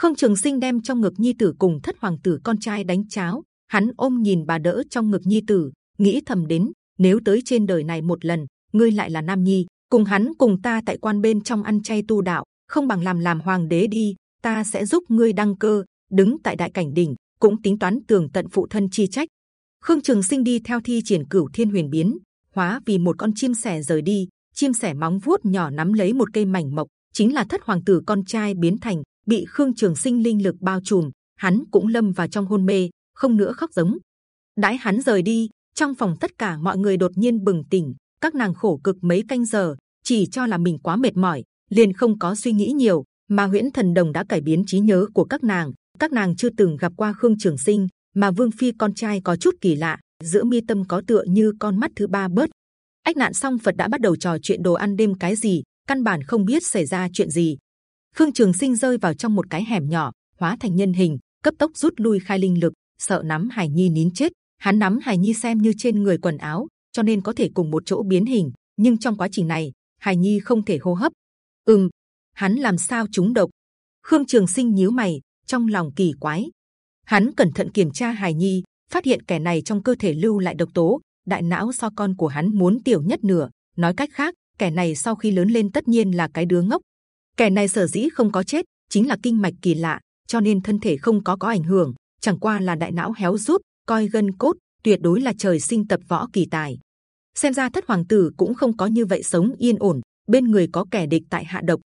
S1: Khương Trường Sinh đem trong ngực nhi tử cùng thất hoàng tử con trai đánh cháo, hắn ôm nhìn bà đỡ trong ngực nhi tử, nghĩ thầm đến nếu tới trên đời này một lần, ngươi lại là nam nhi, cùng hắn cùng ta tại quan bên trong ăn chay tu đạo, không bằng làm làm hoàng đế đi, ta sẽ giúp ngươi đăng cơ, đứng tại đại cảnh đỉnh, cũng tính toán tường tận phụ thân chi trách. Khương Trường Sinh đi theo thi triển cửu thiên huyền biến, hóa vì một con chim sẻ rời đi, chim sẻ móng vuốt nhỏ nắm lấy một cây mảnh mộc, chính là thất hoàng tử con trai biến thành bị khương trường sinh linh lực bao trùm, hắn cũng lâm vào trong hôn mê, không nữa khóc giống. Đãi hắn rời đi, trong phòng tất cả mọi người đột nhiên bừng tỉnh, các nàng khổ cực mấy canh giờ, chỉ cho là mình quá mệt mỏi, liền không có suy nghĩ nhiều, mà huyễn thần đồng đã cải biến trí nhớ của các nàng. Các nàng chưa từng gặp qua khương trường sinh, mà vương phi con trai có chút kỳ lạ, giữa mi tâm có tựa như con mắt thứ ba bớt. Ách nạn xong, phật đã bắt đầu trò chuyện đồ ăn đêm cái gì, căn bản không biết xảy ra chuyện gì. Khương Trường Sinh rơi vào trong một cái hẻm nhỏ, hóa thành nhân hình, cấp tốc rút lui khai linh lực, sợ nắm Hải Nhi nín chết. Hắn nắm Hải Nhi xem như trên người quần áo, cho nên có thể cùng một chỗ biến hình. Nhưng trong quá trình này, Hải Nhi không thể hô hấp. Ừm, hắn làm sao trúng độc? Khương Trường Sinh nhíu mày, trong lòng kỳ quái. Hắn cẩn thận kiểm tra Hải Nhi, phát hiện kẻ này trong cơ thể lưu lại độc tố, đại não so con của hắn muốn tiểu nhất nửa. Nói cách khác, kẻ này sau khi lớn lên tất nhiên là cái đứa ngốc, kẻ này sở dĩ không có chết chính là kinh mạch kỳ lạ, cho nên thân thể không có có ảnh hưởng, chẳng qua là đại não héo rút, coi gân cốt, tuyệt đối là trời sinh tập võ kỳ tài. Xem ra thất hoàng tử cũng không có như vậy sống yên ổn, bên người có kẻ địch tại hạ độc.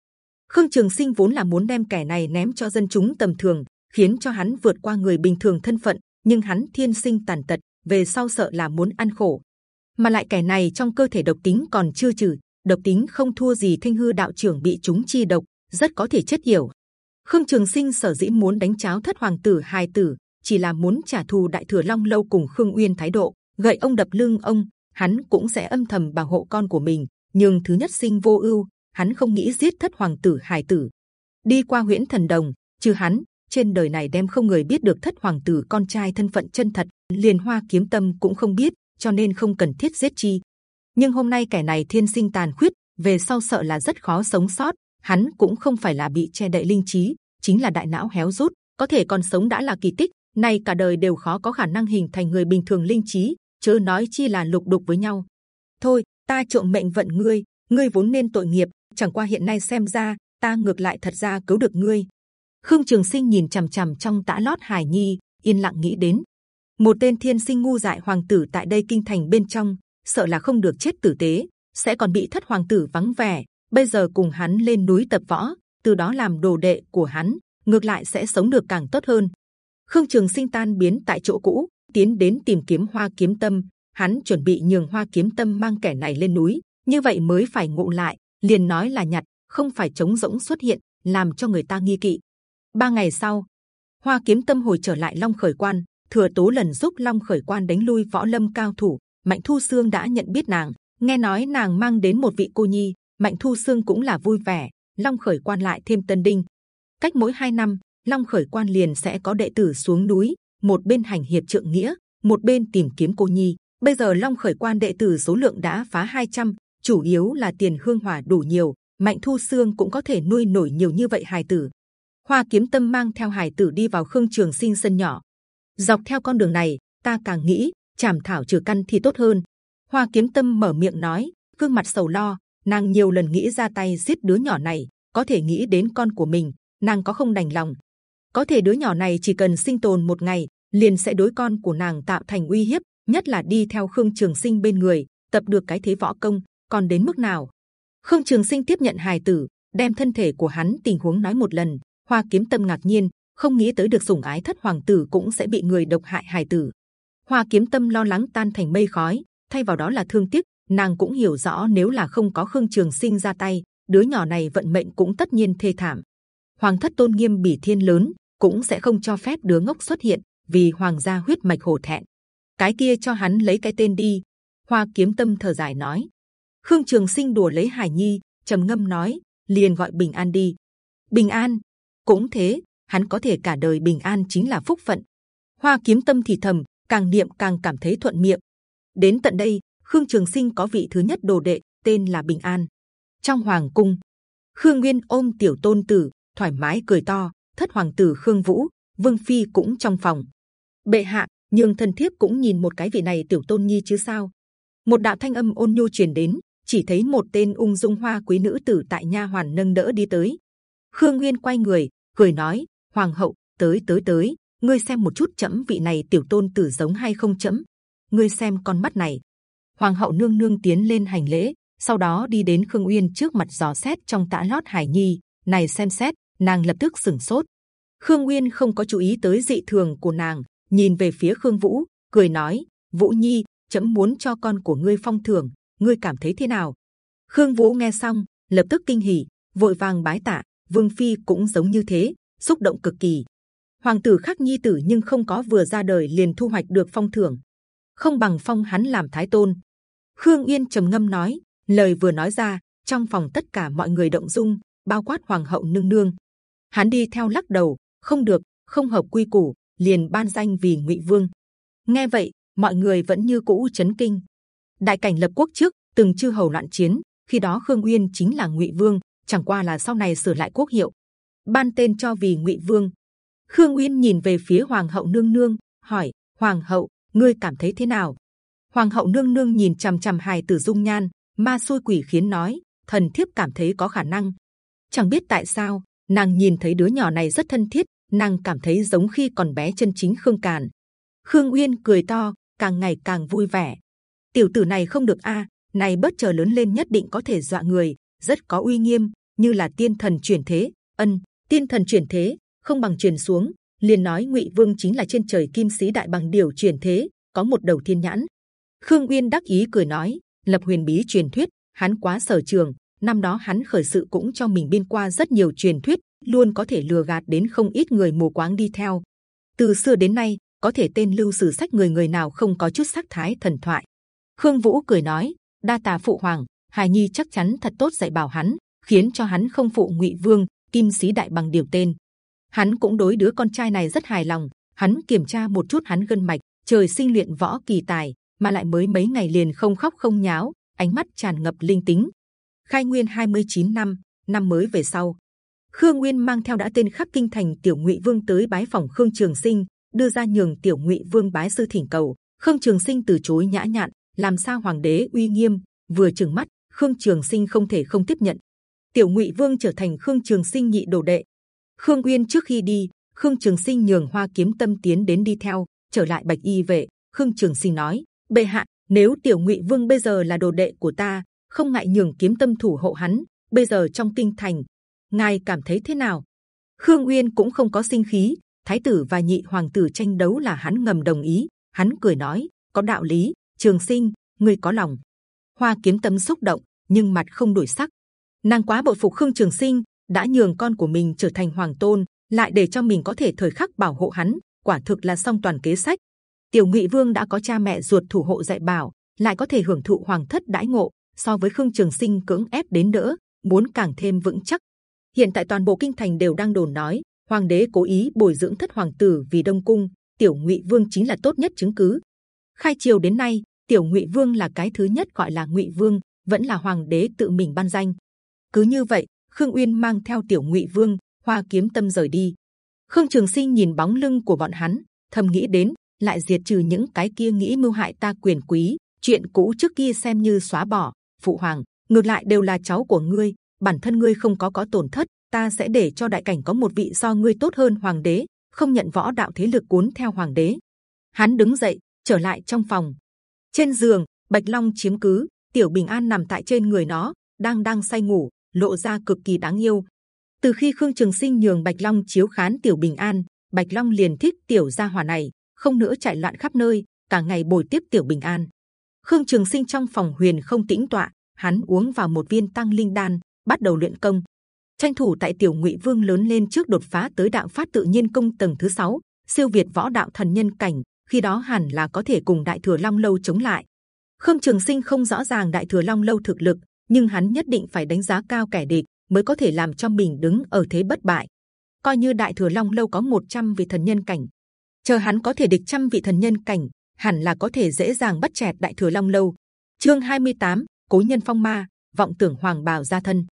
S1: Khương trường sinh vốn là muốn đem kẻ này ném cho dân chúng tầm thường, khiến cho hắn vượt qua người bình thường thân phận, nhưng hắn thiên sinh tàn tật, về sau sợ là muốn ăn khổ. Mà lại kẻ này trong cơ thể độc tính còn chưa trừ độc tính không thua gì thanh hư đạo trưởng bị chúng chi độc, rất có thể chết yểu. Khương trường sinh sở dĩ muốn đánh cháo thất hoàng tử hài tử, chỉ là muốn trả thù đại thừa long lâu cùng khương uyên thái độ. Gậy ông đập lưng ông, hắn cũng sẽ âm thầm bảo hộ con của mình, nhưng thứ nhất sinh vô ưu, hắn không nghĩ giết thất hoàng tử hài tử. Đi qua huyễn thần đồng, trừ hắn, trên đời này đem không người biết được thất hoàng tử con trai thân phận chân thật, liền hoa kiếm tâm cũng không biết, cho nên không cần thiết giết chi nhưng hôm nay kẻ này thiên sinh tàn khuyết, về sau sợ là rất khó sống sót. Hắn cũng không phải là bị che đậy linh trí, chính là đại não héo rút. Có thể còn sống đã là kỳ tích này cả đời đều khó có khả năng hình thành người bình thường linh trí, chớ nói chi là lục đục với nhau. Thôi, ta trộm mệnh vận ngươi ngươi vốn nên tội nghiệp, chẳng qua hiện nay xem ra, ta ngược lại thật ra cứu được ngươi. Khương trường sinh nhìn c h ầ m c h ầ m trong tã lót hải nhi, yên lặng nghĩ đến. Một tên thiên sinh ngu dại hoàng tử tại đây kinh thành bên trong sợ là không được chết tử tế, sẽ còn bị thất hoàng tử vắng vẻ. Bây giờ cùng hắn lên núi tập võ, từ đó làm đồ đệ của hắn, ngược lại sẽ sống được càng tốt hơn. Khương Trường Sinh tan biến tại chỗ cũ, tiến đến tìm kiếm Hoa Kiếm Tâm. Hắn chuẩn bị nhường Hoa Kiếm Tâm mang kẻ này lên núi, như vậy mới phải ngộ lại. Liền nói là nhặt, không phải trống rỗng xuất hiện, làm cho người ta nghi kỵ. Ba ngày sau, Hoa Kiếm Tâm hồi trở lại Long Khởi Quan, thừa tố lần giúp Long Khởi Quan đánh lui võ lâm cao thủ. Mạnh Thu Sương đã nhận biết nàng, nghe nói nàng mang đến một vị cô nhi, Mạnh Thu Sương cũng là vui vẻ. Long Khởi Quan lại thêm Tân Đinh, cách mỗi hai năm, Long Khởi Quan liền sẽ có đệ tử xuống núi, một bên hành hiệp trượng nghĩa, một bên tìm kiếm cô nhi. Bây giờ Long Khởi Quan đệ tử số lượng đã phá 200, chủ yếu là tiền hương hỏa đủ nhiều, Mạnh Thu Sương cũng có thể nuôi nổi nhiều như vậy hài tử. Hoa Kiếm Tâm mang theo hài tử đi vào Khương Trường Sinh sân nhỏ. Dọc theo con đường này, ta càng nghĩ chảm thảo trừ căn thì tốt hơn. Hoa Kiếm Tâm mở miệng nói, gương mặt sầu lo. Nàng nhiều lần nghĩ ra tay giết đứa nhỏ này, có thể nghĩ đến con của mình, nàng có không đành lòng. Có thể đứa nhỏ này chỉ cần sinh tồn một ngày, liền sẽ đối con của nàng tạo thành uy hiếp, nhất là đi theo Khương Trường Sinh bên người, tập được cái thế võ công, còn đến mức nào? Khương Trường Sinh tiếp nhận hài tử, đem thân thể của hắn tình huống nói một lần. Hoa Kiếm Tâm ngạc nhiên, không nghĩ tới được sủng ái thất hoàng tử cũng sẽ bị người độc hại hài tử. Hoa Kiếm Tâm lo lắng tan thành mây khói, thay vào đó là thương tiếc. Nàng cũng hiểu rõ nếu là không có Khương Trường Sinh ra tay, đứa nhỏ này vận mệnh cũng tất nhiên thê thảm. Hoàng thất tôn nghiêm bỉ thiên lớn cũng sẽ không cho phép đứa ngốc xuất hiện, vì hoàng gia huyết mạch hổ thẹn. Cái kia cho hắn lấy cái tên đi. Hoa Kiếm Tâm thở dài nói. Khương Trường Sinh đùa lấy Hải Nhi, trầm ngâm nói, liền gọi Bình An đi. Bình An, cũng thế, hắn có thể cả đời bình an chính là phúc phận. Hoa Kiếm Tâm thì thầm, càng niệm càng cảm thấy thuận miệng. Đến tận đây, Khương Trường Sinh có vị thứ nhất đồ đệ, tên là Bình An. Trong hoàng cung, Khương Nguyên ôm tiểu tôn tử, thoải mái cười to. Thất hoàng tử Khương Vũ, Vương Phi cũng trong phòng. Bệ hạ, nhường thần thiếp cũng nhìn một cái vị này tiểu tôn nhi chứ sao? Một đạo thanh âm ôn nhu truyền đến, chỉ thấy một tên ung dung hoa quý nữ tử tại nha hoàn nâng đỡ đi tới. Khương Nguyên quay người, cười nói: Hoàng hậu, tới tới tới, ngươi xem một chút chấm vị này tiểu tôn tử giống hay không chấm? Ngươi xem con mắt này. Hoàng hậu nương nương tiến lên hành lễ, sau đó đi đến Khương Uyên trước mặt dò xét trong tã lót Hải Nhi. Này xem xét, nàng lập tức sừng sốt. Khương Uyên không có chú ý tới dị thường của nàng, nhìn về phía Khương Vũ, cười nói: Vũ Nhi, chấm muốn cho con của ngươi phong thưởng, ngươi cảm thấy thế nào? Khương Vũ nghe xong, lập tức kinh hỉ, vội vàng bái tạ. Vương Phi cũng giống như thế, xúc động cực kỳ. Hoàng tử khắc nhi tử nhưng không có vừa ra đời liền thu hoạch được phong thưởng, không bằng phong hắn làm thái tôn. Khương Yên trầm ngâm nói, lời vừa nói ra, trong phòng tất cả mọi người động dung, bao quát hoàng hậu nương nương. Hắn đi theo lắc đầu, không được, không hợp quy củ, liền ban danh vì Ngụy Vương. Nghe vậy, mọi người vẫn như cũ chấn kinh. Đại cảnh lập quốc trước, từng chư hầu loạn chiến, khi đó Khương Uyên chính là Ngụy Vương, chẳng qua là sau này sửa lại quốc hiệu, ban tên cho vì Ngụy Vương. Khương Uyên nhìn về phía Hoàng hậu nương nương, hỏi: Hoàng hậu, ngươi cảm thấy thế nào? Hoàng hậu nương nương nhìn c h ầ m c h ầ m hài tử dung nhan, ma xui quỷ khiến nói: thần thiếp cảm thấy có khả năng. Chẳng biết tại sao, nàng nhìn thấy đứa nhỏ này rất thân thiết, nàng cảm thấy giống khi còn bé chân chính Khương Càn. Khương Uyên cười to, càng ngày càng vui vẻ. Tiểu tử này không được a, này bất chờ lớn lên nhất định có thể dọa người, rất có uy nghiêm, như là tiên thần chuyển thế. Ân, tiên thần chuyển thế không bằng truyền xuống. Liền nói ngụy vương chính là trên trời kim sĩ đại bằng điều chuyển thế, có một đầu thiên nhãn. Khương uyên đắc ý cười nói, lập huyền bí truyền thuyết, hắn quá sở trường. Năm đó hắn khởi sự cũng cho mình biên qua rất nhiều truyền thuyết, luôn có thể lừa gạt đến không ít người mù quáng đi theo. Từ xưa đến nay, có thể tên lưu sử sách người người nào không có chút sắc thái thần thoại. Khương vũ cười nói, đa tà phụ hoàng, hài nhi chắc chắn thật tốt dạy bảo hắn, khiến cho hắn không phụ ngụy vương, kim sĩ đại bằng điều tên hắn cũng đối đứa con trai này rất hài lòng. Hắn kiểm tra một chút hắn gân mạch, trời sinh luyện võ kỳ tài, mà lại mới mấy ngày liền không khóc không nháo, ánh mắt tràn ngập linh tính. Khai nguyên 29 năm năm mới về sau. Khương nguyên mang theo đã tên khắp kinh thành tiểu ngụy vương tới bái phòng khương trường sinh, đưa ra nhường tiểu ngụy vương bái sư thỉnh cầu. Khương trường sinh từ chối nhã nhặn, làm sao hoàng đế uy nghiêm, vừa chừng mắt, khương trường sinh không thể không tiếp nhận. Tiểu ngụy vương trở thành khương trường sinh nhị đồ đệ khương uyên trước khi đi, khương trường sinh nhường hoa kiếm tâm tiến đến đi theo, trở lại bạch y vệ. Khương trường sinh nói, bệ hạ, nếu tiểu ngụy vương bây giờ là đồ đệ của ta, không ngại nhường kiếm tâm thủ hộ hắn, bây giờ trong kinh thành, ngài cảm thấy thế nào? Khương uyên cũng không có sinh khí, thái tử và nhị hoàng tử tranh đấu là hắn ngầm đồng ý. Hắn cười nói, có đạo lý, trường sinh người có lòng. Hoa kiếm tâm xúc động, nhưng mặt không đổi sắc. Nàng quá bội phục khương trường sinh đã nhường con của mình trở thành hoàng tôn, lại để cho mình có thể thời khắc bảo hộ hắn, quả thực là song toàn kế sách. Tiểu ngụy vương đã có cha mẹ ruột thủ hộ dạy bảo, lại có thể hưởng thụ hoàng thất đãi ngộ, so với khương trường sinh cưỡng ép đến đỡ, muốn càng thêm vững chắc. Hiện tại toàn bộ kinh thành đều đang đồn nói, hoàng đế cố ý bồi dưỡng thất hoàng tử vì đông cung, tiểu ngụy vương chính là tốt nhất chứng cứ. Khai triều đến nay, tiểu ngụy vương là cái thứ nhất gọi là ngụy vương, vẫn là hoàng đế tự mình ban danh. Cứ như vậy khương uyên mang theo tiểu ngụy vương, hoa kiếm tâm rời đi. Khương trường sinh nhìn bóng lưng của bọn hắn, thầm nghĩ đến, lại diệt trừ những cái kia nghĩ mưu hại ta quyền quý, chuyện cũ trước kia xem như xóa bỏ. Phụ hoàng, ngược lại đều là cháu của ngươi, bản thân ngươi không có có tổn thất, ta sẽ để cho đại cảnh có một vị so ngươi tốt hơn hoàng đế, không nhận võ đạo thế lực cuốn theo hoàng đế. Hắn đứng dậy, trở lại trong phòng. Trên giường, bạch long chiếm cứ, tiểu bình an nằm tại trên người nó, đang đang say ngủ lộ ra cực kỳ đáng yêu. Từ khi khương trường sinh nhường bạch long chiếu khán tiểu bình an, bạch long liền thích tiểu gia hỏa này, không nữa chạy loạn khắp nơi, cả ngày bồi tiếp tiểu bình an. Khương trường sinh trong phòng huyền không tĩnh tọa, hắn uống vào một viên tăng linh đan, bắt đầu luyện công. Tranh thủ tại tiểu ngụy vương lớn lên trước đột phá tới đạo phát tự nhiên công tầng thứ sáu, siêu việt võ đạo thần nhân cảnh, khi đó hẳn là có thể cùng đại thừa long lâu chống lại. Khương trường sinh không rõ ràng đại thừa long lâu thực lực nhưng hắn nhất định phải đánh giá cao kẻ địch mới có thể làm cho mình đứng ở thế bất bại. Coi như đại thừa long lâu có 100 vị thần nhân cảnh chờ hắn có thể địch trăm vị thần nhân cảnh hẳn là có thể dễ dàng bắt chẹt đại thừa long lâu. Chương 28, cố nhân phong ma vọng tưởng hoàng bào gia thân.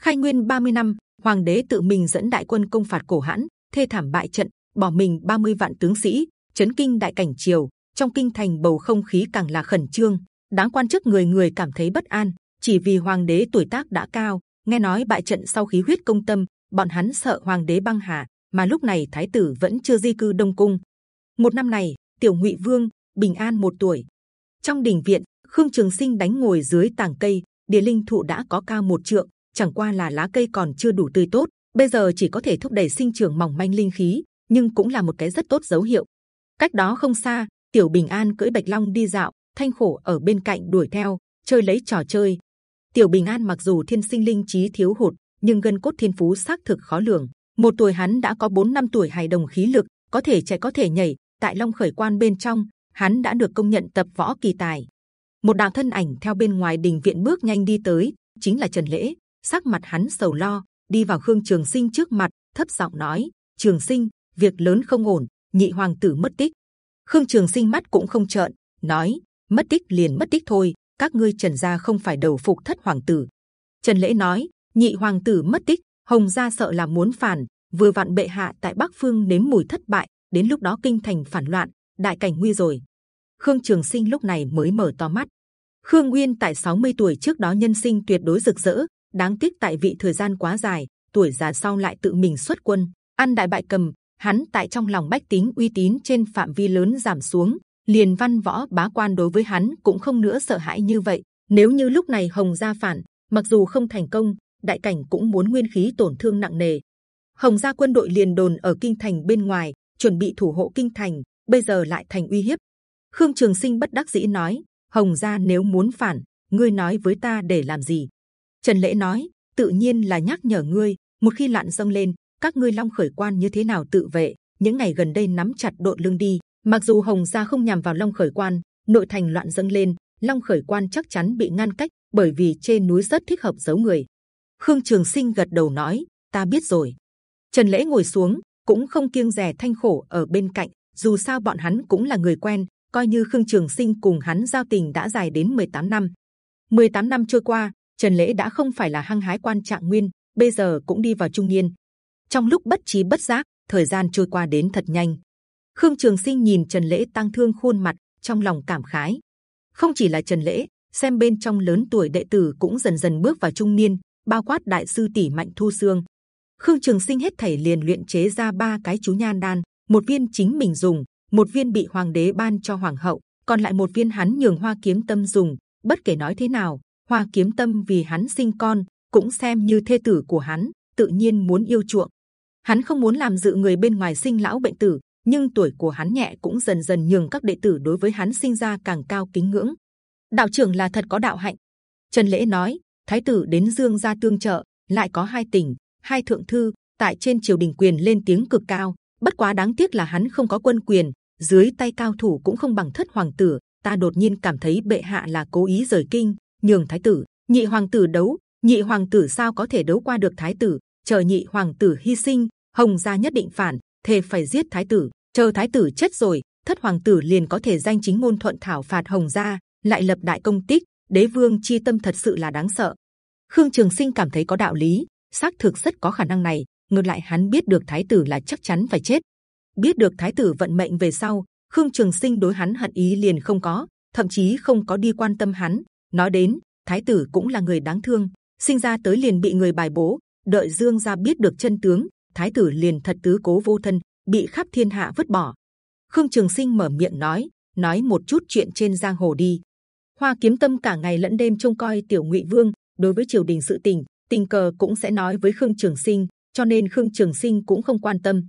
S1: Khai nguyên 30 năm hoàng đế tự mình dẫn đại quân công phạt cổ hãn thê thảm bại trận bỏ mình 30 vạn tướng sĩ chấn kinh đại cảnh triều trong kinh thành bầu không khí càng là khẩn trương đáng quan chức người người cảm thấy bất an chỉ vì hoàng đế tuổi tác đã cao, nghe nói bại trận sau khí huyết công tâm, bọn hắn sợ hoàng đế băng hà, mà lúc này thái tử vẫn chưa di cư đông cung. Một năm này, tiểu ngụy vương, bình an một tuổi. Trong đình viện, khương trường sinh đánh ngồi dưới tàng cây, địa linh thụ đã có cao một trượng, chẳng qua là lá cây còn chưa đủ tươi tốt, bây giờ chỉ có thể thúc đẩy sinh trưởng mỏng manh linh khí, nhưng cũng là một cái rất tốt dấu hiệu. Cách đó không xa, tiểu bình an cưỡi bạch long đi dạo, thanh khổ ở bên cạnh đuổi theo, chơi lấy trò chơi tiểu bình an mặc dù thiên sinh linh trí thiếu hụt, nhưng gân cốt thiên phú xác thực khó lường. Một tuổi hắn đã có 4 năm tuổi hài đồng khí lực, có thể chạy có thể nhảy, tại long khởi quan bên trong, hắn đã được công nhận tập võ kỳ tài. Một đạo thân ảnh theo bên ngoài đình viện bước nhanh đi tới, chính là trần lễ. Sắc mặt hắn sầu lo, đi vào khương trường sinh trước mặt, thấp giọng nói, trường sinh, việc lớn không ổn, nhị hoàng tử mất tích. Khương trường sinh mắt cũng không trợn, nói, mất tích liền mất tích thôi các ngươi trần gia không phải đầu phục thất hoàng tử. Trần lễ nói, nhị hoàng tử mất tích, hồng gia sợ là muốn phản, vừa vặn bệ hạ tại bắc phương nếm mùi thất bại, đến lúc đó kinh thành phản loạn, đại cảnh nguy rồi. Khương trường sinh lúc này mới mở to mắt. Khương nguyên tại 60 tuổi trước đó nhân sinh tuyệt đối rực rỡ, đáng tiếc tại vị thời gian quá dài, tuổi già sau lại tự mình xuất quân, ăn đại bại cầm, hắn tại trong lòng bách tính uy tín trên phạm vi lớn giảm xuống liền văn võ bá quan đối với hắn cũng không nữa sợ hãi như vậy. Nếu như lúc này hồng gia phản, mặc dù không thành công, đại cảnh cũng muốn nguyên khí tổn thương nặng nề. Hồng gia quân đội liền đồn ở kinh thành bên ngoài, chuẩn bị thủ hộ kinh thành, bây giờ lại thành uy hiếp. Khương trường sinh bất đắc dĩ nói, hồng gia nếu muốn phản, ngươi nói với ta để làm gì? Trần lễ nói, tự nhiên là nhắc nhở ngươi, một khi loạn dâng lên, các ngươi long khởi quan như thế nào tự vệ, những ngày gần đây nắm chặt đội lưng đi mặc dù hồng gia không nhằm vào long khởi quan, nội thành loạn dâng lên, long khởi quan chắc chắn bị ngăn cách bởi vì trên núi rất thích hợp giấu người. Khương trường sinh gật đầu nói, ta biết rồi. Trần lễ ngồi xuống, cũng không kiêng dè thanh khổ ở bên cạnh, dù sao bọn hắn cũng là người quen, coi như khương trường sinh cùng hắn giao tình đã dài đến 18 năm. 18 năm trôi qua, trần lễ đã không phải là hăng hái quan trạng nguyên, bây giờ cũng đi vào trung niên. Trong lúc bất trí bất giác, thời gian trôi qua đến thật nhanh khương trường sinh nhìn trần lễ tăng thương khuôn mặt, trong lòng cảm khái. Không chỉ là trần lễ, xem bên trong lớn tuổi đệ tử cũng dần dần bước vào trung niên, bao quát đại sư tỷ mạnh thu xương khương trường sinh hết thảy liền luyện chế ra ba cái chú nhan đan, một viên chính mình dùng, một viên bị hoàng đế ban cho hoàng hậu, còn lại một viên hắn nhường hoa kiếm tâm dùng. Bất kể nói thế nào, hoa kiếm tâm vì hắn sinh con, cũng xem như thê tử của hắn, tự nhiên muốn yêu chuộng. Hắn không muốn làm dự người bên ngoài sinh lão bệnh tử nhưng tuổi của hắn nhẹ cũng dần dần nhường các đệ tử đối với hắn sinh ra càng cao kính ngưỡng. Đạo trưởng là thật có đạo hạnh. Trần lễ nói, thái tử đến dương gia tương trợ, lại có hai tỉnh, hai thượng thư, tại trên triều đình quyền lên tiếng cực cao. Bất quá đáng tiếc là hắn không có quân quyền, dưới tay cao thủ cũng không bằng thất hoàng tử. Ta đột nhiên cảm thấy bệ hạ là cố ý rời kinh, nhường thái tử, nhị hoàng tử đấu. Nhị hoàng tử sao có thể đấu qua được thái tử? Chờ nhị hoàng tử hy sinh, hồng gia nhất định phản, thề phải giết thái tử chờ thái tử chết rồi, thất hoàng tử liền có thể danh chính ngôn thuận thảo phạt hồng gia, lại lập đại công tích, đế vương chi tâm thật sự là đáng sợ. Khương trường sinh cảm thấy có đạo lý, xác thực rất có khả năng này, ngược lại hắn biết được thái tử là chắc chắn phải chết. Biết được thái tử vận mệnh về sau, khương trường sinh đối hắn hận ý liền không có, thậm chí không có đi quan tâm hắn, nói đến, thái tử cũng là người đáng thương, sinh ra tới liền bị người bài bố, đợi dương gia biết được chân tướng, thái tử liền thật tứ cố vô thân bị khắp thiên hạ vứt bỏ. Khương trường sinh mở miệng nói nói một chút chuyện trên giang hồ đi. Hoa kiếm tâm cả ngày lẫn đêm trông coi tiểu ngụy vương, đối với triều đình sự tình tình cờ cũng sẽ nói với khương trường sinh, cho nên khương trường sinh cũng không quan tâm.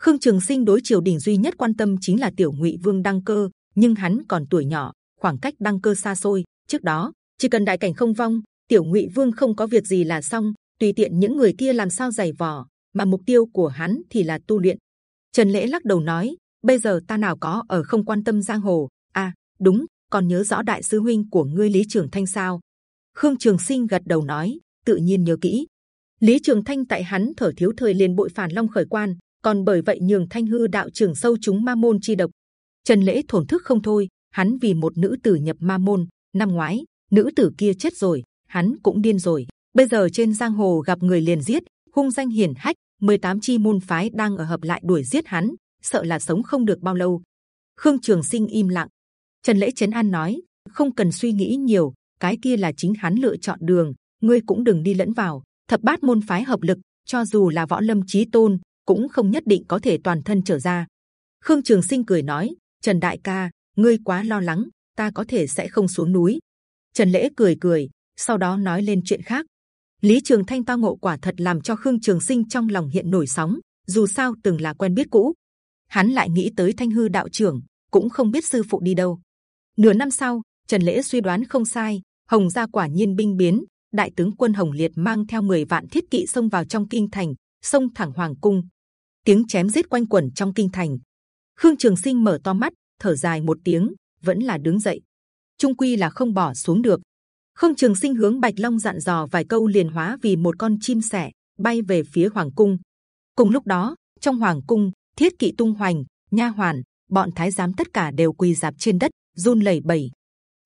S1: Khương trường sinh đối triều đình duy nhất quan tâm chính là tiểu ngụy vương đăng cơ, nhưng hắn còn tuổi nhỏ, khoảng cách đăng cơ xa xôi. Trước đó, chỉ cần đại cảnh không vong, tiểu ngụy vương không có việc gì là xong, tùy tiện những người kia làm sao giày vò, mà mục tiêu của hắn thì là tu luyện trần lễ lắc đầu nói, bây giờ ta nào có ở không quan tâm giang hồ? À đúng, còn nhớ rõ đại sư huynh của ngươi lý trường thanh sao? Khương trường sinh gật đầu nói, tự nhiên nhớ kỹ. Lý trường thanh tại hắn thở thiếu thời liền bội phản long khởi quan, còn bởi vậy nhường thanh hư đạo trưởng sâu chúng ma môn chi độc. Trần lễ thổn thức không thôi, hắn vì một nữ tử nhập ma môn, năm ngoái, nữ tử kia chết rồi, hắn cũng điên rồi. Bây giờ trên giang hồ gặp người liền giết, hung danh hiển hách 18 chi môn phái đang ở hợp lại đuổi giết hắn, sợ là sống không được bao lâu. Khương trường sinh im lặng. Trần lễ chấn an nói, không cần suy nghĩ nhiều, cái kia là chính hắn lựa chọn đường, ngươi cũng đừng đi lẫn vào. Thập bát môn phái hợp lực, cho dù là võ lâm chí tôn, cũng không nhất định có thể toàn thân trở ra. Khương trường sinh cười nói, trần đại ca, ngươi quá lo lắng, ta có thể sẽ không xuống núi. Trần lễ cười cười, sau đó nói lên chuyện khác lý trường thanh tao ngộ quả thật làm cho khương trường sinh trong lòng hiện nổi sóng, dù sao từng là quen biết cũ. Hắn lại nghĩ tới thanh hư đạo trưởng, cũng không biết sư phụ đi đâu. Nửa năm sau, trần lễ suy đoán không sai, hồng gia quả nhiên binh biến, đại tướng quân hồng liệt mang theo 10 vạn thiết kỵ xông vào trong kinh thành, xông thẳng hoàng cung. Tiếng chém giết quanh quẩn trong kinh thành. Khương trường sinh mở to mắt, thở dài một tiếng, vẫn là đứng dậy. Trung quy là không bỏ xuống được khương trường sinh hướng bạch long dặn dò vài câu liền hóa vì một con chim sẻ, bay về phía hoàng cung. Cùng lúc đó, trong hoàng cung, thiết kỵ tung hoành, nha hoàn, bọn thái giám tất cả đều quỳ dạp trên đất, run lẩy bẩy.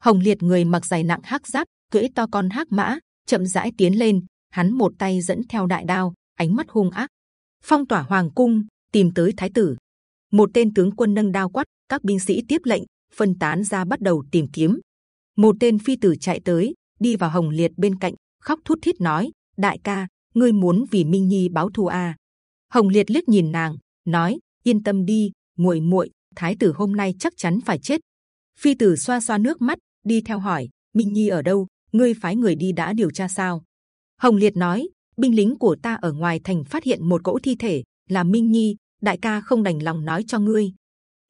S1: Hồng liệt người mặc giày nặng hắc giáp, cưỡi to con hắc mã, chậm rãi tiến lên, hắn một tay dẫn theo đại đao, ánh mắt hung ác. Phong tỏa hoàng cung, tìm tới thái tử. Một tên tướng quân nâng đao quát, các binh sĩ tiếp lệnh, phân tán ra bắt đầu tìm kiếm một tên phi tử chạy tới, đi vào hồng liệt bên cạnh, khóc thút thít nói, đại ca, ngươi muốn vì minh nhi báo thù à? Hồng liệt liếc nhìn nàng, nói, yên tâm đi, muội muội, thái tử hôm nay chắc chắn phải chết. Phi tử xoa xoa nước mắt, đi theo hỏi, minh nhi ở đâu? Ngươi phái người đi đã điều tra sao? Hồng liệt nói, binh lính của ta ở ngoài thành phát hiện một cỗ thi thể, là minh nhi, đại ca không đành lòng nói cho ngươi.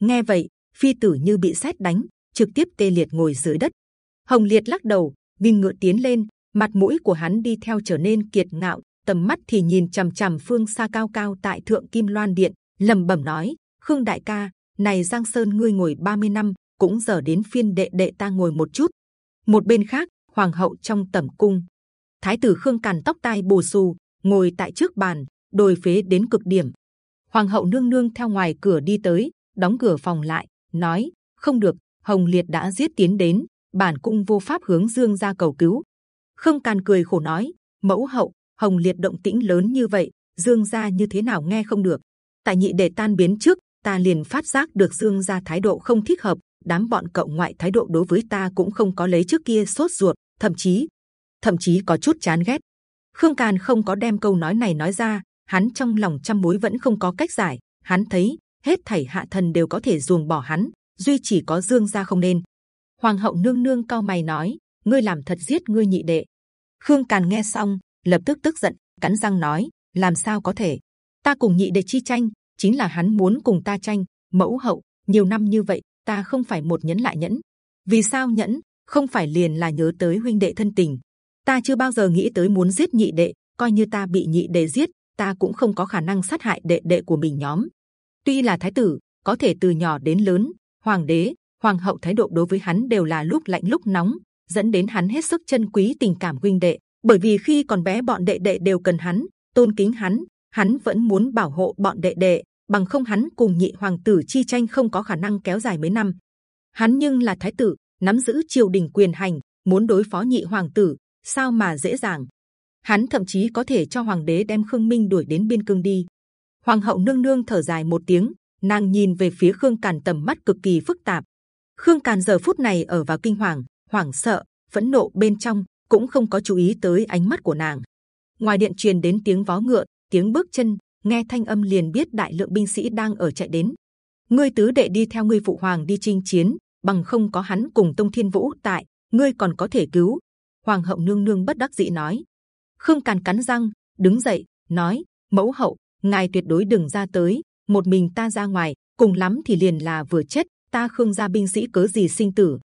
S1: Nghe vậy, phi tử như bị sét đánh, trực tiếp tê liệt ngồi dưới đất hồng liệt lắc đầu vinh ngựa tiến lên, mặt mũi của hắn đi theo trở nên kiệt ngạo, tầm mắt thì nhìn c h ầ m c h ầ m phương xa cao cao tại thượng kim loan điện, lẩm bẩm nói, khương đại ca, này giang sơn ngươi ngồi 30 năm, cũng giờ đến phiên đệ đệ ta ngồi một chút. Một bên khác, hoàng hậu trong tẩm cung. Thái tử khương càn tóc tai bù xù, ngồi tại trước bàn, đồi phế đến cực điểm. Hoàng hậu nương nương theo ngoài cửa đi tới, đóng cửa phòng lại, nói, không được, hồng liệt đã giết tiến đến bản cung vô pháp hướng dương gia cầu cứu. Khương càn cười khổ nói, mẫu hậu, hồng liệt động tĩnh lớn như vậy, dương gia như thế nào nghe không được. Tại nhị để tan biến trước, ta liền phát giác được dương gia thái độ không thích hợp, đám bọn cậu ngoại thái độ đối với ta cũng không có lấy trước kia sốt ruột, thậm chí thậm chí có chút chán ghét. Khương càn không có đem câu nói này nói ra, hắn trong lòng trăm mối vẫn không có cách giải. Hắn thấy, hết thảy hạ thần đều có thể ruồng bỏ hắn, duy chỉ có dương gia không nên hoàng hậu nương nương cao mày nói, ngươi làm thật giết ngươi nhị đệ. Khương càn nghe xong, lập tức tức giận, cắn răng nói, làm sao có thể? Ta cùng nhị đệ chi tranh, chính là hắn muốn cùng ta tranh, mẫu hậu, nhiều năm như vậy, ta không phải một nhẫn lại nhẫn. Vì sao nhẫn, không phải liền là nhớ tới huynh đệ thân tình? Ta chưa bao giờ nghĩ tới muốn giết nhị đệ, coi như ta bị nhị đệ giết, ta cũng không có khả năng sát hại đệ đệ của mình nhóm. Tuy là thái tử, có thể từ nhỏ đến lớn, hoàng đế hoàng hậu thái độ đối với hắn đều là lúc lạnh, lúc nóng, dẫn đến hắn hết sức chân quý, tình cảm huynh đệ. Bởi vì khi còn bé, bọn đệ đệ đều cần hắn, tôn kính hắn hắn vẫn muốn bảo hộ bọn đệ đệ, bằng không hắn cùng nhị hoàng tử chi tranh không có khả năng kéo dài mấy năm. Hắn nhưng là thái tử, nắm giữ triều đình quyền hành, muốn đối phó nhị hoàng tử, sao mà dễ dàng? Hắn thậm chí có thể cho hoàng đế đem khương minh đuổi đến biên cương đi. Hoàng hậu nương nương thở dài một tiếng, nàng nhìn về phía khương càn tầm mắt cực kỳ phức tạp khương càn giờ phút này ở vào kinh hoàng, hoảng sợ, phẫn nộ bên trong, cũng không có chú ý tới ánh mắt của nàng. Ngoài điện truyền đến tiếng vó ngựa, tiếng bước chân, nghe thanh âm liền biết đại lượng binh sĩ đang ở chạy đến. Ngươi tứ đệ đi theo ngươi phụ hoàng đi chinh chiến, bằng không có hắn cùng tông thiên vũ tại, ngươi còn có thể cứu. Hoàng hậu nương nương bất đắc dĩ nói. Khương càn cắn răng, đứng dậy, nói, mẫu hậu, ngài tuyệt đối đừng ra tới, một mình ta ra ngoài, cùng lắm thì liền là vừa chết ta khương gia binh sĩ cớ gì sinh tử?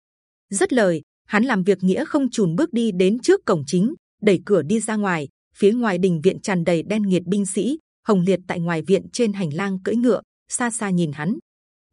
S1: Rất lời, hắn làm việc nghĩa không chùn bước đi đến trước cổng chính, đẩy cửa đi ra ngoài, phía ngoài đình viện tràn đầy đen nghiệt binh sĩ, hồng liệt tại ngoài viện trên hành lang cưỡi ngựa, xa xa nhìn hắn.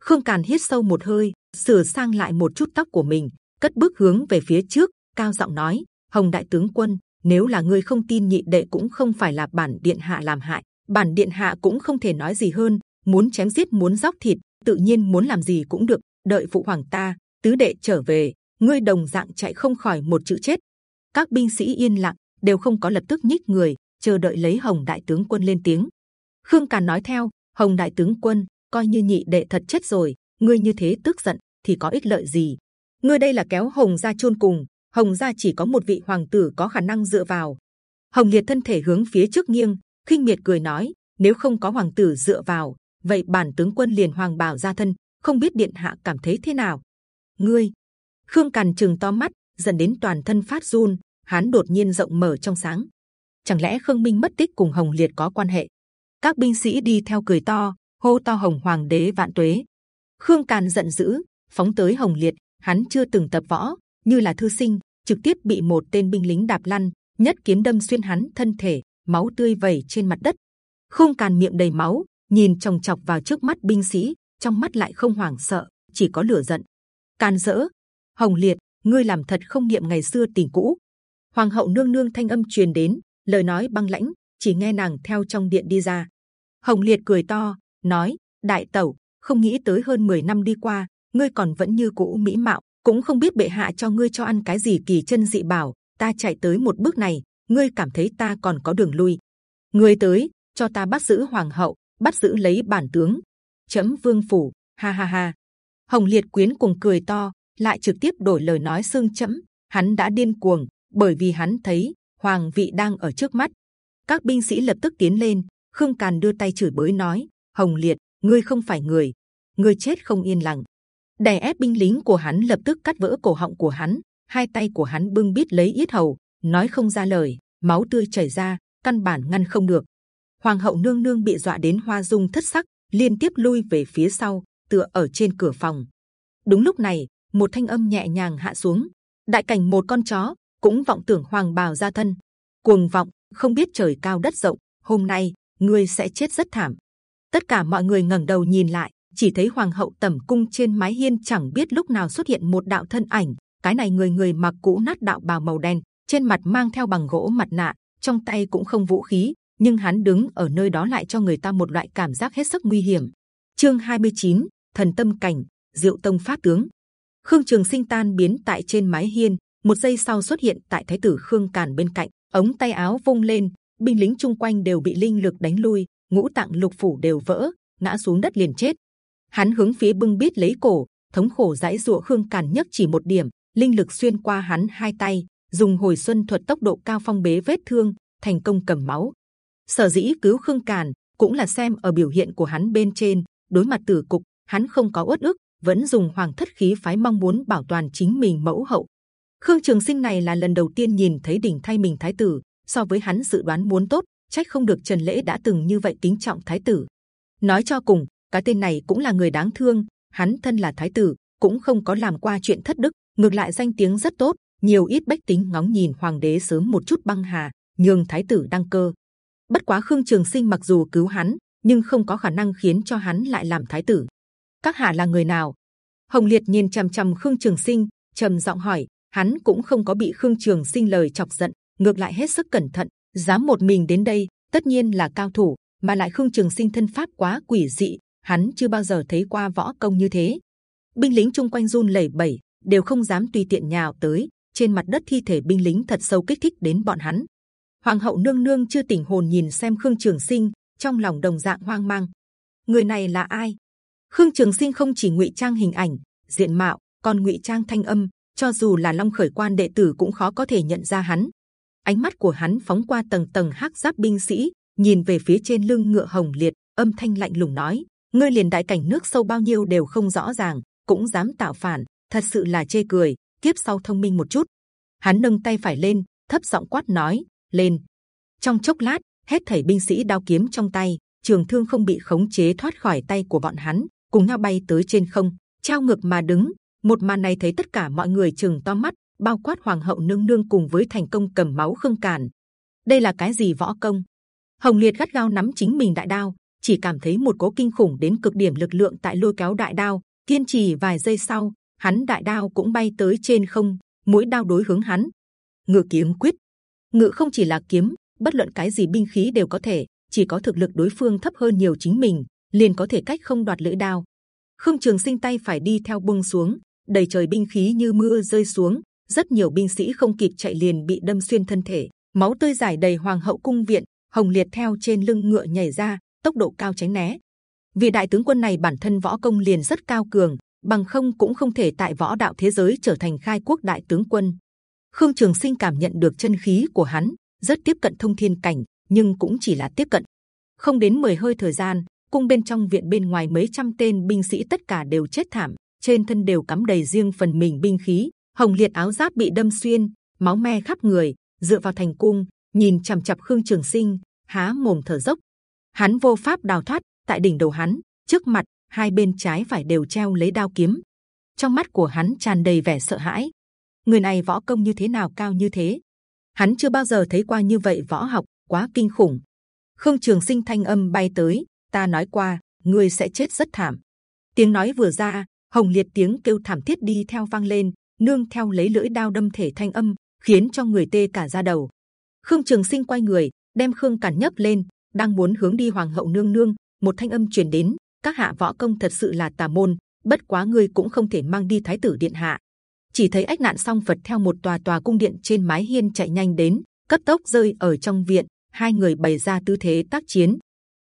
S1: Khương càn hít sâu một hơi, sửa sang lại một chút tóc của mình, cất bước hướng về phía trước, cao giọng nói, hồng đại tướng quân, nếu là ngươi không tin nhị đệ cũng không phải là bản điện hạ làm hại, bản điện hạ cũng không thể nói gì hơn, muốn chém giết muốn dóc thịt tự nhiên muốn làm gì cũng được, đợi phụ hoàng ta, tứ đệ trở về, ngươi đồng dạng chạy không khỏi một chữ chết. Các binh sĩ yên lặng, đều không có lập tức nhích người, chờ đợi lấy hồng đại tướng quân lên tiếng. Khương càn nói theo, hồng đại tướng quân, coi như nhị đệ thật chết rồi, ngươi như thế tức giận, thì có ích lợi gì? Ngươi đây là kéo hồng gia chôn cùng, hồng gia chỉ có một vị hoàng tử có khả năng dựa vào. Hồng liệt thân thể hướng phía trước nghiêng, khinh miệt cười nói, nếu không có hoàng tử dựa vào vậy bản tướng quân liền hoàng bảo ra thân, không biết điện hạ cảm thấy thế nào? Ngươi! Khương càn trừng to mắt dần đến toàn thân phát run hắn đột nhiên rộng mở trong sáng. Chẳng lẽ khương minh mất tích cùng hồng liệt có quan hệ? Các binh sĩ đi theo cười to, hô to hồng hoàng đế vạn tuế. Khương càn giận dữ, phóng tới hồng liệt, hắn chưa từng tập võ, như là thư sinh, trực tiếp bị một tên binh lính đạp lăn, nhất kiếm đâm xuyên hắn thân thể, máu tươi vẩy trên mặt đất. Khương càn miệng đầy máu nhìn chòng chọc vào trước mắt binh sĩ, trong mắt lại không hoảng sợ, chỉ có lửa giận. Can dỡ. Hồng liệt, ngươi làm thật không niệm ngày xưa tình cũ. Hoàng hậu nương nương thanh âm truyền đến, lời nói băng lãnh, chỉ nghe nàng theo trong điện đi ra. Hồng liệt cười to, nói, đại tẩu, không nghĩ tới hơn 10 năm đi qua, ngươi còn vẫn như cũ mỹ mạo, cũng không biết bệ hạ cho ngươi cho ăn cái gì kỳ chân dị bảo, ta chạy tới một bước này, ngươi cảm thấy ta còn có đường lui. Ngươi tới, cho ta bắt giữ hoàng hậu bắt giữ lấy bản tướng. Chấm vương phủ, ha ha ha. Hồng liệt quyến cùng cười to, lại trực tiếp đổi lời nói xương chấm. Hắn đã điên cuồng, bởi vì hắn thấy hoàng vị đang ở trước mắt. Các binh sĩ lập tức tiến lên, khương càn đưa tay chửi bới nói, hồng liệt, ngươi không phải người. Ngươi chết không yên lặng. Đè ép binh lính của hắn lập tức cắt vỡ cổ họng của hắn, hai tay của hắn bưng bít lấy yết hầu, nói không ra lời, máu tươi chảy ra, căn bản ngăn không được hoàng hậu nương nương bị dọa đến hoa dung thất sắc, liên tiếp lui về phía sau, tựa ở trên cửa phòng. Đúng lúc này, một thanh âm nhẹ nhàng hạ xuống. Đại cảnh một con chó, cũng vọng tưởng hoàng bào gia thân. Cuồng vọng, không biết trời cao đất rộng, hôm nay, ngươi sẽ chết rất thảm. Tất cả mọi người ngẩng đầu nhìn lại, chỉ thấy hoàng hậu tẩm cung trên mái hiên chẳng biết lúc nào xuất hiện một đạo thân ảnh. Cái này người người mặc cũ nát đạo bào màu đen, trên mặt mang theo bằng gỗ mặt nạ, trong tay cũng không vũ khí nhưng hắn đứng ở nơi đó lại cho người ta một loại cảm giác hết sức nguy hiểm. Chương 29, thần tâm cảnh diệu tông phát tướng. Khương trường sinh tan biến tại trên mái hiên một giây sau xuất hiện tại thái tử khương càn bên cạnh ống tay áo vung lên binh lính chung quanh đều bị linh lực đánh lui ngũ tạng lục phủ đều vỡ ngã xuống đất liền chết. Hắn hướng phía bưng biết lấy cổ thống khổ dãi dụa khương càn nhất chỉ một điểm linh lực xuyên qua hắn hai tay dùng hồi xuân thuật tốc độ cao phong bế vết thương thành công cầm máu sở dĩ cứu khương càn cũng là xem ở biểu hiện của hắn bên trên. Đối mặt tử cục hắn không có uất ức vẫn dùng hoàng thất khí phái mong muốn bảo toàn chính mình mẫu hậu. Khương trường sinh này là lần đầu tiên nhìn thấy đỉnh thay mình thái tử. So với hắn dự đoán muốn tốt trách không được trần lễ đã từng như vậy kính trọng thái tử. Nói cho cùng cái tên này cũng là người đáng thương. Hắn thân là thái tử cũng không có làm qua chuyện thất đức. Ngược lại danh tiếng rất tốt nhiều ít bách tính ngóng nhìn hoàng đế sớm một chút băng hà, nhường thái tử đăng cơ. Bất quá Khương Trường Sinh mặc dù cứu hắn, nhưng không có khả năng khiến cho hắn lại làm thái tử. Các hạ là người nào? Hồng Liệt nhìn trầm trầm Khương Trường Sinh, trầm giọng hỏi. Hắn cũng không có bị Khương Trường Sinh lời chọc giận, ngược lại hết sức cẩn thận, dám một mình đến đây, tất nhiên là cao thủ, mà lại Khương Trường Sinh thân pháp quá quỷ dị, hắn chưa bao giờ thấy qua võ công như thế. Binh lính chung quanh run lẩy bẩy, đều không dám tùy tiện nhào tới. Trên mặt đất thi thể binh lính thật sâu kích thích đến bọn hắn. Hoàng hậu nương nương chưa tỉnh hồn nhìn xem Khương Trường Sinh, trong lòng đồng dạng hoang mang. Người này là ai? Khương Trường Sinh không chỉ ngụy trang hình ảnh, diện mạo, còn ngụy trang thanh âm. Cho dù là Long Khởi Quan đệ tử cũng khó có thể nhận ra hắn. Ánh mắt của hắn phóng qua tầng tầng hắc giáp binh sĩ, nhìn về phía trên lưng ngựa hồng liệt, âm thanh lạnh lùng nói: ngươi liền đại cảnh nước sâu bao nhiêu đều không rõ ràng, cũng dám tạo phản, thật sự là chê cười. Kiếp sau thông minh một chút. Hắn nâng tay phải lên, thấp giọng quát nói: lên. Trong chốc lát, hết thảy binh sĩ đao kiếm trong tay, trường thương không bị khống chế thoát khỏi tay của bọn hắn, cùng nhau bay tới trên không, trao ngược mà đứng. Một màn này thấy tất cả mọi người chừng to mắt, bao quát hoàng hậu nương nương cùng với thành công cầm máu khương cản Đây là cái gì võ công? Hồng liệt gắt gao nắm chính mình đại đao, chỉ cảm thấy một cố kinh khủng đến cực điểm lực lượng tại lôi kéo đại đao. Kiên trì vài giây sau, hắn đại đao cũng bay tới trên không, mũi đao đối hướng hắn. Ngự kiếm quyết ngự không chỉ là kiếm, bất luận cái gì binh khí đều có thể, chỉ có thực lực đối phương thấp hơn nhiều chính mình, liền có thể cách không đoạt lưỡi đao. Khương trường sinh tay phải đi theo buông xuống, đầy trời binh khí như mưa rơi xuống, rất nhiều binh sĩ không kịp chạy liền bị đâm xuyên thân thể, máu tươi dài đầy hoàng hậu cung viện, hồng liệt theo trên lưng ngựa nhảy ra, tốc độ cao tránh né. Vì đại tướng quân này bản thân võ công liền rất cao cường, bằng không cũng không thể tại võ đạo thế giới trở thành khai quốc đại tướng quân. Khương Trường Sinh cảm nhận được chân khí của hắn rất tiếp cận thông thiên cảnh, nhưng cũng chỉ là tiếp cận. Không đến 10 hơi thời gian, cung bên trong viện bên ngoài mấy trăm tên binh sĩ tất cả đều chết thảm, trên thân đều cắm đầy riêng phần mình binh khí, hồng liệt áo giáp bị đâm xuyên, máu me khắp người. Dựa vào thành cung, nhìn c h ầ m Khương Trường Sinh, há mồm thở dốc. Hắn vô pháp đào thoát, tại đỉnh đầu hắn, trước mặt hai bên trái phải đều treo lấy đao kiếm. Trong mắt của hắn tràn đầy vẻ sợ hãi, người này võ công như thế nào, cao như thế? Hắn chưa bao giờ thấy qua như vậy võ học, quá kinh khủng. Khương trường sinh thanh âm bay tới, ta nói qua người sẽ chết rất thảm. Tiếng nói vừa ra, hồng liệt tiếng kêu thảm thiết đi theo vang lên, nương theo lấy lưỡi đao đâm thể thanh âm, khiến cho người tê cả da đầu. Khương trường sinh quay người, đem khương cản nhấp lên, đang muốn hướng đi hoàng hậu nương nương, một thanh âm truyền đến, các hạ võ công thật sự là tà môn, bất quá ngươi cũng không thể mang đi thái tử điện hạ chỉ thấy ách nạn song phật theo một tòa tòa cung điện trên mái hiên chạy nhanh đến, cấp tốc rơi ở trong viện, hai người bày ra tư thế tác chiến.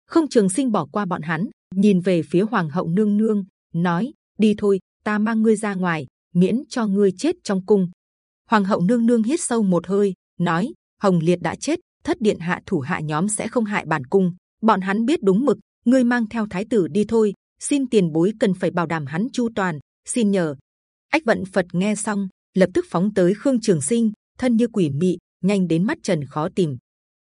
S1: Không trường sinh bỏ qua bọn hắn, nhìn về phía hoàng hậu nương nương, nói, đi thôi, ta mang ngươi ra ngoài, miễn cho ngươi chết trong cung. Hoàng hậu nương nương hít sâu một hơi, nói, hồng liệt đã chết, thất điện hạ thủ hạ nhóm sẽ không hại bản cung. Bọn hắn biết đúng mực, ngươi mang theo thái tử đi thôi, xin tiền bối cần phải bảo đảm hắn chu toàn, xin nhờ ách vận phật nghe xong, lập tức phóng tới khương trường sinh, thân như quỷ mị, nhanh đến mắt trần khó tìm.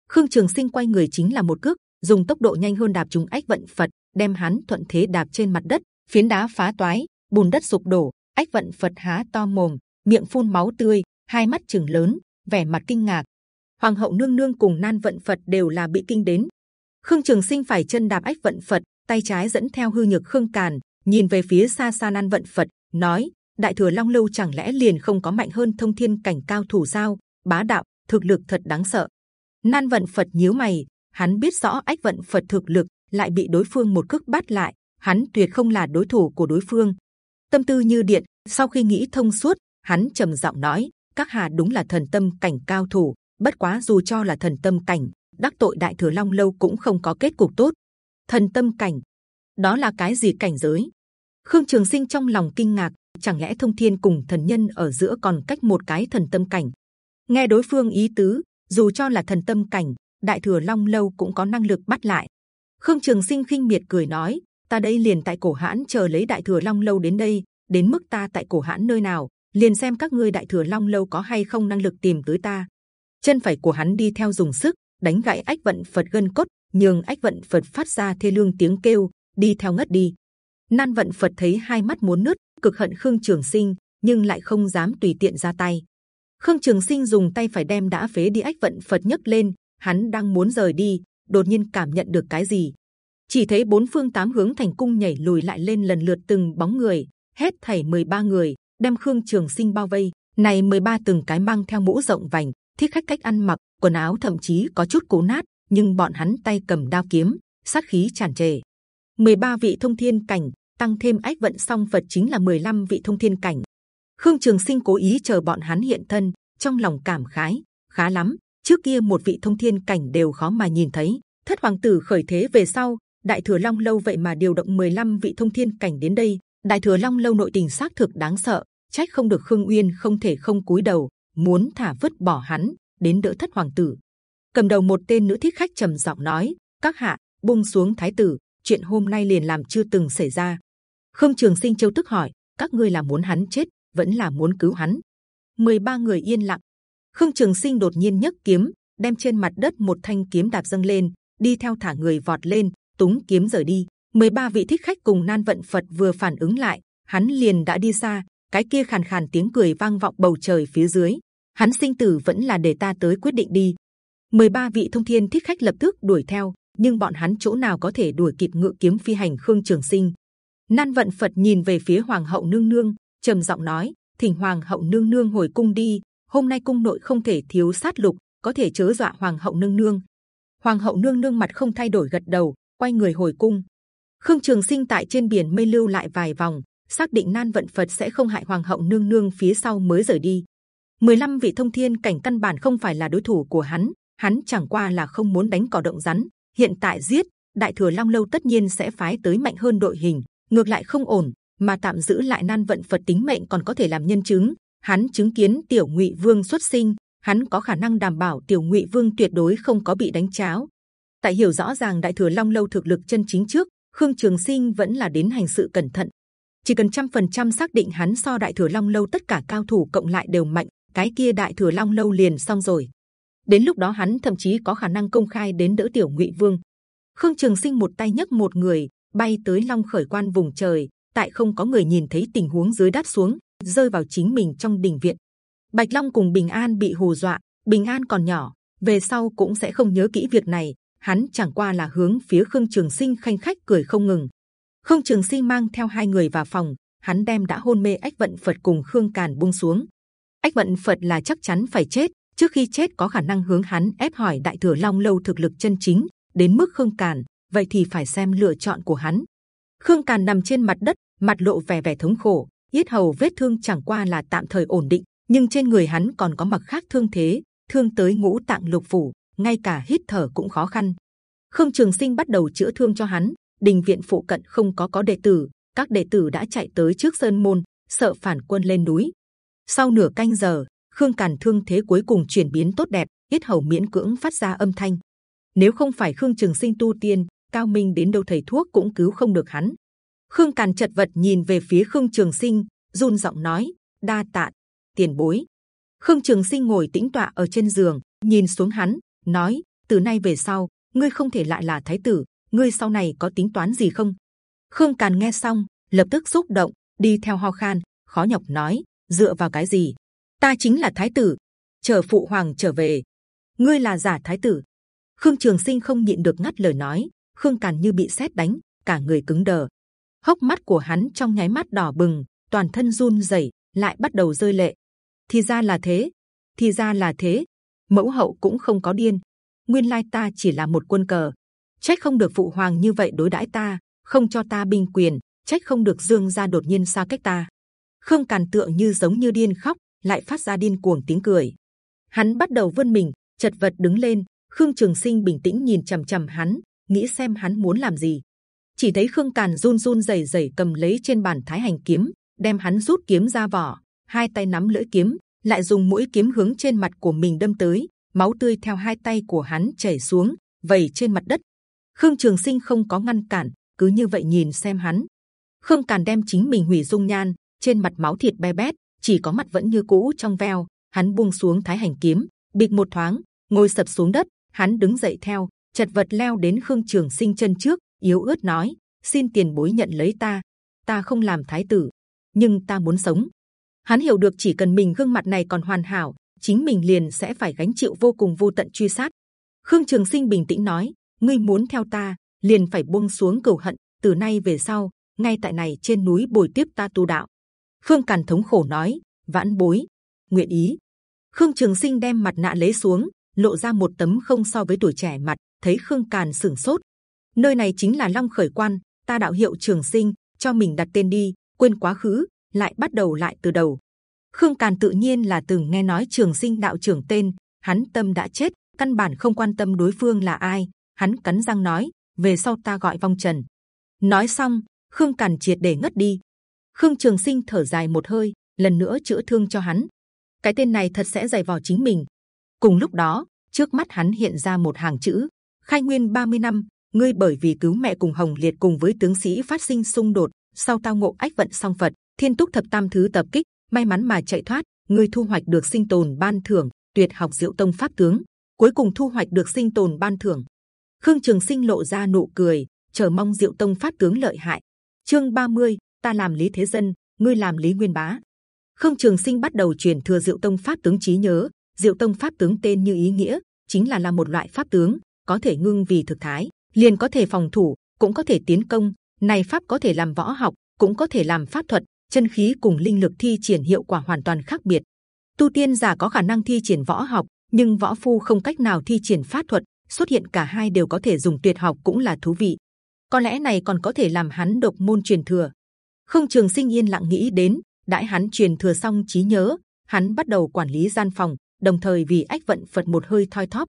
S1: Khương trường sinh quay người chính là một cước, dùng tốc độ nhanh hơn đạp trúng ách vận phật, đem hắn thuận thế đạp trên mặt đất, phiến đá phá toái, bùn đất sụp đổ. Ách vận phật há to mồm, miệng phun máu tươi, hai mắt chừng lớn, vẻ mặt kinh ngạc. Hoàng hậu nương nương cùng nan vận phật đều là bị kinh đến. Khương trường sinh phải chân đạp ách vận phật, tay trái dẫn theo hư nhược khương càn, nhìn về phía xa xa nan vận phật, nói đại thừa long lâu chẳng lẽ liền không có mạnh hơn thông thiên cảnh cao thủ sao? Bá đạo, thực lực thật đáng sợ. Nan vận phật nhíu mày, hắn biết rõ ách vận phật thực lực lại bị đối phương một cước bắt lại, hắn tuyệt không là đối thủ của đối phương. Tâm tư như điện, sau khi nghĩ thông suốt, hắn trầm giọng nói, các hà đúng là thần tâm cảnh cao thủ, bất quá dù cho là thần tâm cảnh, đắc tội đại thừa long lâu cũng không có kết cục tốt. Thần tâm cảnh, đó là cái gì cảnh giới? Khương trường sinh trong lòng kinh ngạc chẳng lẽ thông thiên cùng thần nhân ở giữa còn cách một cái thần tâm cảnh? Nghe đối phương ý tứ, dù cho là thần tâm cảnh, đại thừa long lâu cũng có năng lực bắt lại. Khương trường sinh khinh miệt cười nói, ta đây liền tại cổ hãn chờ lấy đại thừa long lâu đến đây, đến mức ta tại cổ hãn nơi nào, liền xem các ngươi đại thừa long lâu có hay không năng lực tìm tới ta. Chân phải của hắn đi theo dùng sức, đánh gãy ách vận phật gân cốt, nhường ách vận phật phát ra thê lương tiếng kêu, đi theo ngất đi. Nan vận phật thấy hai mắt muốn nứt cực hận khương trường sinh nhưng lại không dám tùy tiện ra tay Khương Trường Sinh dùng tay phải đem đã phế đi ách vận Phật nhấc lên, hắn đang muốn rời đi, đột nhiên cảm nhận được cái gì. Chỉ thấy bốn phương tám hướng thành cung nhảy lùi lại lên lần lượt từng bóng người, hết thảy 13 người đem Khương Trường Sinh bao vây. Này 13 từng cái mang theo mũ rộng vành, thiết khách cách ăn mặc, quần áo thậm chí có chút cố nát, nhưng bọn hắn tay cầm đao kiếm, sát khí tràn trề. 13 vị thông thiên cảnh, tăng thêm ách vận song Phật chính là 15 vị thông thiên cảnh. Khương Trường Sinh cố ý chờ bọn hắn hiện thân, trong lòng cảm khái, khá lắm. Trước kia một vị thông thiên cảnh đều khó mà nhìn thấy. Thất hoàng tử khởi thế về sau, Đại thừa Long lâu vậy mà điều động 15 vị thông thiên cảnh đến đây. Đại thừa Long lâu nội tình xác thực đáng sợ, trách không được Khương Uyên không thể không cúi đầu, muốn thả vứt bỏ hắn đến đỡ thất hoàng tử. Cầm đầu một tên nữ thích khách trầm giọng nói: các hạ buông xuống thái tử, chuyện hôm nay liền làm chưa từng xảy ra. Khương Trường Sinh châu tức hỏi: các ngươi là muốn hắn chết, vẫn là muốn cứu hắn? 13 người yên lặng. Khương Trường Sinh đột nhiên nhấc kiếm, đem trên mặt đất một thanh kiếm đạp dâng lên, đi theo thả người vọt lên, túng kiếm rời đi. 13 vị thích khách cùng nan vận Phật vừa phản ứng lại, hắn liền đã đi xa. Cái kia khàn khàn tiếng cười vang vọng bầu trời phía dưới. Hắn sinh tử vẫn là để ta tới quyết định đi. 13 vị thông thiên thích khách lập tức đuổi theo, nhưng bọn hắn chỗ nào có thể đuổi kịp ngự kiếm phi hành Khương Trường Sinh? Nan vận Phật nhìn về phía Hoàng hậu nương nương, trầm giọng nói: Thỉnh Hoàng hậu nương nương hồi cung đi. Hôm nay cung nội không thể thiếu sát lục, có thể chớ dọa Hoàng hậu nương nương. Hoàng hậu nương nương mặt không thay đổi gật đầu, quay người hồi cung. Khương Trường Sinh tại trên biển mây lưu lại vài vòng, xác định nan vận Phật sẽ không hại Hoàng hậu nương nương phía sau mới rời đi. 15 vị thông thiên cảnh căn bản không phải là đối thủ của hắn, hắn chẳng qua là không muốn đánh cỏ động rắn. Hiện tại giết Đại thừa Long lâu tất nhiên sẽ phái tới mạnh hơn đội hình, ngược lại không ổn, mà tạm giữ lại nan vận Phật tính mệnh còn có thể làm nhân chứng. Hắn chứng kiến Tiểu Ngụy Vương xuất sinh, hắn có khả năng đảm bảo Tiểu Ngụy Vương tuyệt đối không có bị đánh cháo. Tại hiểu rõ ràng Đại thừa Long lâu thực lực chân chính trước, Khương Trường Sinh vẫn là đến hành sự cẩn thận. Chỉ cần trăm phần trăm xác định hắn so Đại thừa Long lâu tất cả cao thủ cộng lại đều mạnh, cái kia Đại thừa Long lâu liền xong rồi. Đến lúc đó hắn thậm chí có khả năng công khai đến đỡ Tiểu Ngụy Vương. Khương Trường Sinh một tay nhấc một người bay tới Long Khởi Quan vùng trời, tại không có người nhìn thấy tình huống dưới đáp xuống, rơi vào chính mình trong đình viện. Bạch Long cùng Bình An bị hù dọa, Bình An còn nhỏ, về sau cũng sẽ không nhớ kỹ việc này. Hắn chẳng qua là hướng phía Khương Trường Sinh khanh khách cười không ngừng. Khương Trường Sinh mang theo hai người vào phòng, hắn đem đã hôn mê ách vận Phật cùng Khương Càn buông xuống. Ách vận Phật là chắc chắn phải chết, trước khi chết có khả năng hướng hắn ép hỏi Đại thừa Long lâu thực lực chân chính. Đến mức Khương Càn, vậy thì phải xem lựa chọn của hắn. Khương Càn nằm trên mặt đất, mặt lộ vẻ vẻ thống khổ, yết hầu vết thương chẳng qua là tạm thời ổn định, nhưng trên người hắn còn có mặc khác thương thế, thương tới ngũ tạng lục phủ, ngay cả hít thở cũng khó khăn. Khương Trường Sinh bắt đầu chữa thương cho hắn. Đình viện phụ cận không có có đệ tử, các đệ tử đã chạy tới trước sơn môn, sợ phản quân lên núi. Sau nửa canh giờ, Khương Càn thương thế cuối cùng chuyển biến tốt đẹp, yết hầu miễn cưỡng phát ra âm thanh. Nếu không phải Khương Trường Sinh tu tiên, cao minh đến đâu thầy thuốc cũng cứu không được hắn. Khương Càn chật vật nhìn về phía Khương Trường Sinh, run giọng nói: đa tạ, tiền bối. Khương Trường Sinh ngồi tĩnh tọa ở trên giường, nhìn xuống hắn, nói: từ nay về sau, ngươi không thể lại là thái tử, ngươi sau này có tính toán gì không? Khương Càn nghe xong, lập tức xúc động, đi theo ho khan, khó nhọc nói: dựa vào cái gì? Ta chính là thái tử, chờ phụ hoàng trở về. Ngươi là giả thái tử. Khương Trường Sinh không nhịn được ngắt lời nói, Khương Càn như bị sét đánh, cả người cứng đờ. Hốc mắt của hắn trong nháy mắt đỏ bừng, toàn thân run rẩy, lại bắt đầu rơi lệ. Thì ra là thế, thì ra là thế. Mẫu hậu cũng không có điên. Nguyên lai ta chỉ là một quân cờ. Trách không được phụ hoàng như vậy đối đãi ta, không cho ta binh quyền. Trách không được Dương gia đột nhiên xa cách ta. Khương Càn tựa như giống như điên khóc, lại phát ra điên cuồng tiếng cười. Hắn bắt đầu vươn mình, chật vật đứng lên. Khương Trường Sinh bình tĩnh nhìn c h ầ m c h ầ m hắn, nghĩ xem hắn muốn làm gì. Chỉ thấy Khương Càn run run rẩy rẩy cầm lấy trên bàn Thái Hành kiếm, đem hắn rút kiếm ra vỏ, hai tay nắm lưỡi kiếm, lại dùng mũi kiếm hướng trên mặt của mình đâm tới, máu tươi theo hai tay của hắn chảy xuống, vẩy trên mặt đất. Khương Trường Sinh không có ngăn cản, cứ như vậy nhìn xem hắn. Khương Càn đem chính mình hủy dung nhan, trên mặt máu thịt be bét, chỉ có mặt vẫn như cũ trong veo. Hắn buông xuống Thái Hành kiếm, bịch một thoáng, ngồi sập xuống đất. Hắn đứng dậy theo, chật vật leo đến khương trường sinh chân trước yếu ớt nói xin tiền bối nhận lấy ta ta không làm thái tử nhưng ta muốn sống hắn hiểu được chỉ cần mình gương mặt này còn hoàn hảo chính mình liền sẽ phải gánh chịu vô cùng vô tận truy sát. Khương Trường Sinh bình tĩnh nói: ngươi muốn theo ta, liền phải buông xuống cầu hận. Từ nay về sau, ngay tại này trên núi bồi tiếp ta tu đạo. Khương Càn thống khổ nói: vãn bối, nguyện ý. Khương Trường Sinh đem mặt nạ lấy xuống, lộ ra một tấm không so với tuổi trẻ mặt. Thấy Khương Càn sửng sốt, nơi này chính là Long Khởi Quan, ta đạo hiệu Trường Sinh, cho mình đặt tên đi, quên quá khứ, lại bắt đầu lại từ đầu. Khương Càn tự nhiên là từng nghe nói Trường Sinh đạo trưởng tên, hắn tâm đã chết, căn bản không quan tâm đối phương là ai. Hắn cắn răng nói: về sau ta gọi vong trần. Nói xong, Khương Càn triệt để ngất đi. Khương Trường Sinh thở dài một hơi, lần nữa chữa thương cho hắn. Cái tên này thật sẽ dày vò chính mình. Cùng lúc đó, trước mắt hắn hiện ra một hàng chữ: Khai Nguyên 30 năm, ngươi bởi vì cứu mẹ cùng Hồng Liệt cùng với tướng sĩ phát sinh xung đột, sau tao ngộ ách vận song Phật, Thiên Túc thập tam thứ tập kích, may mắn mà chạy thoát, ngươi thu hoạch được sinh tồn ban thưởng, tuyệt học diệu tông pháp tướng, cuối cùng thu hoạch được sinh tồn ban thưởng. Khương Trường Sinh lộ ra nụ cười, chờ mong diệu tông pháp tướng lợi hại. Chương 30, ta làm lý thế dân, ngươi làm lý nguyên bá. Khương Trường Sinh bắt đầu truyền thừa diệu tông pháp tướng trí nhớ. Diệu tông pháp tướng tên như ý nghĩa, chính là là một loại pháp tướng, có thể ngưng vì thực thái, liền có thể phòng thủ, cũng có thể tiến công. Này pháp có thể làm võ học, cũng có thể làm pháp thuật, chân khí cùng linh lực thi triển hiệu quả hoàn toàn khác biệt. Tu tiên giả có khả năng thi triển võ học, nhưng võ phu không cách nào thi triển pháp thuật. Xuất hiện cả hai đều có thể dùng tuyệt học cũng là thú vị. Có lẽ này còn có thể làm hắn độc môn truyền thừa. Không Trường Sinh yên lặng nghĩ đến, đại hắn truyền thừa xong trí nhớ, hắn bắt đầu quản lý gian phòng, đồng thời vì ách vận Phật một hơi thoi thóp.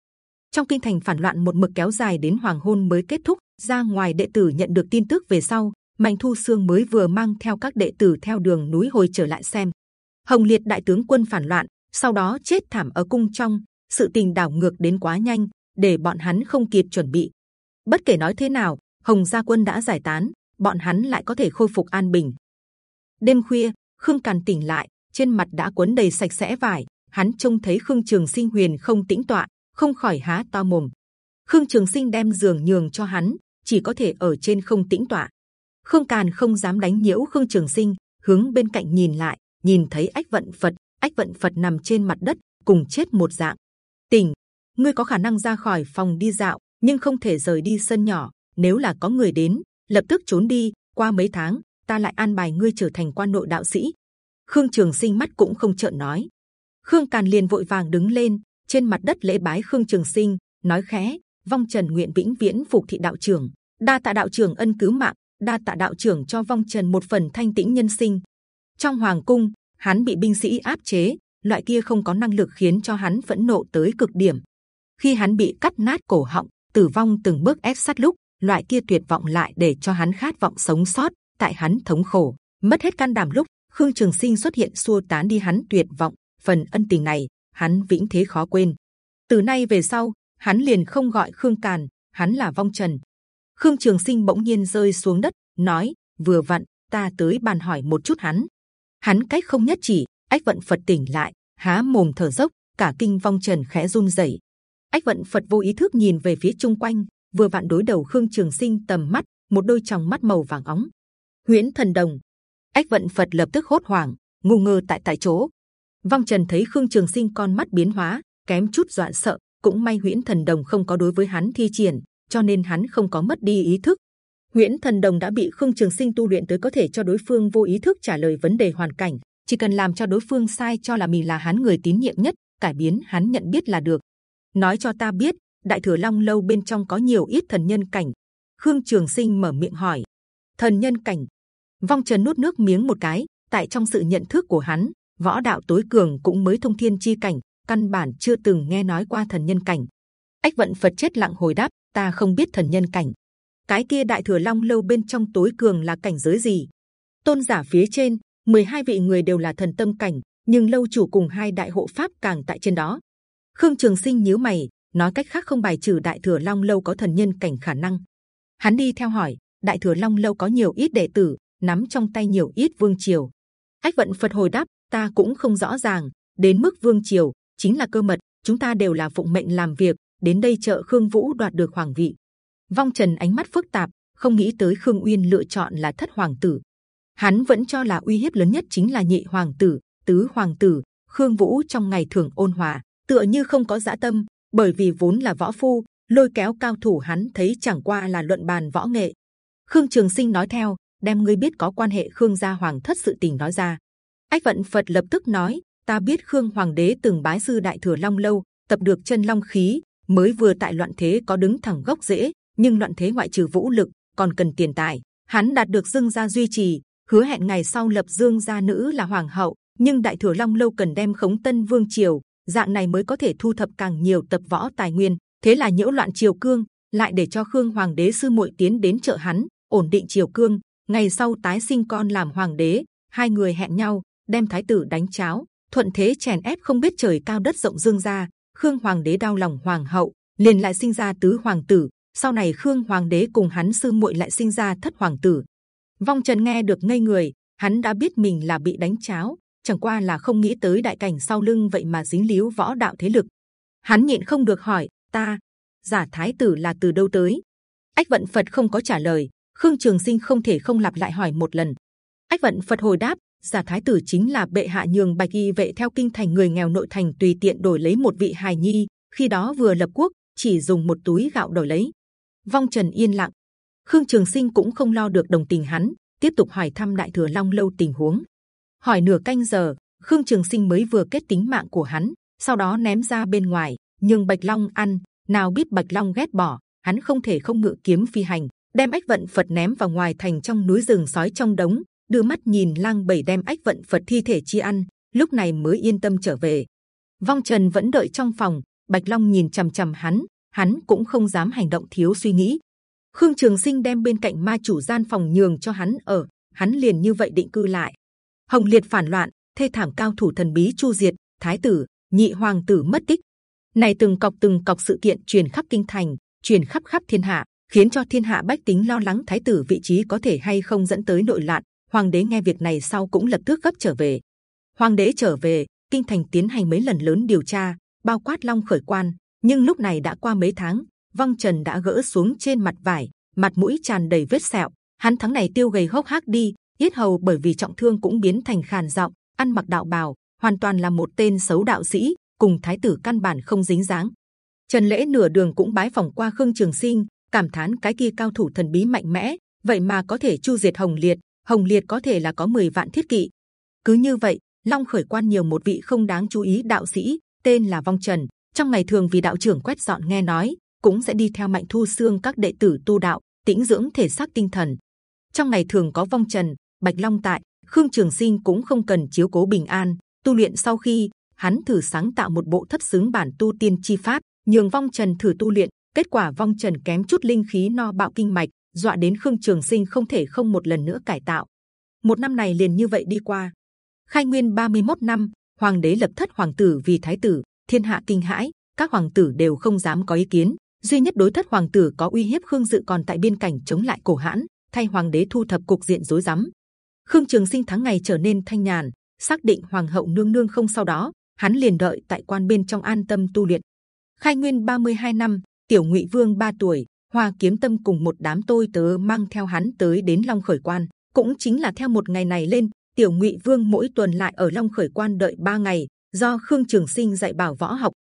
S1: Trong kinh thành phản loạn một mực kéo dài đến hoàng hôn mới kết thúc. Ra ngoài đệ tử nhận được tin tức về sau, Mạnh Thu xương mới vừa mang theo các đệ tử theo đường núi hồi trở lại xem. Hồng Liệt đại tướng quân phản loạn, sau đó chết thảm ở cung trong. Sự tình đảo ngược đến quá nhanh, để bọn hắn không kịp chuẩn bị. Bất kể nói thế nào, Hồng gia quân đã giải tán, bọn hắn lại có thể khôi phục an bình. Đêm khuya, Khương Càn tỉnh lại, trên mặt đã cuốn đầy sạch sẽ vải. Hắn trông thấy Khương Trường Sinh huyền không tĩnh tọa, không khỏi há to mồm. Khương Trường Sinh đem giường nhường cho hắn, chỉ có thể ở trên không tĩnh tọa. Khương Càn không dám đánh nhiễu Khương Trường Sinh, hướng bên cạnh nhìn lại, nhìn thấy ách vận Phật, ách vận Phật nằm trên mặt đất, cùng chết một dạng. Tỉnh, ngươi có khả năng ra khỏi phòng đi dạo, nhưng không thể rời đi sân nhỏ. Nếu là có người đến, lập tức trốn đi. Qua mấy tháng, ta lại an bài ngươi trở thành quan nội đạo sĩ. Khương Trường Sinh mắt cũng không trợn nói. Khương Càn liền vội vàng đứng lên, trên mặt đất lễ bái Khương Trường Sinh, nói khẽ: Vong Trần nguyện vĩnh viễn phục thị đạo trưởng, đa tạ đạo trưởng ân cứu mạng, đa tạ đạo trưởng cho Vong Trần một phần thanh tĩnh nhân sinh. Trong hoàng cung, hắn bị binh sĩ áp chế, loại kia không có năng lực khiến cho hắn phẫn nộ tới cực điểm. Khi hắn bị cắt nát cổ họng, tử vong từng bước ép sát lúc, loại kia tuyệt vọng lại để cho hắn khát vọng sống sót. Tại hắn thống khổ, mất hết can đảm lúc, Khương Trường Sinh xuất hiện xua tán đi hắn tuyệt vọng. Phần ân tình này, hắn vĩnh thế khó quên. Từ nay về sau, hắn liền không gọi Khương Càn, hắn là Vong Trần. Khương Trường Sinh bỗng nhiên rơi xuống đất, nói: vừa vặn, ta tới bàn hỏi một chút hắn. Hắn cách không nhất chỉ, ách vận Phật tỉnh lại, há mồm thở dốc, cả kinh Vong Trần khẽ run rẩy. Ách vận Phật vô ý thức nhìn về phía chung quanh, vừa vặn đối đầu Khương Trường Sinh tầm mắt, một đôi tròng mắt màu vàng óng. Huyễn Thần Đồng. Ách vận Phật lập tức hốt hoảng, ngu ngơ tại tại chỗ, Vong Trần thấy Khương Trường Sinh con mắt biến hóa, kém chút dọa sợ. Cũng may Huyễn Thần Đồng không có đối với hắn thi triển, cho nên hắn không có mất đi ý thức. Huyễn Thần Đồng đã bị Khương Trường Sinh tu luyện tới có thể cho đối phương vô ý thức trả lời vấn đề hoàn cảnh, chỉ cần làm cho đối phương sai cho là mình là hắn người tín nhiệm nhất, cải biến hắn nhận biết là được. Nói cho ta biết, Đại Thừa Long lâu bên trong có nhiều ít thần nhân cảnh. Khương Trường Sinh mở miệng hỏi. Thần nhân cảnh. Vong Trần nuốt nước miếng một cái. Tại trong sự nhận thức của hắn, võ đạo tối cường cũng mới thông thiên chi cảnh, căn bản chưa từng nghe nói qua thần nhân cảnh. Ách vận Phật chết lặng hồi đáp, ta không biết thần nhân cảnh. Cái kia đại thừa long lâu bên trong tối cường là cảnh giới gì? Tôn giả phía trên, 12 vị người đều là thần tâm cảnh, nhưng lâu chủ cùng hai đại hộ pháp càng tại trên đó. Khương Trường Sinh nhíu mày, nói cách khác không bài trừ đại thừa long lâu có thần nhân cảnh khả năng. Hắn đi theo hỏi, đại thừa long lâu có nhiều ít đệ tử, nắm trong tay nhiều ít vương triều. Ách vận Phật hồi đáp, ta cũng không rõ ràng. Đến mức vương triều chính là cơ mật, chúng ta đều là phụng mệnh làm việc. Đến đây trợ Khương Vũ đoạt được hoàng vị. Vong Trần ánh mắt phức tạp, không nghĩ tới Khương Uyên lựa chọn là thất hoàng tử. Hắn vẫn cho là uy hiếp lớn nhất chính là nhị hoàng tử, tứ hoàng tử, Khương Vũ trong ngày thường ôn hòa, tựa như không có dạ tâm, bởi vì vốn là võ phu, lôi kéo cao thủ hắn thấy chẳng qua là luận bàn võ nghệ. Khương Trường Sinh nói theo, đem ngươi biết có quan hệ Khương gia hoàng thất sự tình nói ra. Ách vận Phật lập tức nói, ta biết Khương Hoàng đế từng bái sư đại thừa Long lâu, tập được chân long khí, mới vừa tại loạn thế có đứng thẳng gốc dễ. nhưng loạn thế ngoại trừ vũ lực còn cần tiền tài. Hắn đạt được Dương gia duy trì, hứa hẹn ngày sau lập Dương gia nữ là hoàng hậu, nhưng đại thừa Long lâu cần đem khống tân vương triều, dạng này mới có thể thu thập càng nhiều tập võ tài nguyên. Thế là nhiễu loạn triều cương, lại để cho Khương Hoàng đế sư muội tiến đến trợ hắn, ổn định triều cương. Ngày sau tái sinh con làm hoàng đế, hai người hẹn nhau đem thái tử đánh cháo, thuận thế chèn ép không biết trời cao đất rộng dương gia. Khương Hoàng đế đau lòng hoàng hậu, liền lại sinh ra tứ hoàng tử. Sau này Khương Hoàng đế cùng hắn sư muội lại sinh ra thất hoàng tử. Vong Trần nghe được ngây người, hắn đã biết mình là bị đánh cháo, chẳng qua là không nghĩ tới đại cảnh sau lưng vậy mà dính líu võ đạo thế lực. Hắn nhịn không được hỏi, ta giả thái tử là từ đâu tới? Ách vận Phật không có trả lời, Khương Trường Sinh không thể không lặp lại hỏi một lần. Ách vận Phật hồi đáp, giả thái tử chính là bệ hạ nhường bạch y vệ theo kinh thành người nghèo nội thành tùy tiện đổi lấy một vị hài nhi. khi đó vừa lập quốc chỉ dùng một túi gạo đổi lấy. Vong Trần yên lặng, Khương Trường Sinh cũng không lo được đồng tình hắn, tiếp tục hỏi thăm Đại Thừa Long lâu tình huống. Hỏi nửa canh giờ, Khương Trường Sinh mới vừa kết tính mạng của hắn, sau đó ném ra bên ngoài, nhưng Bạch Long ăn, nào biết Bạch Long ghét bỏ, hắn không thể không ngự kiếm phi hành, đem ách vận Phật ném vào ngoài thành trong núi rừng sói trong đống, đưa mắt nhìn lang bảy đem ách vận Phật thi thể chi ăn, lúc này mới yên tâm trở về. Vong Trần vẫn đợi trong phòng, Bạch Long nhìn c h ầ m c h ầ m hắn, hắn cũng không dám hành động thiếu suy nghĩ. Khương Trường Sinh đem bên cạnh ma chủ gian phòng nhường cho hắn ở, hắn liền như vậy định cư lại. Hồng Liệt phản loạn, thê thảm cao thủ thần bí chu diệt, thái tử, nhị hoàng tử mất tích. Này từng cọc từng cọc sự kiện truyền khắp kinh thành, truyền khắp khắp thiên hạ, khiến cho thiên hạ bách tính lo lắng thái tử vị trí có thể hay không dẫn tới nội loạn hoàng đế nghe việc này sau cũng lập tức gấp trở về. Hoàng đế trở về, kinh thành tiến hành mấy lần lớn điều tra, bao quát long khởi quan. Nhưng lúc này đã qua mấy tháng, vong trần đã gỡ xuống trên mặt vải, mặt mũi tràn đầy vết sẹo. Hắn tháng này tiêu gầy hốc hác đi, yết hầu bởi vì trọng thương cũng biến thành khàn giọng, ăn mặc đạo bào, hoàn toàn là một tên xấu đạo sĩ, cùng thái tử căn bản không dính dáng. Trần lễ nửa đường cũng bái phòng qua khương trường sinh, cảm thán cái kia cao thủ thần bí mạnh mẽ, vậy mà có thể chu diệt hồng liệt, Hồng Liệt có thể là có 10 vạn thiết kỵ. Cứ như vậy, Long khởi quan nhiều một vị không đáng chú ý đạo sĩ, tên là Vong Trần. Trong ngày thường vì đạo trưởng quét dọn nghe nói, cũng sẽ đi theo mạnh thu xương các đệ tử tu đạo, tĩnh dưỡng thể xác tinh thần. Trong ngày thường có Vong Trần, Bạch Long tại, Khương Trường Sinh cũng không cần chiếu cố bình an. Tu luyện sau khi hắn thử sáng tạo một bộ thất xứng bản tu tiên chi pháp, nhường Vong Trần thử tu luyện. Kết quả Vong Trần kém chút linh khí no bạo kinh mạch, dọa đến khương trường sinh không thể không một lần nữa cải tạo. Một năm này liền như vậy đi qua. Khai nguyên 31 năm, hoàng đế lập thất hoàng tử vì thái tử, thiên hạ kinh hãi, các hoàng tử đều không dám có ý kiến. Duy nhất đối thất hoàng tử có uy hiếp khương dự còn tại biên cảnh chống lại cổ hãn, thay hoàng đế thu thập cục diện rối rắm. Khương trường sinh tháng ngày trở nên thanh nhàn, xác định hoàng hậu nương nương không sau đó, hắn liền đợi tại quan bên trong an tâm tu luyện. Khai nguyên 32 năm, tiểu ngụy vương 3 tuổi Hoa Kiếm Tâm cùng một đám tôi tớ mang theo hắn tới đến Long Khởi Quan, cũng chính là theo một ngày này lên, Tiểu Ngụy Vương mỗi tuần lại ở Long Khởi Quan đợi ba ngày, do Khương Trường Sinh dạy bảo võ học.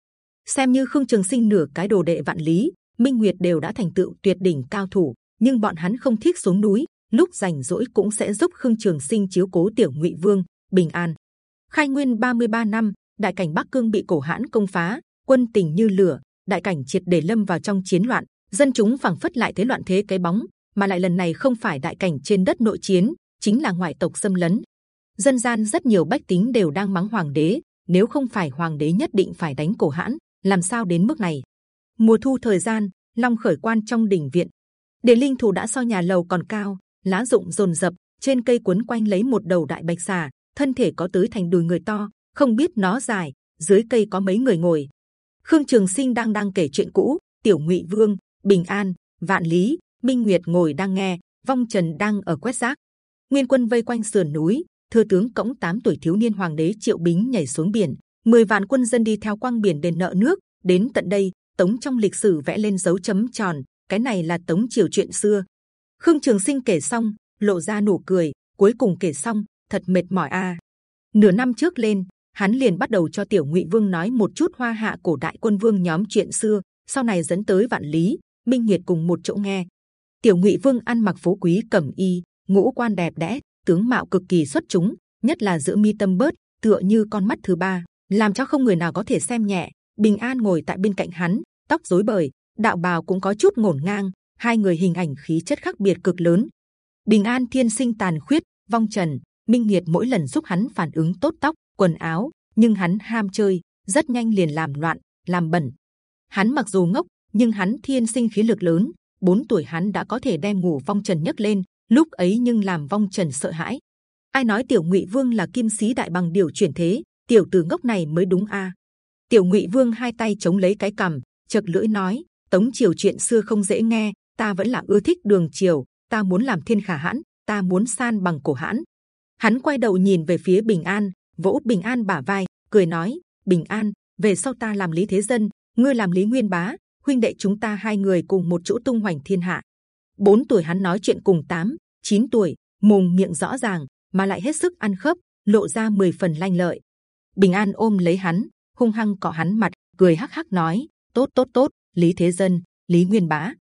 S1: Xem như Khương Trường Sinh nửa cái đồ đệ vạn lý, Minh Nguyệt đều đã thành tựu tuyệt đỉnh cao thủ, nhưng bọn hắn không thích xuống núi, lúc rảnh rỗi cũng sẽ giúp Khương Trường Sinh chiếu cố Tiểu Ngụy Vương bình an. Khai Nguyên 33 năm, đại cảnh Bắc Cương bị cổ hãn công phá, quân tình như lửa, đại cảnh triệt để lâm vào trong chiến loạn, dân chúng phảng phất lại thế loạn thế cái bóng, mà lại lần này không phải đại cảnh trên đất nội chiến, chính là ngoại tộc xâm lấn. Dân gian rất nhiều bách tính đều đang mắng hoàng đế, nếu không phải hoàng đế nhất định phải đánh cổ hãn, làm sao đến mức này? Mùa thu thời gian, long khởi quan trong đỉnh viện, để linh thù đã so nhà lầu còn cao, lá rụng rồn rập, trên cây cuốn quanh lấy một đầu đại bạch xà, thân thể có tới thành đùi người to, không biết nó dài, dưới cây có mấy người ngồi. Khương Trường Sinh đang đang kể chuyện cũ, Tiểu Ngụy Vương, bình an, vạn lý, minh nguyệt ngồi đang nghe, vong trần đang ở quét rác. Nguyên quân vây quanh sườn núi, thừa tướng cõng 8 tuổi thiếu niên hoàng đế triệu bính nhảy xuống biển. 10 vạn quân dân đi theo quang biển đền nợ nước, đến tận đây, tống trong lịch sử vẽ lên dấu chấm tròn, cái này là tống triều chuyện xưa. Khương trường sinh kể xong, lộ ra nụ cười, cuối cùng kể xong, thật mệt mỏi a. Nửa năm trước lên, hắn liền bắt đầu cho tiểu ngụy vương nói một chút hoa hạ cổ đại quân vương nhóm chuyện xưa, sau này dẫn tới vạn lý minh nhiệt cùng một chỗ nghe. Tiểu ngụy vương ăn mặc phú quý, cẩm y, ngũ quan đẹp đẽ, tướng mạo cực kỳ xuất chúng, nhất là giữa mi tâm bớt, tựa như con mắt thứ ba, làm cho không người nào có thể xem nhẹ. Bình an ngồi tại bên cạnh hắn, tóc rối bời, đạo bào cũng có chút ngổn ngang, hai người hình ảnh khí chất khác biệt cực lớn. Bình an thiên sinh tàn khuyết, vong trần, minh nhiệt mỗi lần giúp hắn phản ứng tốt tóc, quần áo, nhưng hắn ham chơi, rất nhanh liền làm loạn, làm bẩn. Hắn mặc dù ngốc nhưng hắn thiên sinh khí lực lớn, bốn tuổi hắn đã có thể đem ngủ vong trần nhấc lên, lúc ấy nhưng làm vong trần sợ hãi. Ai nói tiểu ngụy vương là kim sĩ đại bằng điều chuyển thế, tiểu tử ngốc này mới đúng a? Tiểu ngụy vương hai tay chống lấy cái cằm chật lưỡi nói, tống triều chuyện xưa không dễ nghe, ta vẫn là ưa thích đường triều, ta muốn làm thiên khả hãn, ta muốn san bằng cổ hãn. Hắn quay đầu nhìn về phía bình an, vỗ bình an bả vai, cười nói, bình an, về sau ta làm lý thế dân, ngươi làm lý nguyên bá huynh đệ chúng ta hai người cùng một chỗ tung hoành thiên hạ. Bốn tuổi hắn nói chuyện cùng tám, chín tuổi, mồm miệng rõ ràng, mà lại hết sức ăn khớp, lộ ra mười phần lanh lợi. Bình an ôm lấy hắn, hung hăng cọ hắn mặt, cười hắc hắc nói, tốt tốt tốt, lý thế dân, lý nguyên bá.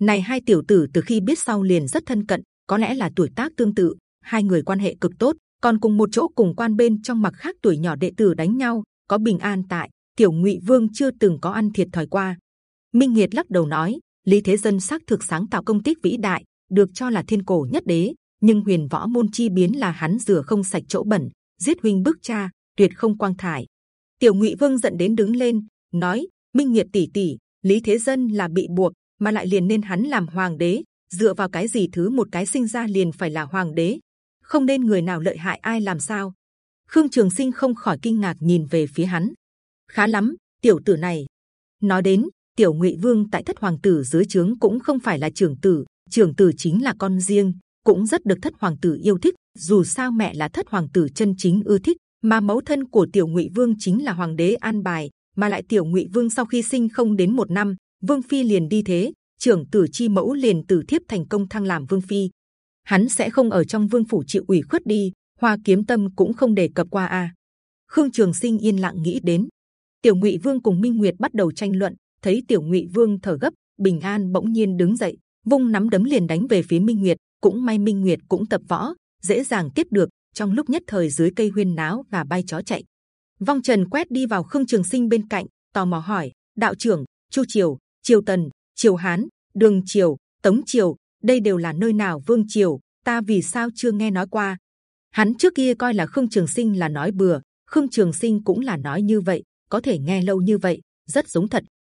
S1: Này hai tiểu tử từ khi biết sau liền rất thân cận, có lẽ là tuổi tác tương tự, hai người quan hệ cực tốt, còn cùng một chỗ cùng quan bên trong mặc khác tuổi nhỏ đệ tử đánh nhau, có bình an tại, tiểu ngụy vương chưa từng có ăn thiệt thòi qua minh nghiệt lắc đầu nói, lý thế dân xác thực sáng tạo công tích vĩ đại, được cho là thiên cổ nhất đế, nhưng huyền võ môn chi biến là hắn rửa không sạch chỗ bẩn, giết huynh bức cha, tuyệt không quang thải. Tiểu ngụy vương giận đến đứng lên, nói, minh nghiệt tỷ tỷ, lý thế dân là bị buộc, mà lại liền nên hắn làm hoàng đế, dựa vào cái gì thứ một cái sinh ra liền phải là hoàng đế? Không nên người nào lợi hại ai làm sao? Khương trường sinh không khỏi kinh ngạc nhìn về phía hắn. Khá lắm, tiểu tử này. Nói đến tiểu ngụy vương tại thất hoàng tử dưới trướng cũng không phải là trưởng tử trưởng tử chính là con riêng, cũng rất được thất hoàng tử yêu thích, dù sao mẹ là thất hoàng tử chân chính ưa thích, mà mẫu thân của tiểu ngụy vương chính là hoàng đế an bài, mà lại tiểu ngụy vương sau khi sinh không đến một năm, vương phi liền đi thế, trưởng tử chi mẫu liền từ thiếp thành công thăng làm vương phi. Hắn sẽ không ở trong vương phủ chịu ủy khuất đi, hoa kiếm tâm cũng không đề cập qua a. Khương trường sinh yên lặng nghĩ đến. Tiểu ngụy vương cùng minh nguyệt bắt đầu tranh luận thấy tiểu ngụy vương thở gấp, bình an bỗng nhiên đứng dậy, vung nắm đấm liền đánh về phía minh nguyệt. Cũng may minh nguyệt cũng tập võ, dễ dàng tiếp được, trong lúc nhất thời dưới cây huyên náo và bay chó chạy. Vong trần quét đi vào khương trường sinh bên cạnh, tò mò hỏi, đạo trưởng, chu triều triều tần, triều hán, đường triều, tống triều, đây đều là nơi nào vương triều? Ta vì sao chưa nghe nói qua? Hắn trước kia coi là khương trường sinh là nói bừa, khương trường sinh cũng là nói như vậy, có thể nghe lâu như vậy, rất giống thật.